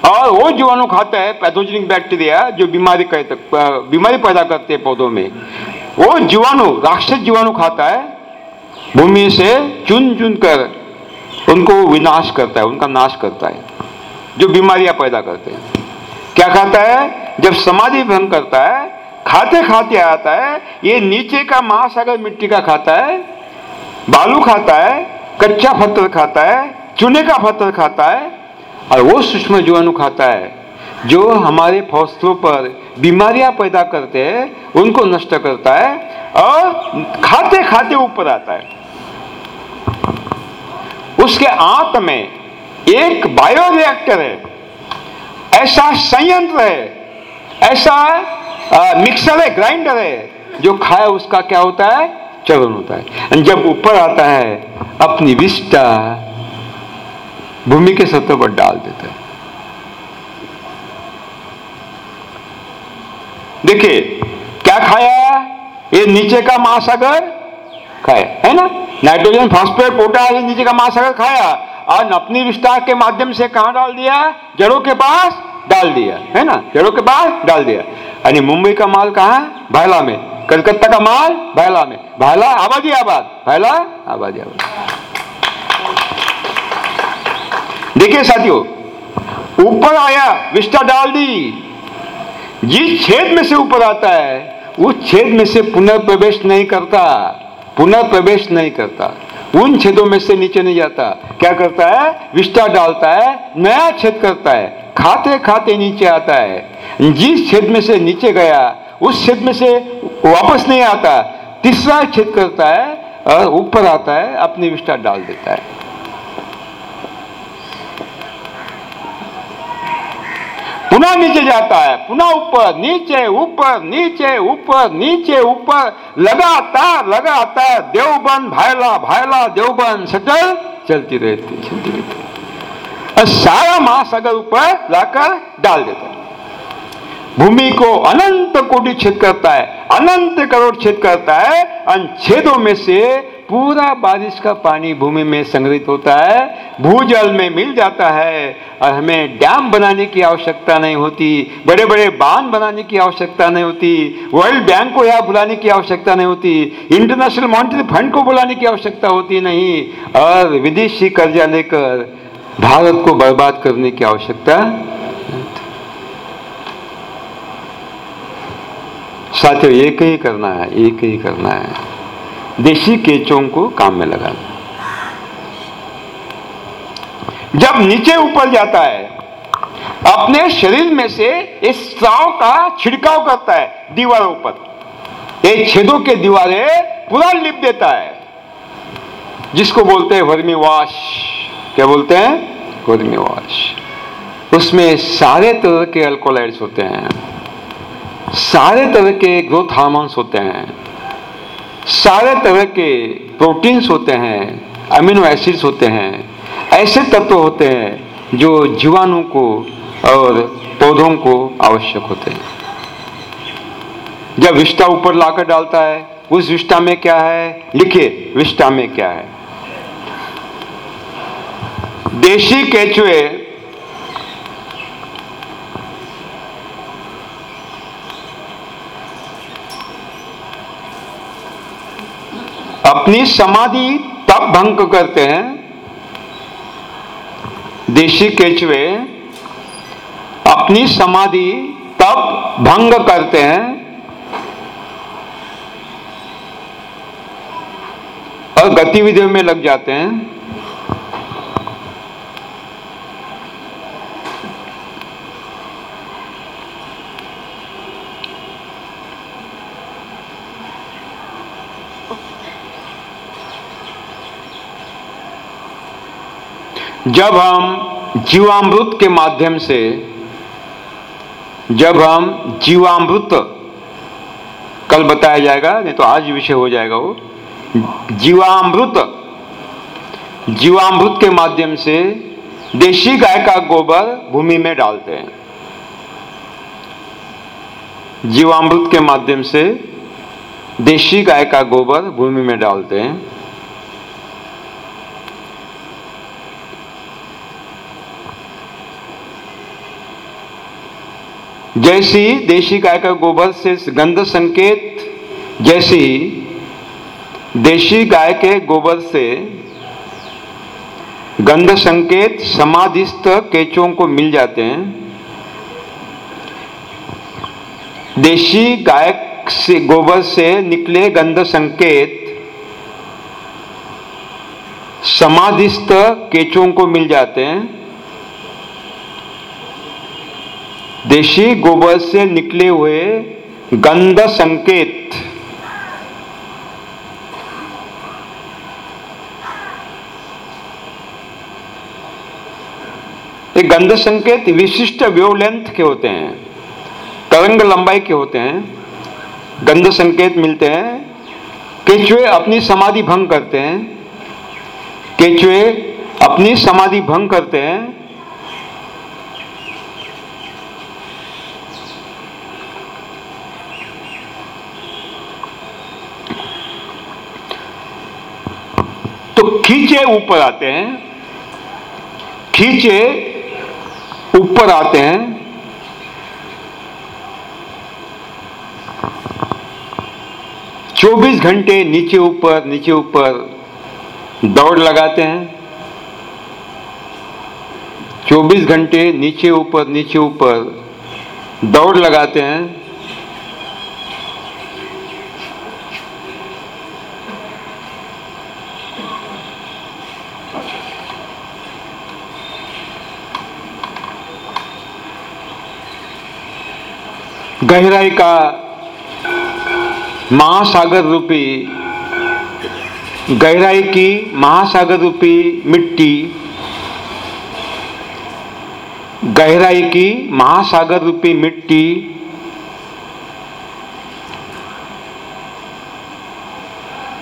और वो जीवाणु खाता है, पैथोजेनिक बैक्टीरिया, जो बीमारी कहते बीमारी पैदा करते हैं पौधों में। वो जीवाणु, राक्षस जीवाणु खाता है, भूमि से चुन चुन कर उनको विनाश करता है, उनका नाश करता है, जो बीमारियाँ पैदा करते हैं। क्या खाता है? जब समाधि भंग करता है, खाते खाते आता है, ये नीचे का महासागर मिट्टी का खाता है, बालू खाता है, कच्चा पत्थर खाता है चूने का पत्थर खाता है और वो सूक्ष्म जीवाणु खाता है। जो हमारे फ़सलों पर बीमारियाँ पैदा करते हैं, उनको नष्ट करता है और खाते खाते ऊपर आता है। उसके आंत में एक बायोरिएक्टर है। ऐसा संयंत्र है। ऐसा मिक्सर है ग्राइंडर है। जो खाए उसका क्या होता है? चलन होता है। जब ऊपर आता है, अपनी विष्टा भूमि के सतह पर डाल देता है। देखिए, क्या खाया ये नीचे का महासागर खाया है ना? नाइट्रोजन, फॉस्फेट पोटास नीचे का महासागर खाया और अपनी विस्तार के माध्यम से कहा डाल दिया जड़ों के पास डाल दिया है ना? जड़ों के पास डाल दिया यानी मुंबई का माल कहा भायला में। कलकत्ता का माल भैला में। भायला, आबादी, आबाद। भैला आबादी, आबाद। देखिए साथियों, ऊपर आया विष्टा डाल दी जिस छेद में से ऊपर आता है, उस छेद में से पुनर्प्रवेश नहीं करता, पुनर्प्रवेश नहीं करता। उन छेदों में से नीचे नहीं जाता। क्या करता है? विष्टा डालता है, नया छेद करता है खाते खाते नीचे आता है। जिस छेद में से नीचे गया, उस छेद में से वापस नहीं आता। तीसरा छेद करता है ऊपर आता है, अपनी विस्टा डाल देता है। पुनः नीचे जाता है, पुनः ऊपर, नीचे ऊपर नीचे ऊपर नीचे, ऊपर, लगातार लगातार, देवबन, भायला भायला, देवबन सटल चलती रहती चलती रहती। और सारा महासागर ऊपर लाकर डाल देता है। भूमि को अनंत कोटि छेद करता है, अनंत करोड़ छेद करता है अन छेदों में से पूरा बारिश का पानी भूमि में संग्रहित होता है, भूजल में मिल जाता है और हमें डैम बनाने की आवश्यकता नहीं होती बड़े बड़े बाँध बनाने की आवश्यकता नहीं होती वर्ल्ड बैंक को यहाँ बुलाने की आवश्यकता नहीं होती इंटरनेशनल मॉनिटरी फंड को बुलाने की आवश्यकता होती नहीं और विदेशी कर्जा लेकर भारत को बर्बाद करने की आवश्यकता साथियों, एक ही करना है, एक ही करना है। देशी केचों को काम में लगाना। जब नीचे ऊपर जाता है, अपने शरीर में से इस स्राव का छिड़काव करता है दीवारों पर। एक छेदों के दीवारें पूरा लिप देता है, जिसको बोलते हैं वर्मी वाश। क्या बोलते हैं? Vermiwash. उसमें सारे तरह के अल्कोलाइड्स होते हैं, सारे तरह के ग्रोथ हार्मोन्स होते हैं। सारे तरह के प्रोटीन्स होते हैं, अमीनो एसिड्स होते हैं, ऐसे तत्व होते हैं जो जीवाणु को और पौधों को आवश्यक होते हैं। जब विष्टा ऊपर लाकर डालता है, उस विष्टा में क्या है? लिखिए विष्टा में क्या है? देशी केचुए अपनी समाधि तब भंग करते हैं। देशी केचवे अपनी समाधि तब भंग करते हैं। और गतिविधियों में लग जाते हैं। जब हम जीवामृत के माध्यम से, जब हम जीवामृत, कल बताया जाएगा, नहीं तो आज विषय हो जाएगा वो। जीवामृत जीवामृत के माध्यम से देशी गाय का गोबर भूमि में डालते हैं। जीवामृत के माध्यम से देशी गाय का गोबर भूमि में डालते हैं। जैसी देशी गाय का गोबर से गंध संकेत, जैसी देशी गाय के गोबर से गंध संकेत समाधिस्थ केचों को मिल जाते हैं। देशी गाय से गोबर से निकले गंध संकेत समाधिस्थ केचों को मिल जाते हैं। देशी गोबर से निकले हुए गंध संकेत। ये गंध संकेत विशिष्ट वेवलेंथ के होते हैं, तरंग लंबाई के होते हैं। गंध संकेत मिलते हैं, केचुए अपनी समाधि भंग करते हैं, केचुए अपनी समाधि भंग करते हैं खींचे ऊपर आते हैं, खींचे ऊपर आते हैं, चौबीस घंटे नीचे ऊपर नीचे ऊपर दौड़ लगाते हैं, चौबीस घंटे नीचे ऊपर नीचे ऊपर दौड़ लगाते हैं। गहराई का महासागर रूपी, गहराई की महासागर रूपी मिट्टी, गहराई की महासागर रूपी मिट्टी,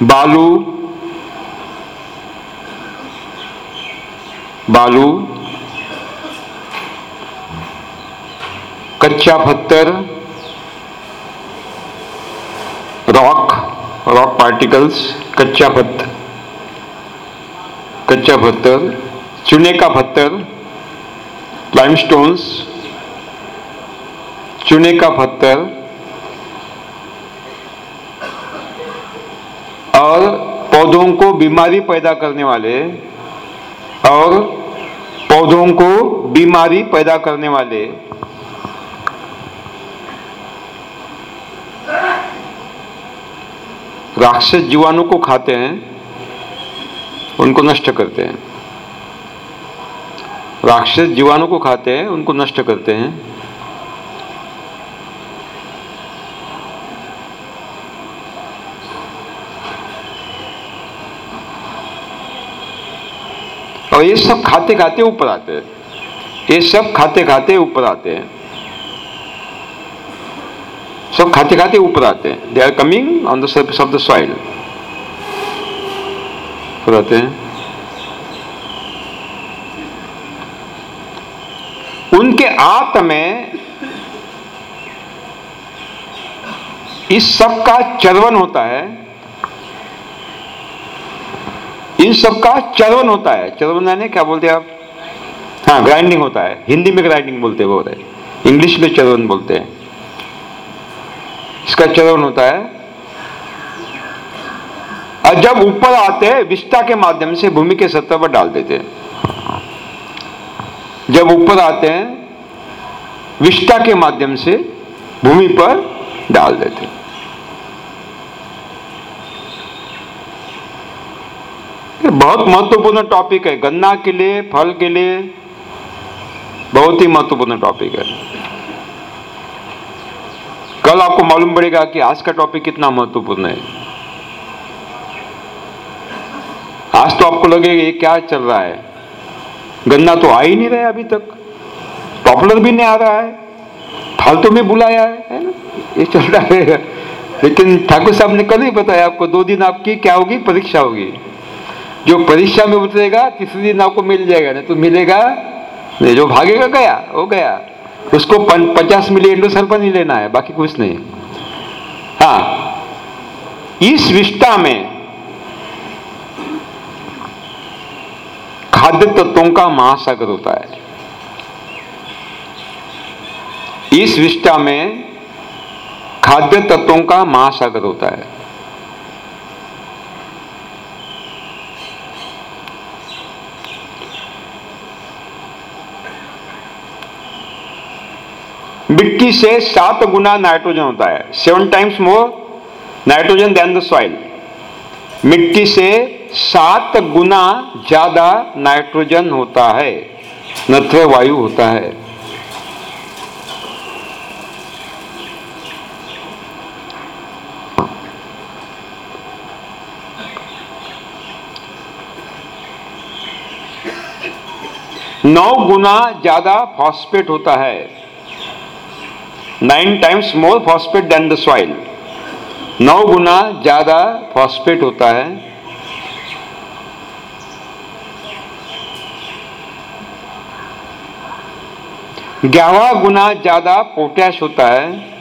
बालू बालू, कच्चा पत्थर रॉक रॉक पार्टिकल्स कच्चा पत्थर कच्चा पत्थर, चुने का पत्थर लाइमस्टोन्स चुने का पत्थर, और पौधों को बीमारी पैदा करने वाले, और पौधों को बीमारी पैदा करने वाले राक्षस जीवाणु को खाते हैं, उनको नष्ट करते हैं। राक्षस जीवाणु को खाते हैं, उनको नष्ट करते हैं। और ये सब खाते खाते ऊपर आते हैं। ये सब खाते खाते ऊपर आते हैं। सब खाते खाते ऊपर आते हैं they are coming on the surface of the soil ऊपर आते हैं उनके आत में इस सब का चरवन होता है। इन सब का चरवन होता है। चरवन यानी क्या बोलते हैं आप? हाँ ग्राइंडिंग होता है। हिंदी में ग्राइंडिंग बोलते हैं वो। इंग्लिश में चरवन बोलते हैं। इसका चरण होता है। और जब ऊपर आते हैं विष्टा के माध्यम से भूमि के सतह पर डाल देते हैं। जब ऊपर आते हैं विष्टा के माध्यम से भूमि पर डाल देते हैं। बहुत महत्वपूर्ण टॉपिक है। गन्ना के लिए, फल के लिए बहुत ही महत्वपूर्ण टॉपिक है। कल आपको मालूम पड़ेगा कि आज का टॉपिक कितना महत्वपूर्ण है। आज तो आपको लगेगा ये क्या चल रहा है। गन्ना तो आ ही नहीं रहा अभी तक। पॉपुलर भी नहीं आ रहा है। फालतू में बुलाया है है ना? ये चल रहा है। लेकिन ठाकुर साहब ने कल ही बताया आपको, दो दिन आपकी क्या होगी? परीक्षा होगी। जो परीक्षा में उतरेगा, तीसरे दिन आपको मिल जाएगा, नहीं तो मिलेगा, नहीं, जो भागेगा, गया, वो गया। उसको पचास मिलियन मिली एंडोसल्फा नहीं लेना है, बाकी कुछ नहीं। हाँ इस विष्टा में खाद्य तत्वों का महासागर होता है। इस विष्टा में खाद्य तत्वों का महासागर होता है। मिट्टी से सात गुना नाइट्रोजन होता है। Seven times more nitrogen than the soil मिट्टी से सात गुना ज़्यादा नाइट्रोजन होता है। नत्र वायु होता है। नौ गुना ज़्यादा फॉस्फेट होता है। Nine times more phosphate than the soil नौ गुना ज़्यादा फॉस्फेट होता है। ग्यारह गुना ज़्यादा पोटैश होता है।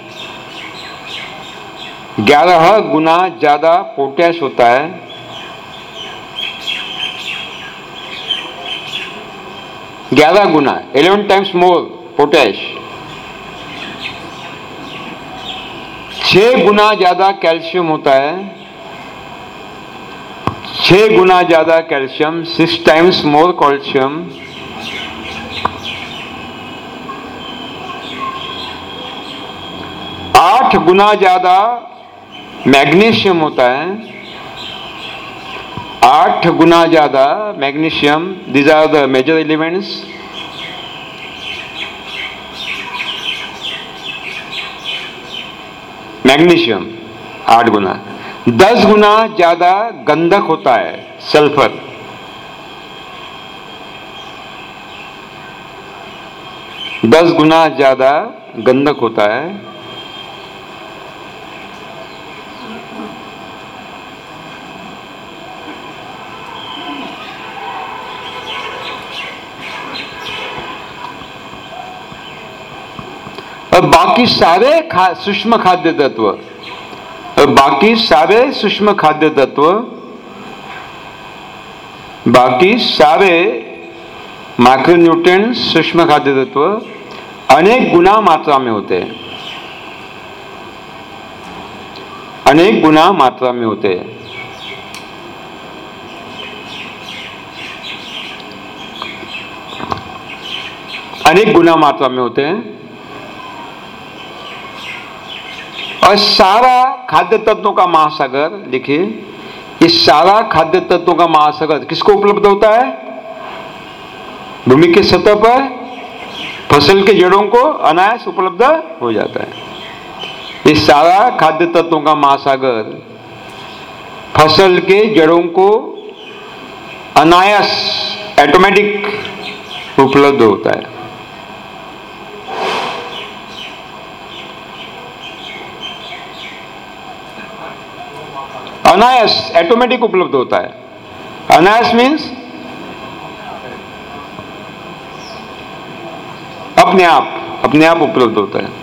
ग्यारह गुना ज़्यादा पोटैश होता है। ग्यारह गुना इलेवन टाइम्स मोर पोटैश छह गुना ज़्यादा कैल्शियम होता है। छह गुना ज़्यादा calcium six times more calcium आठ गुना ज़्यादा मैग्नीशियम होता है। आठ गुना ज़्यादा magnesium these are the major elements magnesium, आठ गुना। दस गुना ज़्यादा गंधक होता है, सल्फ़र। दस गुना ज़्यादा गंधक होता है और बाकी सारे खा, सूक्ष्म खाद्य तत्व। और बाकी सारे सूक्ष्म खाद्य तत्व बाकी सारे माइक्रोन्यूट्रिएंट सूक्ष्म खाद्य तत्व अनेक गुना मात्रा में होते हैं। अनेक गुना मात्रा में होते हैं। अनेक गुना मात्रा में होते हैं। और सारा खाद्य तत्वों का महासागर, देखिए इस सारा खाद्य तत्वों का महासागर किसको उपलब्ध होता है? भूमि के सतह पर, फ़सल के जड़ों को अनायास उपलब्ध हो जाता है। इस सारा खाद्य तत्वों का महासागर फ़सल के जड़ों को अनायास ऑटोमेटिक उपलब्ध होता है। अनायास ऑटोमेटिक उपलब्ध होता है। अनायास मीन्स अपने आप अपने आप उपलब्ध होता है।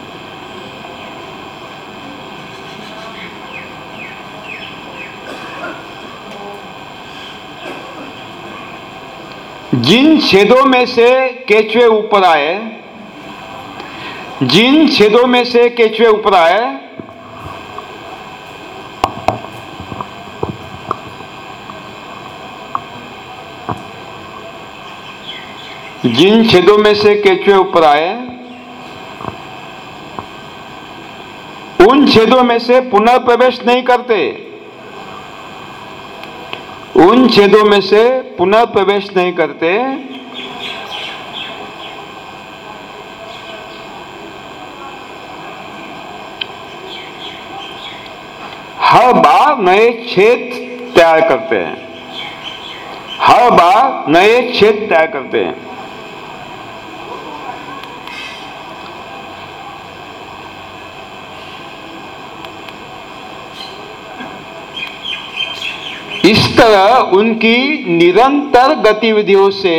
जिन छेदों में से केचुए ऊपर आए, जिन छेदों में से केचुए ऊपर आए जिन छेदों में से केचुए ऊपर आए, उन छेदों में से पुनर्प्रवेश नहीं करते। उन छेदों में से पुनर्प्रवेश नहीं करते। हर बार नए छेद तैयार करते हैं। हर बार नए छेद तैयार करते हैं। इस तरह उनकी निरंतर गतिविधियों से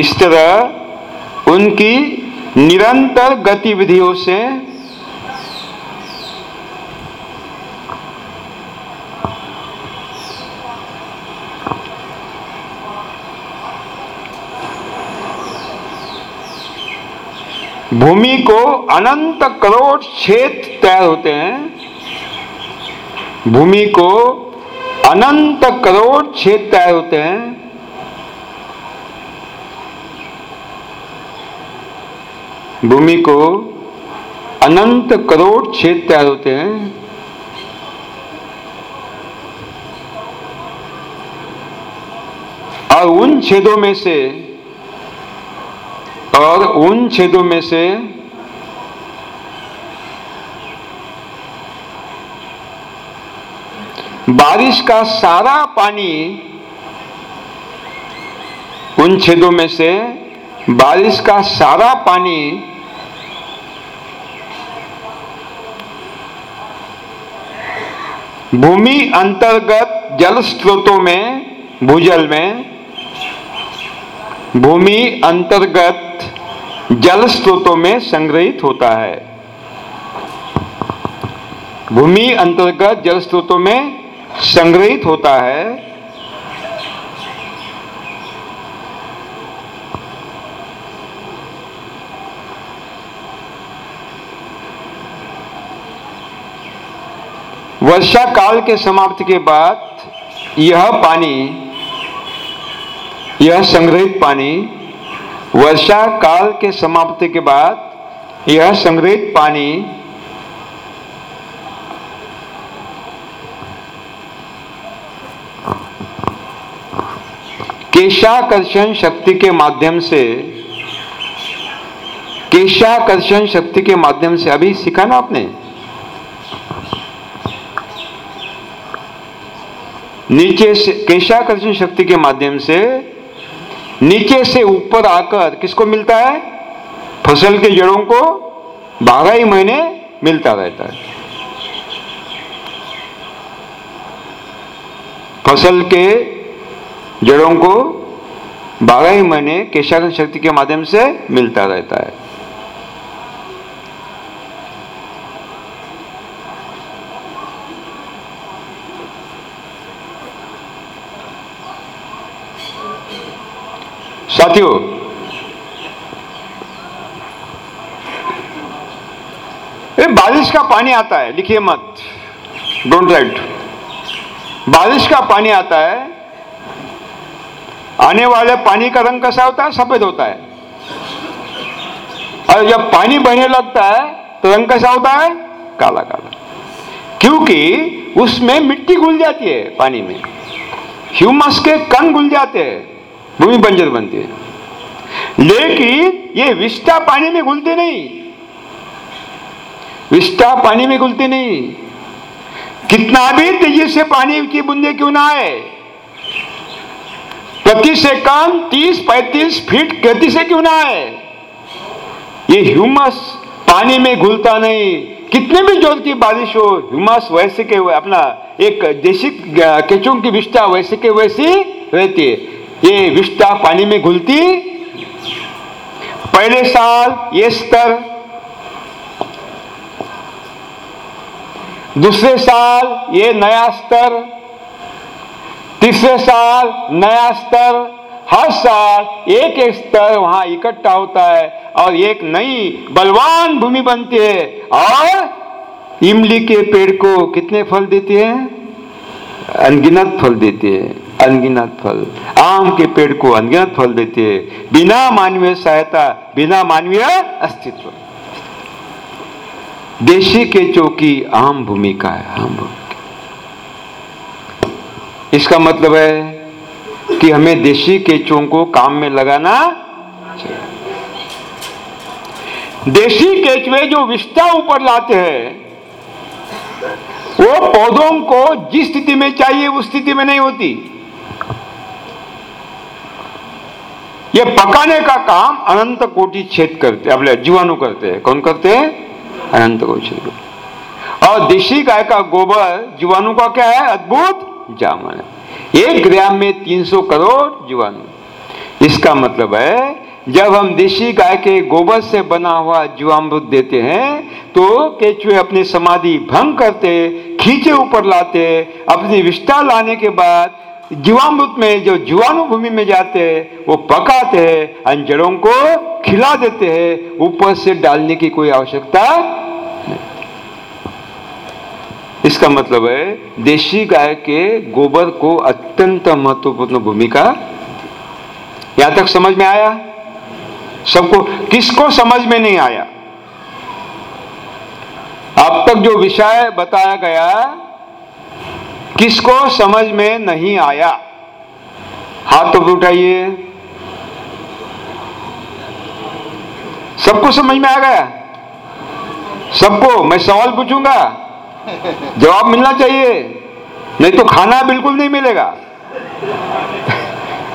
इस तरह उनकी निरंतर गतिविधियों से भूमि को अनंत करोड़ छेद तैयार होते हैं। भूमि को अनंत करोड़ छेद तैयार होते हैं। भूमि को अनंत करोड़ छेद तैयार होते हैं। और उन छेदों में से, और उन छेदों में से बारिश का सारा पानी उन छेदों में से, बारिश का सारा पानी भूमि अंतर्गत जल स्रोतों में, भूजल में, भूमि अंतर्गत जल स्रोतों में संग्रहित होता है। भूमि अंतर्गत जल स्रोतों में संग्रहित होता है। वर्षा काल के समाप्ति के बाद यह पानी, यह संग्रहित पानी, वर्षा काल के समाप्ति के बाद यह संग्रहित पानी केशाकर्षण शक्ति के माध्यम से, केशाकर्षण शक्ति के माध्यम से, अभी सीखा ना आपने? नीचे से, केशाकर्षण शक्ति के माध्यम से, नीचे से ऊपर आकर किसको मिलता है? फ़सल के जड़ों को बारह ही महीने मिलता रहता है। फ़सल के जड़ों को बारह ही महीने केशाकर्षण शक्ति के माध्यम से मिलता रहता है। साथियों बारिश का पानी आता है, लिखिए मत डोंट राइट बारिश का पानी आता है आने वाले पानी का रंग कैसा होता है? सफ़ेद होता है। और जब पानी बहने लगता है तो रंग कैसा होता है? काला काला। क्योंकि उसमें मिट्टी घुल जाती है पानी में। ह्यूमस के कण घुल जाते हैं, भूमि बंजर बनती है। लेकिन ये विष्टा पानी में घुलते नहीं। विष्टा पानी में घुलते नहीं। कितना भी तेज़ी से पानी की बूंदे क्यों ना आए? प्रति सेकंड 30-35 फीट गति से क्यों ना आए? ये ह्यूमस पानी में घुलता नहीं। कितने भी ज़ोर की बारिश हो, ह्यूमस वैसे के अपना एक देशी केचुओं की विष्टा वैसे के वैसी रहती है। ये विष्टा पानी में घुलती। पहले साल ये स्तर। दूसरे साल ये नया स्तर। तीसरे साल, नया स्तर, हर साल एक एक स्तर वहाँ इकट्ठा होता है और एक नई बलवान भूमि बनती है। और इमली के पेड़ को कितने फल देती है? अनगिनत फल देती है, अनगिनत फल। आम के पेड़ को अनगिनत फल देती है। बिना मानवीय सहायता, बिना मानवीय अस्तित्व। देशी के चौकी आम भूमिका है, आम भूमिका इसका मतलब है कि हमें देशी केचों को काम में लगाना चाहिए। देशी केचुए जो विष्टा ऊपर लाते हैं, वो पौधों को जिस स्थिति में चाहिए, उस स्थिति में नहीं होती। ये पकाने का काम अनंत कोटि छेद करते अपने जीवाणु करते हैं। कौन करते हैं? अनंत कोटि छेद और देशी गाय का गोबर जीवाणु का क्या है? अद्भुत जामन एक ग्राम में 300 करोड़ जीवाणु। इसका मतलब है, जब हम देशी गाय के गोबर से बना हुआ जीवामृत देते हैं तो केचुए अपनी समाधि भंग करते, खींचे ऊपर लाते, अपनी विष्ठा लाने के बाद जीवामृत में जो जीवाणु भूमि में जाते हैं वो पकाते हैं, अंजड़ों को खिला देते हैं, ऊपर से डालने की कोई आवश्यकता इसका मतलब है, देशी गाय के गोबर को अत्यंत महत्वपूर्ण भूमिका। यहाँ तक समझ में आया? सबको, किसको समझ में नहीं आया? अब तक जो विषय बताया गया, किसको समझ में नहीं आया? हाथ तो उठाइए। सबको समझ में आ गया? सबको, मैं सवाल पूछूँगा? जवाब मिलना चाहिए। नहीं तो खाना बिल्कुल नहीं मिलेगा।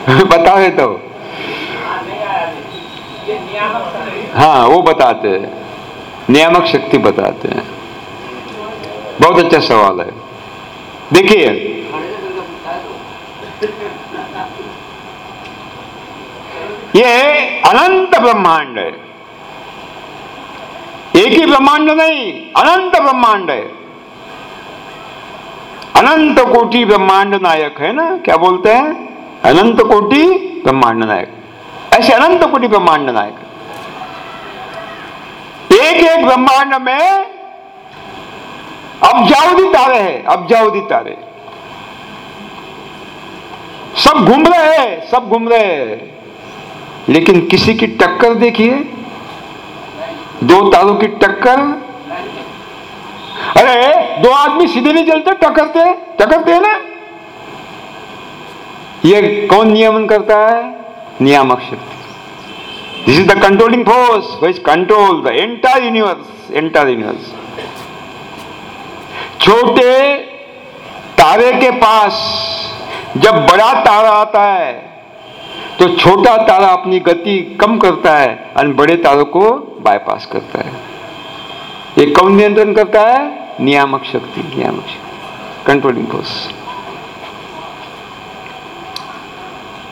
बता दे तो। हाँ वो बताते हैं। नियामक शक्ति बताते हैं। बहुत अच्छा सवाल है। देखिए। ये अनंत ब्रह्मांड है। एक ही ब्रह्मांड नहीं, अनंत ब्रह्मांड है। अनंत कोटि ब्रह्मांड नायक है ना? क्या बोलते हैं? अनंत कोटि ब्रह्मांड नायक। ऐसे अनंत कोटि ब्रह्मांड नायक। एक एक ब्रह्मांड में अब जाओदी तारे हैं अब जाओदी तारे। सब घूम रहे हैं, सब घूम रहे हैं। लेकिन किसी की टक्कर देखिए। दो तारों की टक्कर अरे, दो आदमी सीधे नहीं चलते, टकरते टकरते ना? ये कौन नियमन करता है? नियामक शक्ति। This is the controlling force which control the entire universe entire universe छोटे तारे के पास जब बड़ा तारा आता है तो छोटा तारा अपनी गति कम करता है और बड़े तारों को बाईपास करता है। ये कौन नियंत्रण करता है? नियामक शक्ति नियामक शक्ति कंट्रोलिंग फोर्स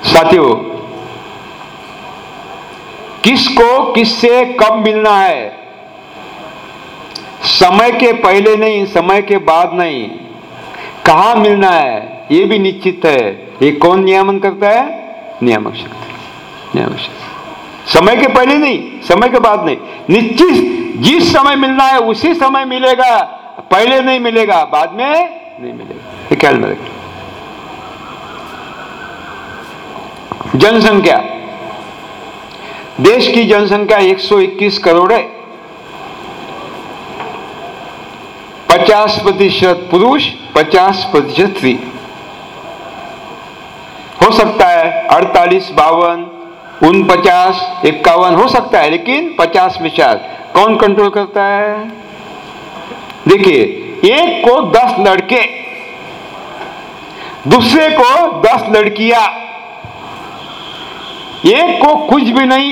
साथियों, किसको किससे कब मिलना है? समय के पहले नहीं, समय के बाद नहीं। कहा मिलना है? ये भी निश्चित है। ये कौन नियमन करता है? नियामक शक्ति नियामक शक्ति। समय के पहले नहीं, समय के बाद नहीं। निश्चित जिस समय मिलना है, उसी समय मिलेगा। पहले नहीं मिलेगा, बाद में नहीं मिलेगा। ख्याल में रखिए। जनसंख्या। देश की जनसंख्या 121 करोड़ है। 50 प्रतिशत पुरुष 50 प्रतिशत स्त्री। हो सकता है अड़तालीस, बावन उन पचास इक्यावन, हो सकता है, लेकिन पचास विचार कौन कंट्रोल करता है? देखिए, एक को दस लड़के, दूसरे को दस लड़कियाँ, एक को कुछ भी नहीं,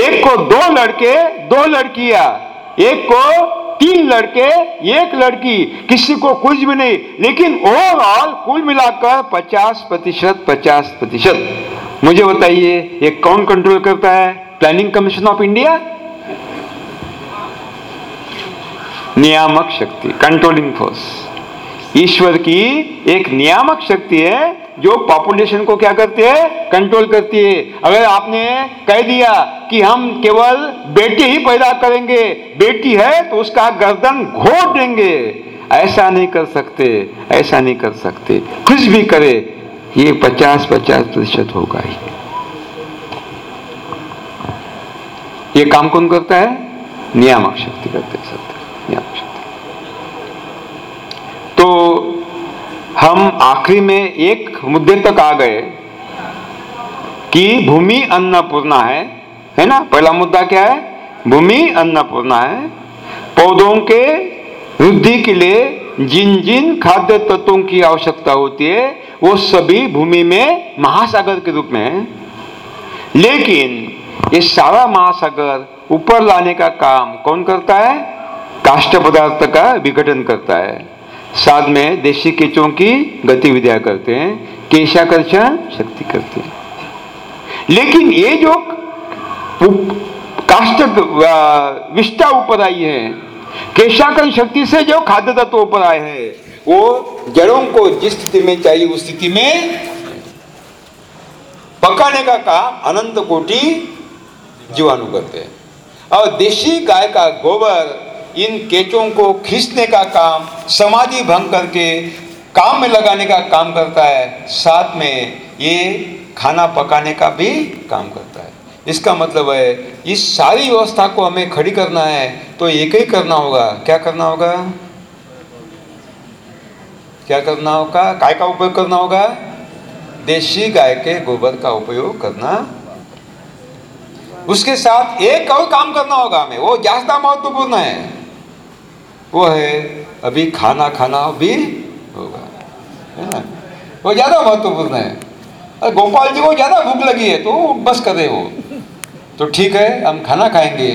एक को दो लड़के, दो लड़कियाँ, एक को तीन लड़के, एक लड़की, किसी को कुछ भी नहीं, लेकिन ओवरऑल कुल मिलाकर पचास प्रतिशत पचास प्रतिशत। मुझे बताइए, ये कौन कंट्रोल करता है? प्लानिंग कमीशन ऑफ़ इंडिया नियामक शक्ति कंट्रोलिंग फोर्स ईश्वर की एक नियामक शक्ति है, जो पॉपुलेशन को क्या करती है? कंट्रोल करती है। अगर आपने कह दिया कि हम केवल बेटी ही पैदा करेंगे, बेटी है तो उसका गर्दन घोट देंगे। ऐसा नहीं कर सकते, ऐसा नहीं कर सकते। कुछ भी करे, ये पचास पचास प्रतिशत होगा ही। ये काम कौन करता है? नियामक शक्ति करते सकते नियामक शक्ति तो हम आखिरी में एक मुद्दे तक आ गए कि भूमि अन्नपूर्णा है है ना? पहला मुद्दा क्या है? भूमि अन्नपूर्णा है। पौधों के वृद्धि के लिए जिन जिन खाद्य तत्वों की आवश्यकता होती है, वो सभी भूमि में महासागर के रूप में है। लेकिन ये सारा महासागर ऊपर लाने का काम कौन करता है? काष्ट पदार्थ का विघटन करता है। साथ में देशी केचों की गतिविधियाँ करते हैं केशाकर्षण शक्ति करते हैं। लेकिन ये जो काष्ट विष्टा ऊपर आई है केशाकर्षण शक्ति से जो खाद्य तत्व ऊपर आए हैं, वो जड़ों को जिस स्थिति में चाहिए, उस स्थिति में पकाने का काम अनंत कोटि जीवाणु करते हैं। और देशी गाय का गोबर इन केचों को खींचने का काम समाधि भंग करके काम में लगाने का काम करता है, साथ में ये खाना पकाने का भी काम करता है। इसका मतलब है, इस सारी व्यवस्था को हमें खड़ी करना है तो एक ही करना होगा। क्या करना होगा? क्या करना होगा? काय का उपयोग करना होगा? देशी गाय के गोबर का उपयोग करना। उसके साथ एक और काम करना होगा हमें, वो ज़्यादा महत्वपूर्ण है। वो है, अभी खाना खाना भी होगा। है ना? वो ज़्यादा महत्वपूर्ण है। अरे गोपाल जी को ज़्यादा भूख लगी है तो बस करे वो। तो ठीक है, हम खाना खाएँगे।